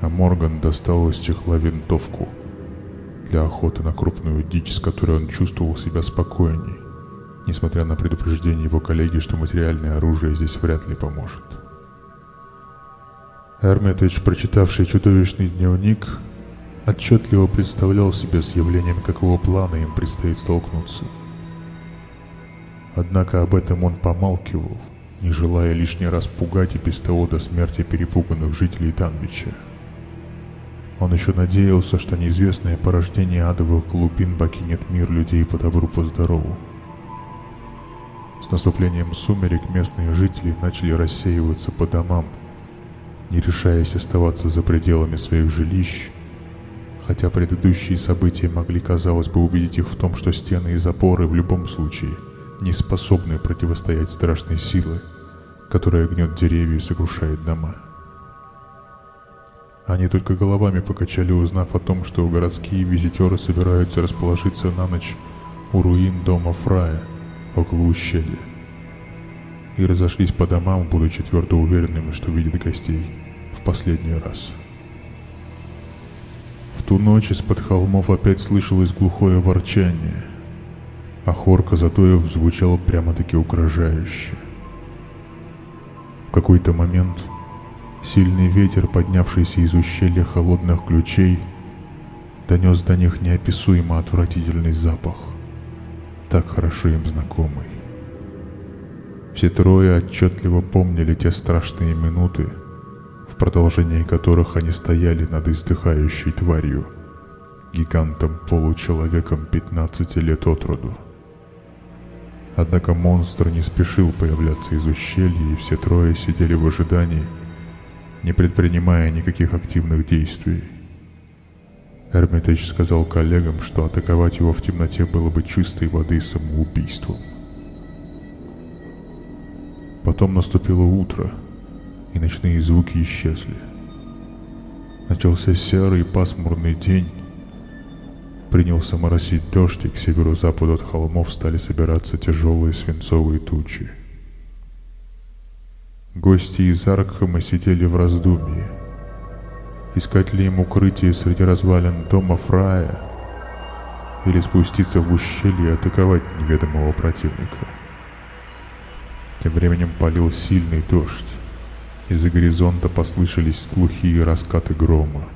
А Морган достал из чехла винтовку для охоты на крупную дичь, с которой он чувствовал себя спокойней, несмотря на предупреждение его коллеги, что материальное оружие здесь вряд ли поможет. Эрмитедж, прочитавший чудовищный дневник, отчетливо представлял себе с явлением, какого плана им предстоит столкнуться. Однако об этом он помалкивал, не желая лишний раз пугать и без того до смерти перепуганных жителей Данвича. Он еще надеялся, что неизвестное порождение адовых глубин покинет мир людей по добру, по здорову. С наступлением сумерек местные жители начали рассеиваться по домам, не решаясь оставаться за пределами своих жилищ, хотя предыдущие события могли, казалось бы, убедить их в том, что стены и запоры в любом случае не способны противостоять страшной силы, которая гнет деревья и сокрушает дома. Они только головами покачали, узнав о том, что городские визитеры собираются расположиться на ночь у руин дома Фрая около ущелья и разошлись по домам, будучи твердо уверенными, что видят гостей в последний раз. В ту ночь из-под холмов опять слышалось глухое ворчание, а хор Казатоев звучал прямо-таки угрожающе. В какой-то момент сильный ветер, поднявшийся из ущелья холодных ключей, донес до них неописуемо отвратительный запах, так хорошо им знакомый. Все трое отчетливо помнили те страшные минуты, в продолжении которых они стояли над издыхающей тварью, гигантом-получеловеком 15 лет от роду. Однако монстр не спешил появляться из ущелья, и все трое сидели в ожидании, не предпринимая никаких активных действий. Эрмитаж сказал коллегам, что атаковать его в темноте было бы чистой воды самоубийством. Потом наступило утро, и ночные звуки исчезли. Начался серый пасмурный день. Принялся моросить дождь, и к северо-западу от холмов стали собираться тяжелые свинцовые тучи. Гости из Аркхема сидели в раздумье. Искать ли им укрытие среди развалин дома Фрая или спуститься в ущелье и атаковать неведомого противника – тем временем полил сильный дождь. Из-за горизонта послышались глухие раскаты грома.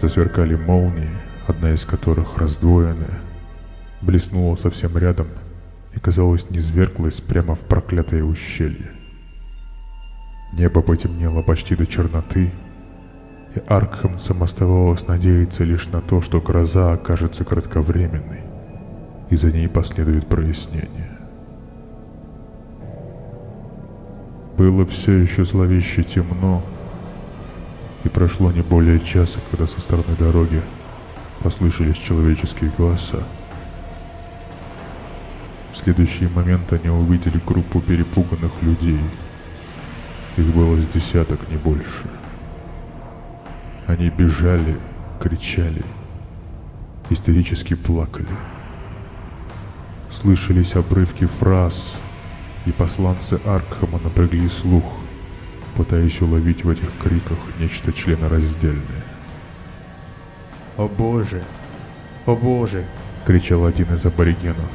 Засверкали молнии, одна из которых, раздвоенная, блеснула совсем рядом и, казалось, низверглась прямо в проклятое ущелье. Небо потемнело почти до черноты, и Аркхамцам оставалось надеяться лишь на то, что гроза окажется кратковременной, и за ней последует прояснение. Было все еще зловеще темно, и прошло не более часа, когда со стороны дороги послышались человеческие голоса. В следующий момент они увидели группу перепуганных людей. Их было с десяток, не больше. Они бежали, кричали, истерически плакали. Слышались обрывки фраз, и посланцы Аркхема напрягли слух, пытаясь уловить в этих криках нечто членораздельное. «О боже! О боже!» — кричал один из аборигенов.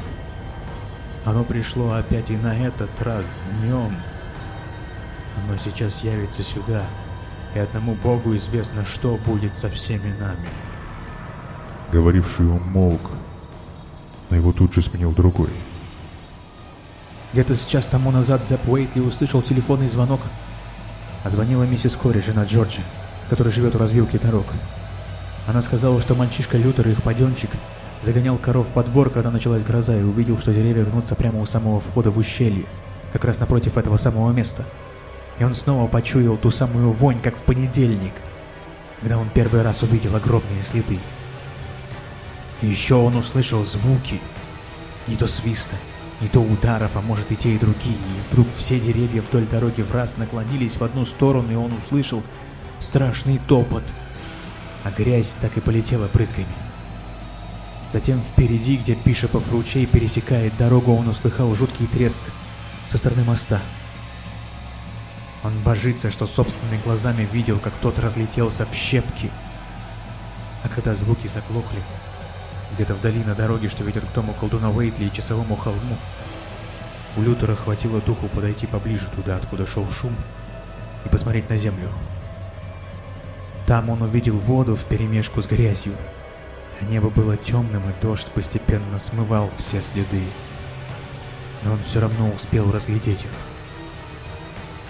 «Оно пришло опять и на этот раз днем. Оно сейчас явится сюда, и одному Богу известно, что будет со всеми нами». Говоривший умолк, но его тут же сменил другой — где-то с час тому назад Зепп Уэйтли услышал телефонный звонок. А звонила миссис Кори, жена Джорджа, которая живет у развилки дорог. Она сказала, что мальчишка Лютер, их паденчик, загонял коров под двор, когда началась гроза, и увидел, что деревья гнутся прямо у самого входа в ущелье, как раз напротив этого самого места. И он снова почуял ту самую вонь, как в понедельник, когда он первый раз увидел огромные следы. И еще он услышал звуки. Не то свиста, не то ударов, а может и те, и другие. И вдруг все деревья вдоль дороги в раз наклонились в одну сторону, и он услышал страшный топот. А грязь так и полетела брызгами. Затем впереди, где Бишопов ручей пересекает дорогу, он услыхал жуткий треск со стороны моста. Он божится, что собственными глазами видел, как тот разлетелся в щепки. А когда звуки заглохли, где-то вдали на дороге, что ведет к дому колдуна Уэйтли и часовому холму, у Лютера хватило духу подойти поближе туда, откуда шел шум, и посмотреть на землю. Там он увидел воду вперемешку с грязью, а небо было темным, и дождь постепенно смывал все следы. Но он все равно успел разглядеть их.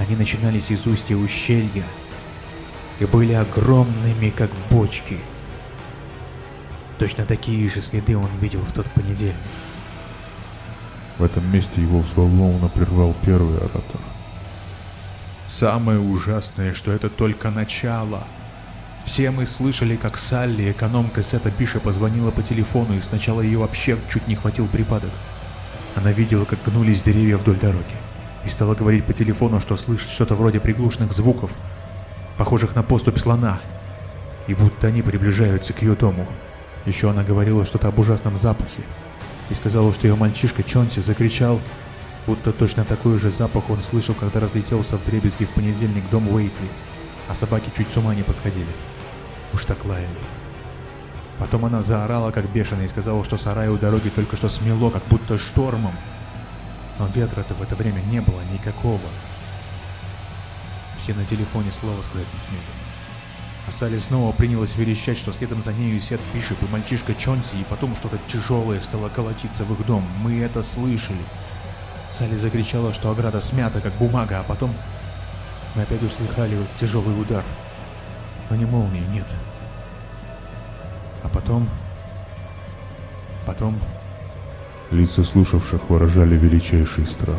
Они начинались из устья ущелья и были огромными, как бочки. Точно такие же следы он видел в тот понедельник. В этом месте его взволнованно прервал первый оратор. Самое ужасное, что это только начало. Все мы слышали, как Салли, экономка Сета Биша, позвонила по телефону, и сначала ее вообще чуть не хватил припадок. Она видела, как гнулись деревья вдоль дороги и стала говорить по телефону, что слышит что-то вроде приглушенных звуков, похожих на поступь слона, и будто они приближаются к ее дому. Еще она говорила что-то об ужасном запахе, и сказала, что ее мальчишка Чонси закричал, будто точно такой же запах он слышал, когда разлетелся в дребезги в понедельник дом Уэйтли, а собаки чуть с ума не посходили. Уж так лаяли. Потом она заорала, как бешеная, и сказала, что сарай у дороги только что смело, как будто штормом, но ветра-то в это время не было никакого. Все на телефоне слова сказать не смели. А Салли снова принялась верещать, что следом за нею Сет Бишоп и мальчишка Чонси, и потом что-то тяжелое стало колотиться в их дом. Мы это слышали. Салли закричала, что ограда смята, как бумага, а потом мы опять услыхали тяжелый удар. Но не молнии, нет. А потом... Потом... Лица слушавших выражали величайший страх.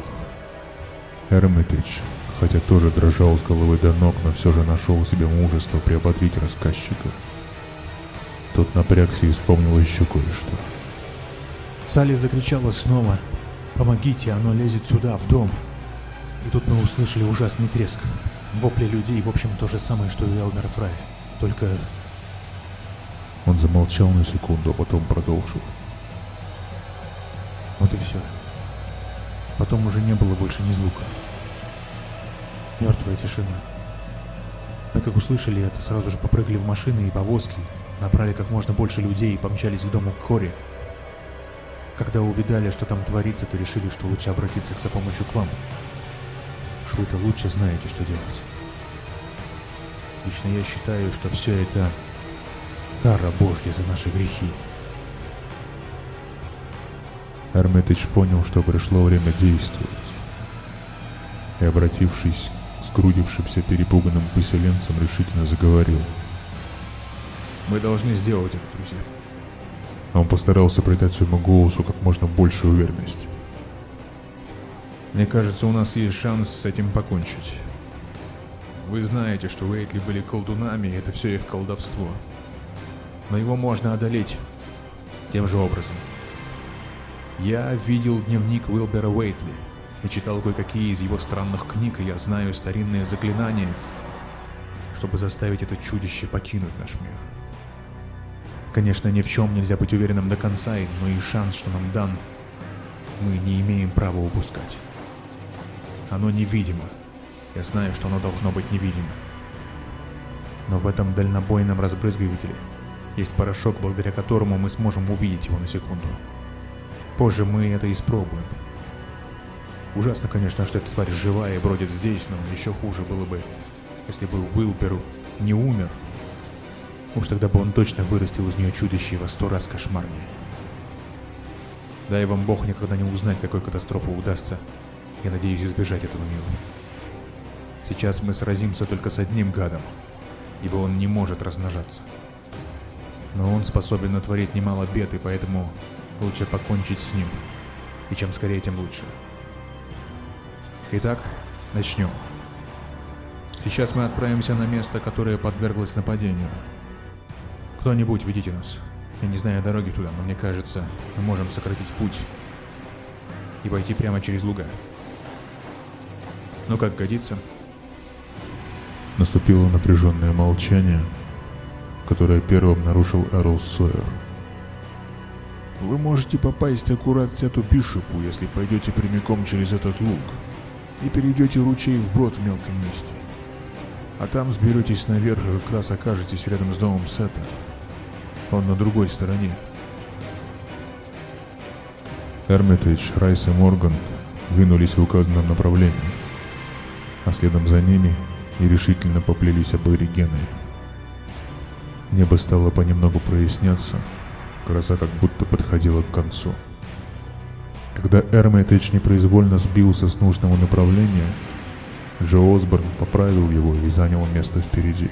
Эрмитидж, хотя тоже дрожал с головы до ног, но все же нашел в себе мужество приободрить рассказчика. Тот напрягся и вспомнил еще кое-что. Салли закричала снова. «Помогите, оно лезет сюда, в дом!» И тут мы услышали ужасный треск. Вопли людей, в общем, то же самое, что и Элмер Фрай. Только... Он замолчал на секунду, а потом продолжил. Вот и все. Потом уже не было больше ни звука. Мертвая тишина. Мы как услышали это, сразу же попрыгали в машины и повозки, набрали как можно больше людей и помчались к дому Кори. Когда увидали, что там творится, то решили, что лучше обратиться за помощью к вам. Уж вы-то лучше знаете, что делать. Лично я считаю, что все это кара Божья за наши грехи. Эрмитыч понял, что пришло время действовать. И, обратившись к скрудившимся перепуганным поселенцам, решительно заговорил. «Мы должны сделать это, друзья». Он постарался придать своему голосу как можно большую уверенность. «Мне кажется, у нас есть шанс с этим покончить. Вы знаете, что Уэйтли были колдунами, и это все их колдовство. Но его можно одолеть тем же образом. Я видел дневник Уилбера Уэйтли и читал кое-какие из его странных книг, и я знаю старинные заклинания, чтобы заставить это чудище покинуть наш мир. Конечно, ни в чем нельзя быть уверенным до конца, но и шанс, что нам дан, мы не имеем права упускать. Оно невидимо. Я знаю, что оно должно быть невидимо. Но в этом дальнобойном разбрызгивателе есть порошок, благодаря которому мы сможем увидеть его на секунду. Позже мы это испробуем. Ужасно, конечно, что эта тварь живая и бродит здесь, но еще хуже было бы, если бы Уилберу не умер. Уж тогда бы он точно вырастил из нее чудище во сто раз кошмарнее. Дай вам Бог никогда не узнать, какой катастрофы удастся. Я надеюсь избежать этого мира. Сейчас мы сразимся только с одним гадом, ибо он не может размножаться. Но он способен натворить немало бед, и поэтому Лучше покончить с ним. И чем скорее, тем лучше. Итак, начнем. Сейчас мы отправимся на место, которое подверглось нападению. Кто-нибудь ведите нас. Я не знаю дороги туда, но мне кажется, мы можем сократить путь и пойти прямо через луга. Ну как годится. Наступило напряженное молчание, которое первым нарушил Эрл Сойер. Вы можете попасть аккурат в Сету Бишопу, если пойдете прямиком через этот луг и перейдете ручей вброд в мелком месте. А там сберетесь наверх и как раз окажетесь рядом с домом Сета. Он на другой стороне. Эрмитедж, Райс и Морган двинулись в указанном направлении, а следом за ними и решительно поплелись аборигены. Небо стало понемногу проясняться, гроза как будто подходила к концу. Когда Эрмитедж непроизвольно сбился с нужного направления, Джо Осборн поправил его и занял место впереди.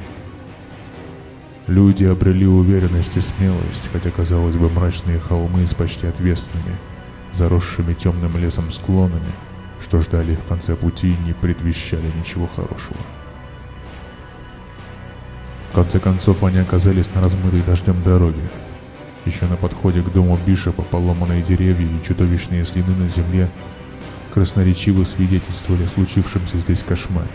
Люди обрели уверенность и смелость, хотя, казалось бы, мрачные холмы с почти отвесными, заросшими темным лесом склонами, что ждали их в конце пути, не предвещали ничего хорошего. В конце концов, они оказались на размытой дождем дороге. Еще на подходе к дому Бишопа поломанные деревья и чудовищные следы на земле красноречиво свидетельствовали о случившемся здесь кошмаре.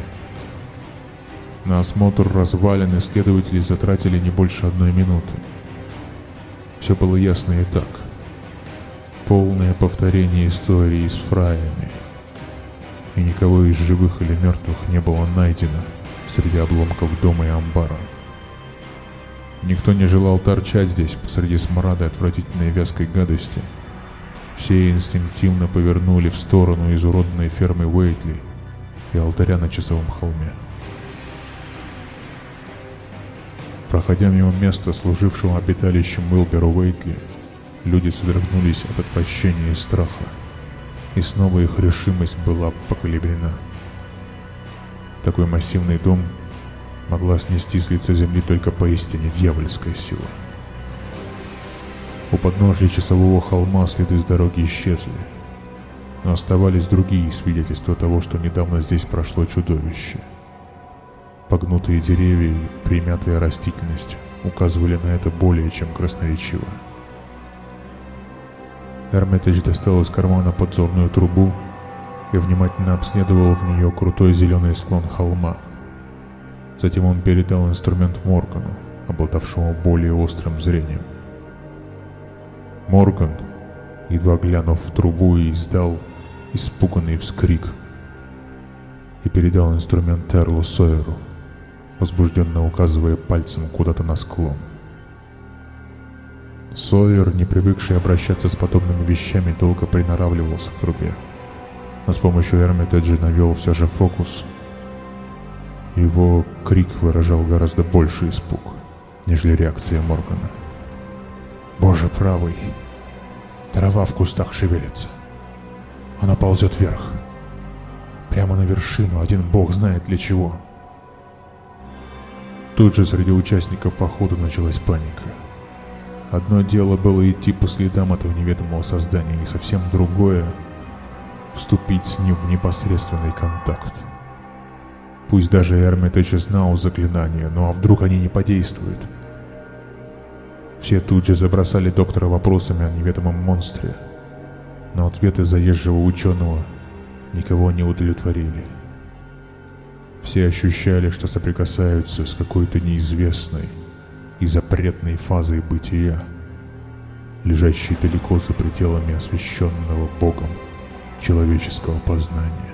На осмотр развалин исследователи затратили не больше одной минуты. Все было ясно и так. Полное повторение истории с фраями. И никого из живых или мертвых не было найдено среди обломков дома и амбара. Никто не желал торчать здесь посреди смрада отвратительной вязкой гадости. Все инстинктивно повернули в сторону изуродной фермы Уэйтли и алтаря на часовом холме. Проходя мимо места, служившего обиталищем Уилбера Уэйтли, люди содрогнулись от отвращения и страха, и снова их решимость была поколеблена. Такой массивный дом могла снести с лица земли только поистине дьявольская сила. У подножия часового холма следы с дороги исчезли, но оставались другие свидетельства того, что недавно здесь прошло чудовище. Погнутые деревья и примятая растительность указывали на это более чем красноречиво. Эрмитедж достал из кармана подзорную трубу и внимательно обследовал в нее крутой зеленый склон холма – Затем он передал инструмент Моргану, обладавшему более острым зрением. Морган, едва глянув в трубу, издал испуганный вскрик и передал инструмент Эрлу Сойеру, возбужденно указывая пальцем куда-то на склон. Сойер, не привыкший обращаться с подобными вещами, долго приноравливался к трубе, но с помощью Эрмитеджа навел все же фокус — его крик выражал гораздо больше испуг, нежели реакция Моргана. «Боже правый! Трава в кустах шевелится. Она ползет вверх. Прямо на вершину, один бог знает для чего». Тут же среди участников похода началась паника. Одно дело было идти по следам этого неведомого создания, и совсем другое — вступить с ним в непосредственный контакт. Пусть даже Эрмитыч знал заклинания, но а вдруг они не подействуют? Все тут же забросали доктора вопросами о неведомом монстре, но ответы заезжего ученого никого не удовлетворили. Все ощущали, что соприкасаются с какой-то неизвестной и запретной фазой бытия, лежащей далеко за пределами освященного Богом человеческого познания.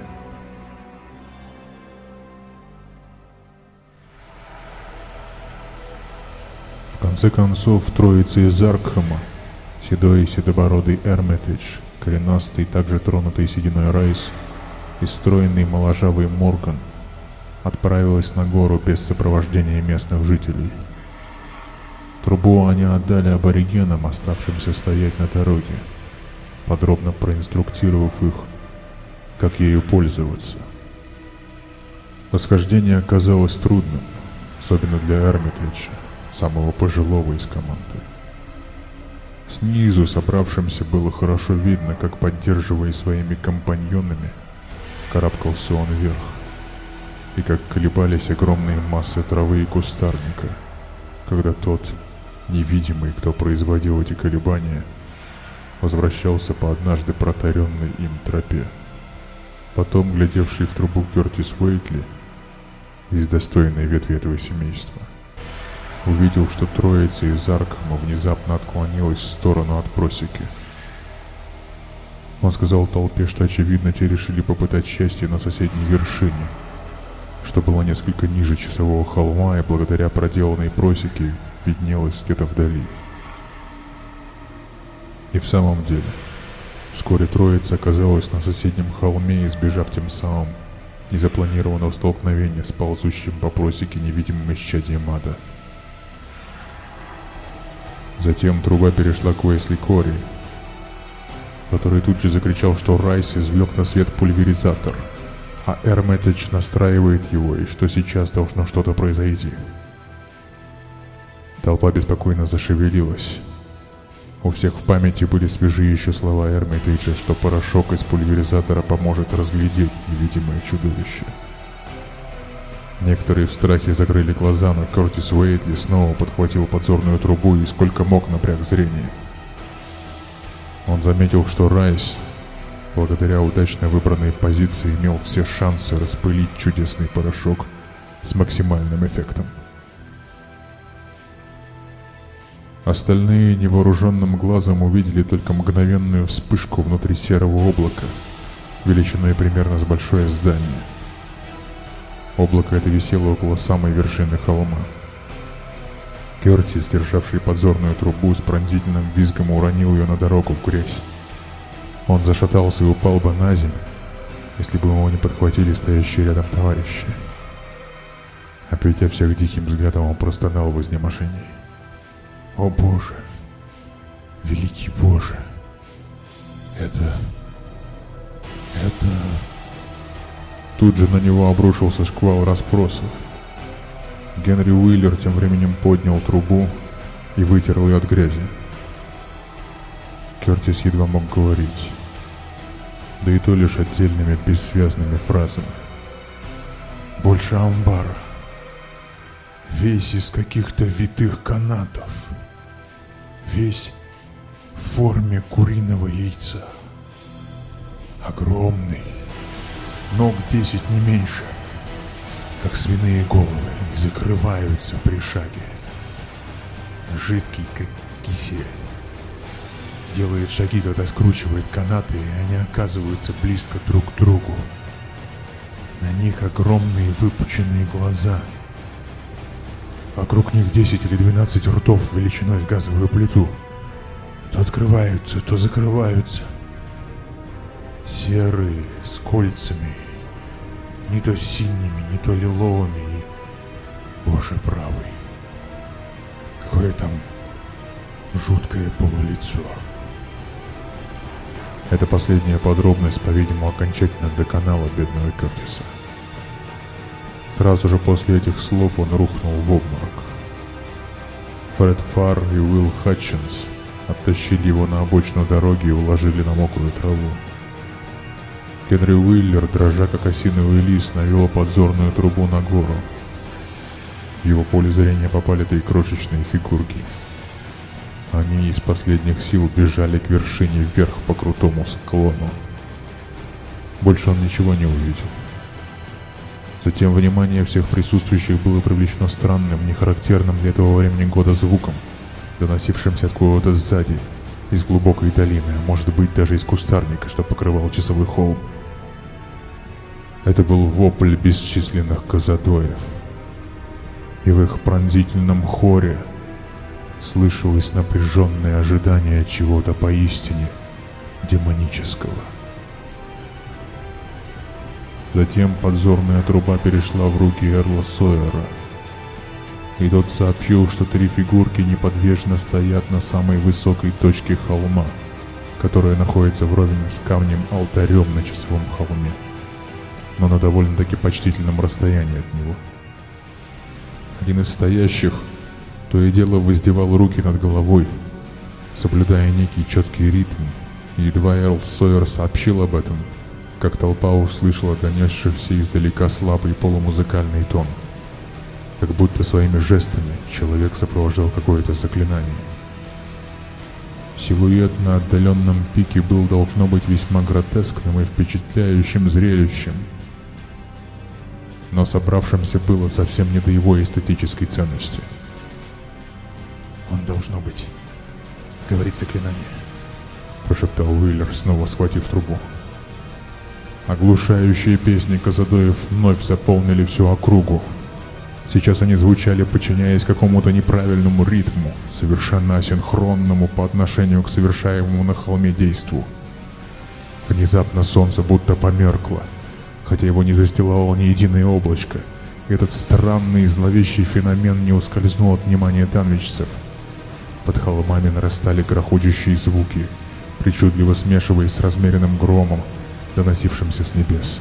Конце концов, троица из Аркхема, седой и седобородый Эрмитедж, коренастый, также тронутый сединой Райс и стройный моложавый Морган, отправилась на гору без сопровождения местных жителей. Трубу они отдали аборигенам, оставшимся стоять на дороге, подробно проинструктировав их, как ею пользоваться. Восхождение оказалось трудным, особенно для Эрмитриджа самого пожилого из команды. Снизу собравшимся было хорошо видно, как, поддерживая своими компаньонами, карабкался он вверх, и как колебались огромные массы травы и кустарника, когда тот невидимый, кто производил эти колебания, возвращался по однажды протаренной им тропе. Потом, глядевший в трубу Кертис Уэйтли из достойной ветви этого семейства, увидел, что троица из Аркхема внезапно отклонилась в сторону от просеки. Он сказал толпе, что очевидно те решили попытать счастье на соседней вершине, что было несколько ниже часового холма и благодаря проделанной просеке виднелось где-то вдали. И в самом деле, вскоре троица оказалась на соседнем холме, избежав тем самым незапланированного столкновения с ползущим по просеке невидимым исчадием ада. Затем труба перешла к Уэсли Кори, который тут же закричал, что Райс извлек на свет пульверизатор, а Эрметич настраивает его, и что сейчас должно что-то произойти. Толпа беспокойно зашевелилась. У всех в памяти были свежи еще слова Эрмитейджа, что порошок из пульверизатора поможет разглядеть невидимое чудовище. Некоторые в страхе закрыли глаза, но Кертис Уэйтли снова подхватил подзорную трубу и сколько мог напряг зрение. Он заметил, что Райс, благодаря удачно выбранной позиции, имел все шансы распылить чудесный порошок с максимальным эффектом. Остальные невооруженным глазом увидели только мгновенную вспышку внутри серого облака, величиной примерно с большое здание. Облако это висело около самой вершины холма. Кертис, державший подзорную трубу, с пронзительным визгом уронил ее на дорогу в грязь. Он зашатался и упал бы на землю, если бы его не подхватили стоящие рядом товарищи. Обведя всех диким взглядом, он простонал в изнеможении. О Боже, великий Боже, это... это... Тут же на него обрушился шквал расспросов. Генри Уиллер тем временем поднял трубу и вытер ее от грязи. Кертис едва мог говорить, да и то лишь отдельными бессвязными фразами. Больше амбара. Весь из каких-то витых канатов весь в форме куриного яйца. Огромный, ног десять не меньше, как свиные головы, и закрываются при шаге. Жидкий, как кисель. Делает шаги, когда скручивает канаты, и они оказываются близко друг к другу. На них огромные выпученные глаза — Вокруг них 10 или 12 ртов величиной с газовую плиту. То открываются, то закрываются. Серые, с кольцами. Не то синими, не то лиловыми. И, боже правый, какое там жуткое полулицо. Эта последняя подробность, по-видимому, окончательно доконала бедного Кертиса. Сразу же после этих слов он рухнул в обморок. Фред Фар и Уилл Хатчинс оттащили его на обочину дороги и уложили на мокрую траву. Генри Уиллер, дрожа как осиновый лист, навел подзорную трубу на гору. В его поле зрения попали три крошечные фигурки. Они из последних сил бежали к вершине вверх по крутому склону. Больше он ничего не увидел. Затем внимание всех присутствующих было привлечено странным, нехарактерным для этого времени года звуком, доносившимся откуда-то сзади, из глубокой долины, а может быть даже из кустарника, что покрывал часовой холм. Это был вопль бесчисленных казадоев. И в их пронзительном хоре слышалось напряженное ожидание чего-то поистине демонического. Затем подзорная труба перешла в руки Эрла Сойера. И тот сообщил, что три фигурки неподвижно стоят на самой высокой точке холма, которая находится вровень с камнем алтарем на часовом холме, но на довольно-таки почтительном расстоянии от него. Один из стоящих то и дело воздевал руки над головой, соблюдая некий четкий ритм, и едва Эрл Сойер сообщил об этом – как толпа услышала донесшийся издалека слабый полумузыкальный тон. как будто своими жестами человек сопровождал какое-то заклинание. Силуэт на отдаленном пике был должно быть весьма гротескным и впечатляющим зрелищем. Но собравшимся было совсем не до его эстетической ценности. Он должно быть. Говорит заклинание. Прошептал Уиллер, снова схватив трубу. Оглушающие песни Казадоев вновь заполнили всю округу. Сейчас они звучали, подчиняясь какому-то неправильному ритму, совершенно асинхронному по отношению к совершаемому на холме действу. Внезапно солнце будто померкло, хотя его не застилало ни единое облачко. Этот странный и зловещий феномен не ускользнул от внимания танвичцев. Под холмами нарастали грохочущие звуки, причудливо смешиваясь с размеренным громом, доносившимся с небес.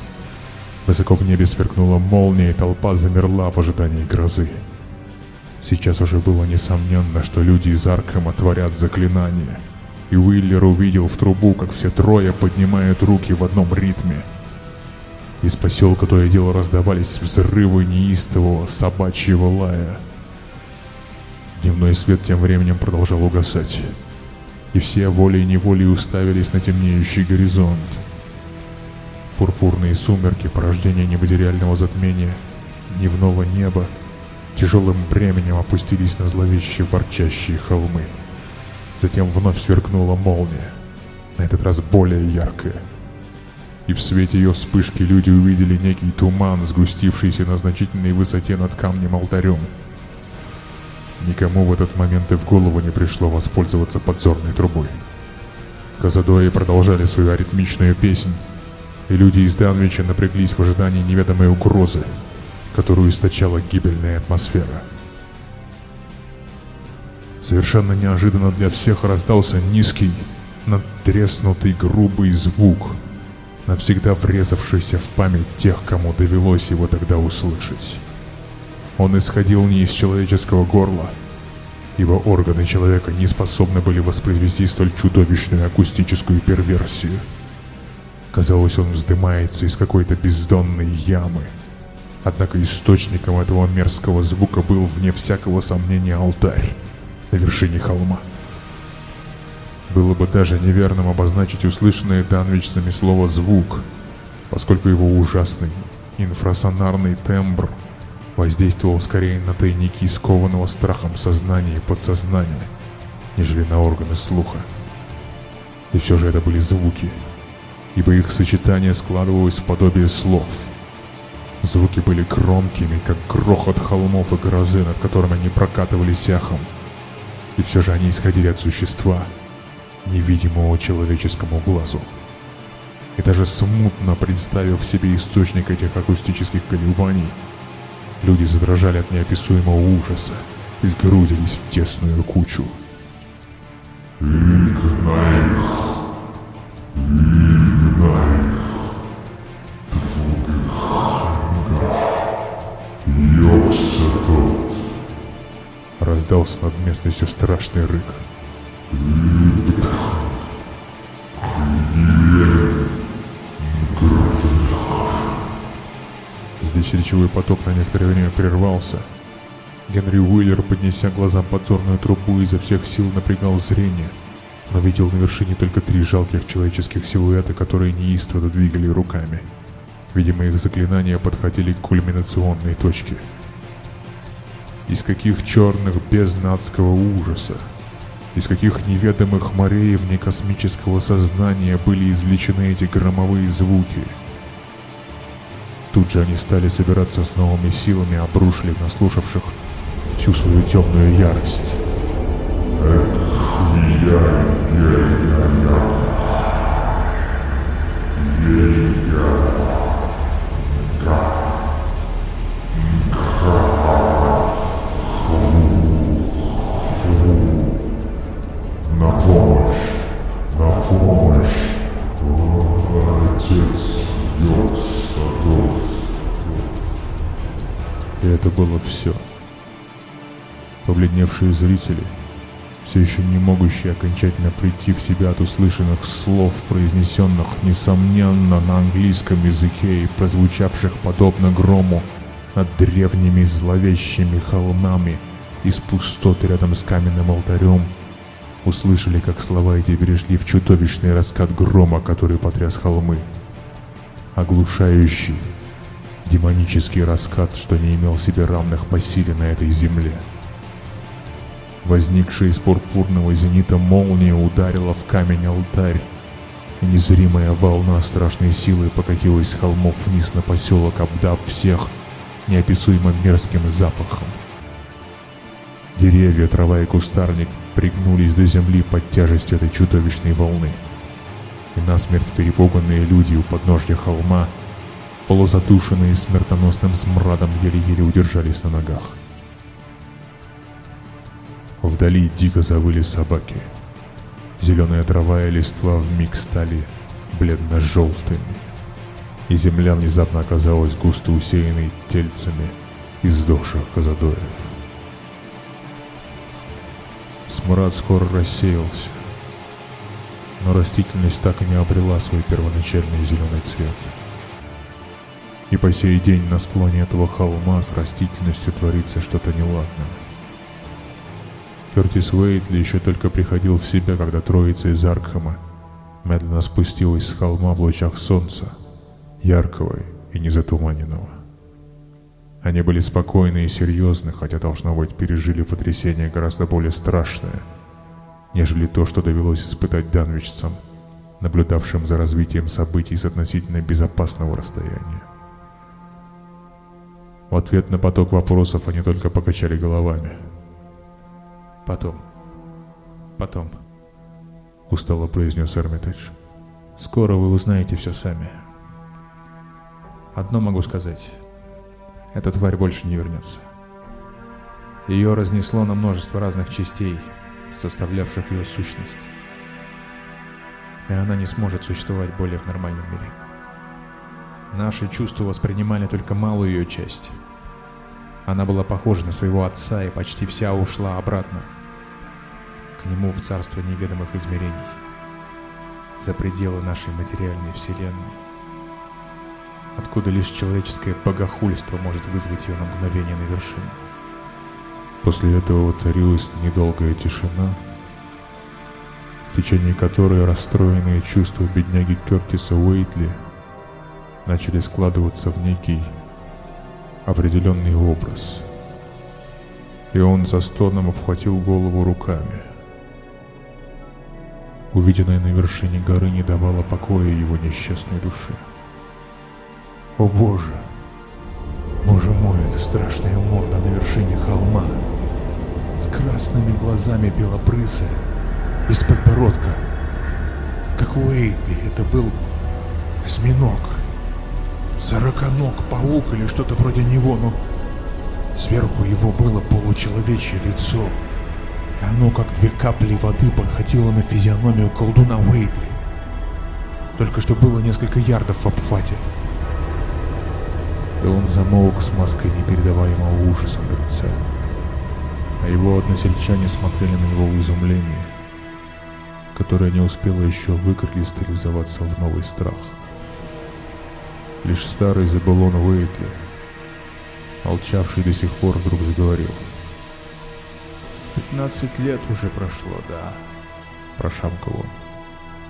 Высоко в небе сверкнула молния, и толпа замерла в ожидании грозы. Сейчас уже было несомненно, что люди из Аркхема творят заклинание. И Уиллер увидел в трубу, как все трое поднимают руки в одном ритме. Из поселка то и дело раздавались взрывы неистового собачьего лая. Дневной свет тем временем продолжал угасать. И все волей-неволей уставились на темнеющий горизонт. Пурпурные сумерки, порождение нематериального затмения, дневного неба, тяжелым бременем опустились на зловещие ворчащие холмы. Затем вновь сверкнула молния, на этот раз более яркая. И в свете ее вспышки люди увидели некий туман, сгустившийся на значительной высоте над камнем алтарем. Никому в этот момент и в голову не пришло воспользоваться подзорной трубой. Казадои продолжали свою аритмичную песнь, и люди из Данвича напряглись в ожидании неведомой угрозы, которую источала гибельная атмосфера. Совершенно неожиданно для всех раздался низкий, надтреснутый грубый звук, навсегда врезавшийся в память тех, кому довелось его тогда услышать. Он исходил не из человеческого горла, ибо органы человека не способны были воспроизвести столь чудовищную акустическую перверсию – Казалось, он вздымается из какой-то бездонной ямы. Однако источником этого мерзкого звука был, вне всякого сомнения, алтарь на вершине холма. Было бы даже неверным обозначить услышанное данвичцами слово «звук», поскольку его ужасный инфрасонарный тембр воздействовал скорее на тайники скованного страхом сознания и подсознания, нежели на органы слуха. И все же это были звуки — ибо их сочетание складывалось в подобие слов. Звуки были громкими, как грохот холмов и грозы, над которыми они прокатывались эхом. И все же они исходили от существа, невидимого человеческому глазу. И даже смутно представив себе источник этих акустических колебаний, люди задрожали от неописуемого ужаса и сгрудились в тесную кучу. Игнайх! Раздался над местностью страшный рык. Здесь речевой поток на некоторое время прервался. Генри Уиллер, поднеся глазам подзорную трубу, изо всех сил напрягал зрение, но видел на вершине только три жалких человеческих силуэта, которые неистово двигали руками. Видимо, их заклинания подходили к кульминационной точке. Из каких черных бездн адского ужаса, из каких неведомых морей вне космического сознания были извлечены эти громовые звуки. Тут же они стали собираться с новыми силами, обрушили на слушавших всю свою темную ярость. На это было все. Побледневшие зрители, все еще не могущие окончательно прийти в себя от услышанных слов, произнесенных, несомненно, на английском языке и прозвучавших подобно грому, над древними зловещими холмами из пустоты рядом с каменным алтарем, услышали, как слова эти перешли в чудовищный раскат грома, который потряс холмы. Оглушающий, демонический раскат, что не имел себе равных по силе на этой земле. Возникшая из пурпурного зенита молния ударила в камень алтарь, и незримая волна страшной силы покатилась с холмов вниз на поселок, обдав всех неописуемо мерзким запахом. Деревья, трава и кустарник пригнулись до земли под тяжестью этой чудовищной волны. И насмерть перепуганные люди у подножья холма, полузадушенные смертоносным смрадом, еле-еле удержались на ногах. Вдали дико завыли собаки. Зеленая трава и листва вмиг стали бледно-желтыми. И земля внезапно оказалась густо усеянной тельцами издохших казадоев. Смрад скоро рассеялся, но растительность так и не обрела свой первоначальный зеленый цвет. И по сей день на склоне этого холма с растительностью творится что-то неладное. Кертис Уэйтли еще только приходил в себя, когда троица из Аркхема медленно спустилась с холма в лучах солнца, яркого и незатуманенного. Они были спокойны и серьезны, хотя, должно быть, пережили потрясение гораздо более страшное, нежели то, что довелось испытать данвичцам, наблюдавшим за развитием событий с относительно безопасного расстояния. В ответ на поток вопросов они только покачали головами – Потом. Потом. Устало произнес Эрмитедж. Скоро вы узнаете все сами. Одно могу сказать. Эта тварь больше не вернется. Ее разнесло на множество разных частей, составлявших ее сущность. И она не сможет существовать более в нормальном мире. Наши чувства воспринимали только малую ее часть. Она была похожа на своего отца и почти вся ушла обратно – к нему в царство неведомых измерений, за пределы нашей материальной вселенной, откуда лишь человеческое богохульство может вызвать ее на мгновение на вершину. После этого воцарилась недолгая тишина, в течение которой расстроенные чувства бедняги Кертиса Уэйтли начали складываться в некий определенный образ. И он со стоном обхватил голову руками. Увиденное на вершине горы не давало покоя его несчастной душе. О боже! Боже мой, это страшная морда на вершине холма. С красными глазами белобрысая, без подбородка. Как у Эйпи, это был осьминог. Сороконог, паук или что-то вроде него, но сверху его было получеловечье лицо. И оно, как две капли воды, подходило на физиономию колдуна Уэйтли. Только что было несколько ярдов в обхвате. И он замолк с маской непередаваемого ужаса на лице. А его односельчане смотрели на него в изумлении, которое не успело еще выкристаллизоваться в новый страх. Лишь старый Забулон Уэйтли, молчавший до сих пор, вдруг заговорил — Пятнадцать лет уже прошло, да, прошамкал он.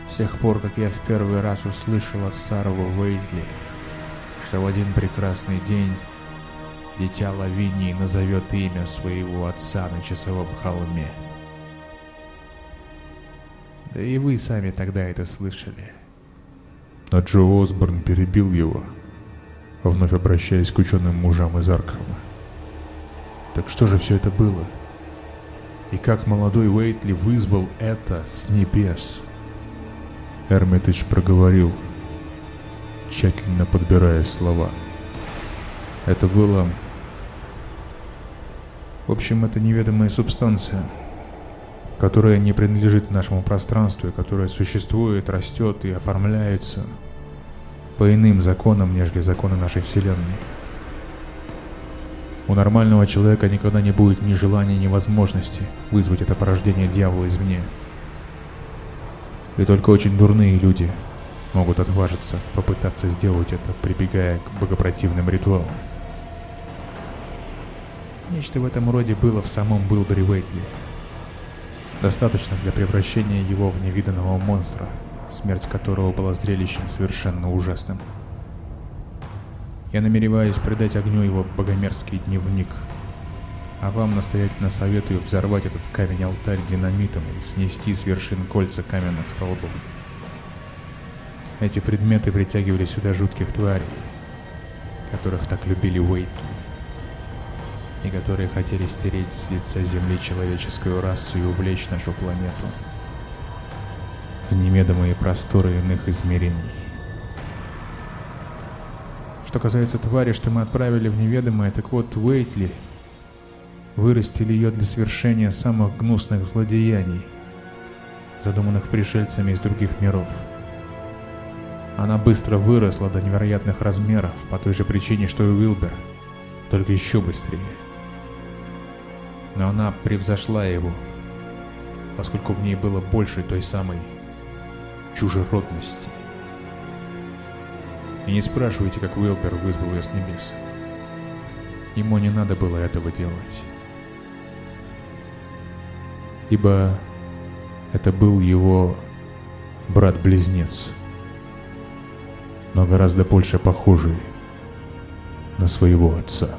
С тех пор, как я в первый раз услышал от старого Уэйтли, что в один прекрасный день дитя Лавинии назовет имя своего отца на часовом холме. Да и вы сами тогда это слышали. Но Джо Осборн перебил его, вновь обращаясь к ученым мужам из Аркхема. Так что же все это было? — и как молодой Уэйтли вызвал это с небес. Эрмитыч проговорил, тщательно подбирая слова. Это было... В общем, это неведомая субстанция, которая не принадлежит нашему пространству, и которая существует, растет и оформляется по иным законам, нежели законы нашей Вселенной. У нормального человека никогда не будет ни желания, ни возможности вызвать это порождение дьявола извне. И только очень дурные люди могут отважиться попытаться сделать это, прибегая к богопротивным ритуалам. Нечто в этом роде было в самом Билбери Уэйтли. Достаточно для превращения его в невиданного монстра, смерть которого была зрелищем совершенно ужасным. Я намереваюсь придать огню его богомерзкий дневник, а вам настоятельно советую взорвать этот камень-алтарь динамитом и снести с вершин кольца каменных столбов. Эти предметы притягивали сюда жутких тварей, которых так любили Уэйтли, и которые хотели стереть с лица Земли человеческую расу и увлечь нашу планету в немедомые просторы иных измерений. Что касается твари, что мы отправили в неведомое, так вот Уэйтли вырастили ее для совершения самых гнусных злодеяний, задуманных пришельцами из других миров – она быстро выросла до невероятных размеров, по той же причине, что и Уилбер, только еще быстрее. Но она превзошла его, поскольку в ней было больше той самой чужеродности. И не спрашивайте, как Уилбер вызвал ее с небес. Ему не надо было этого делать. Ибо это был его брат-близнец но гораздо больше похожий на своего отца.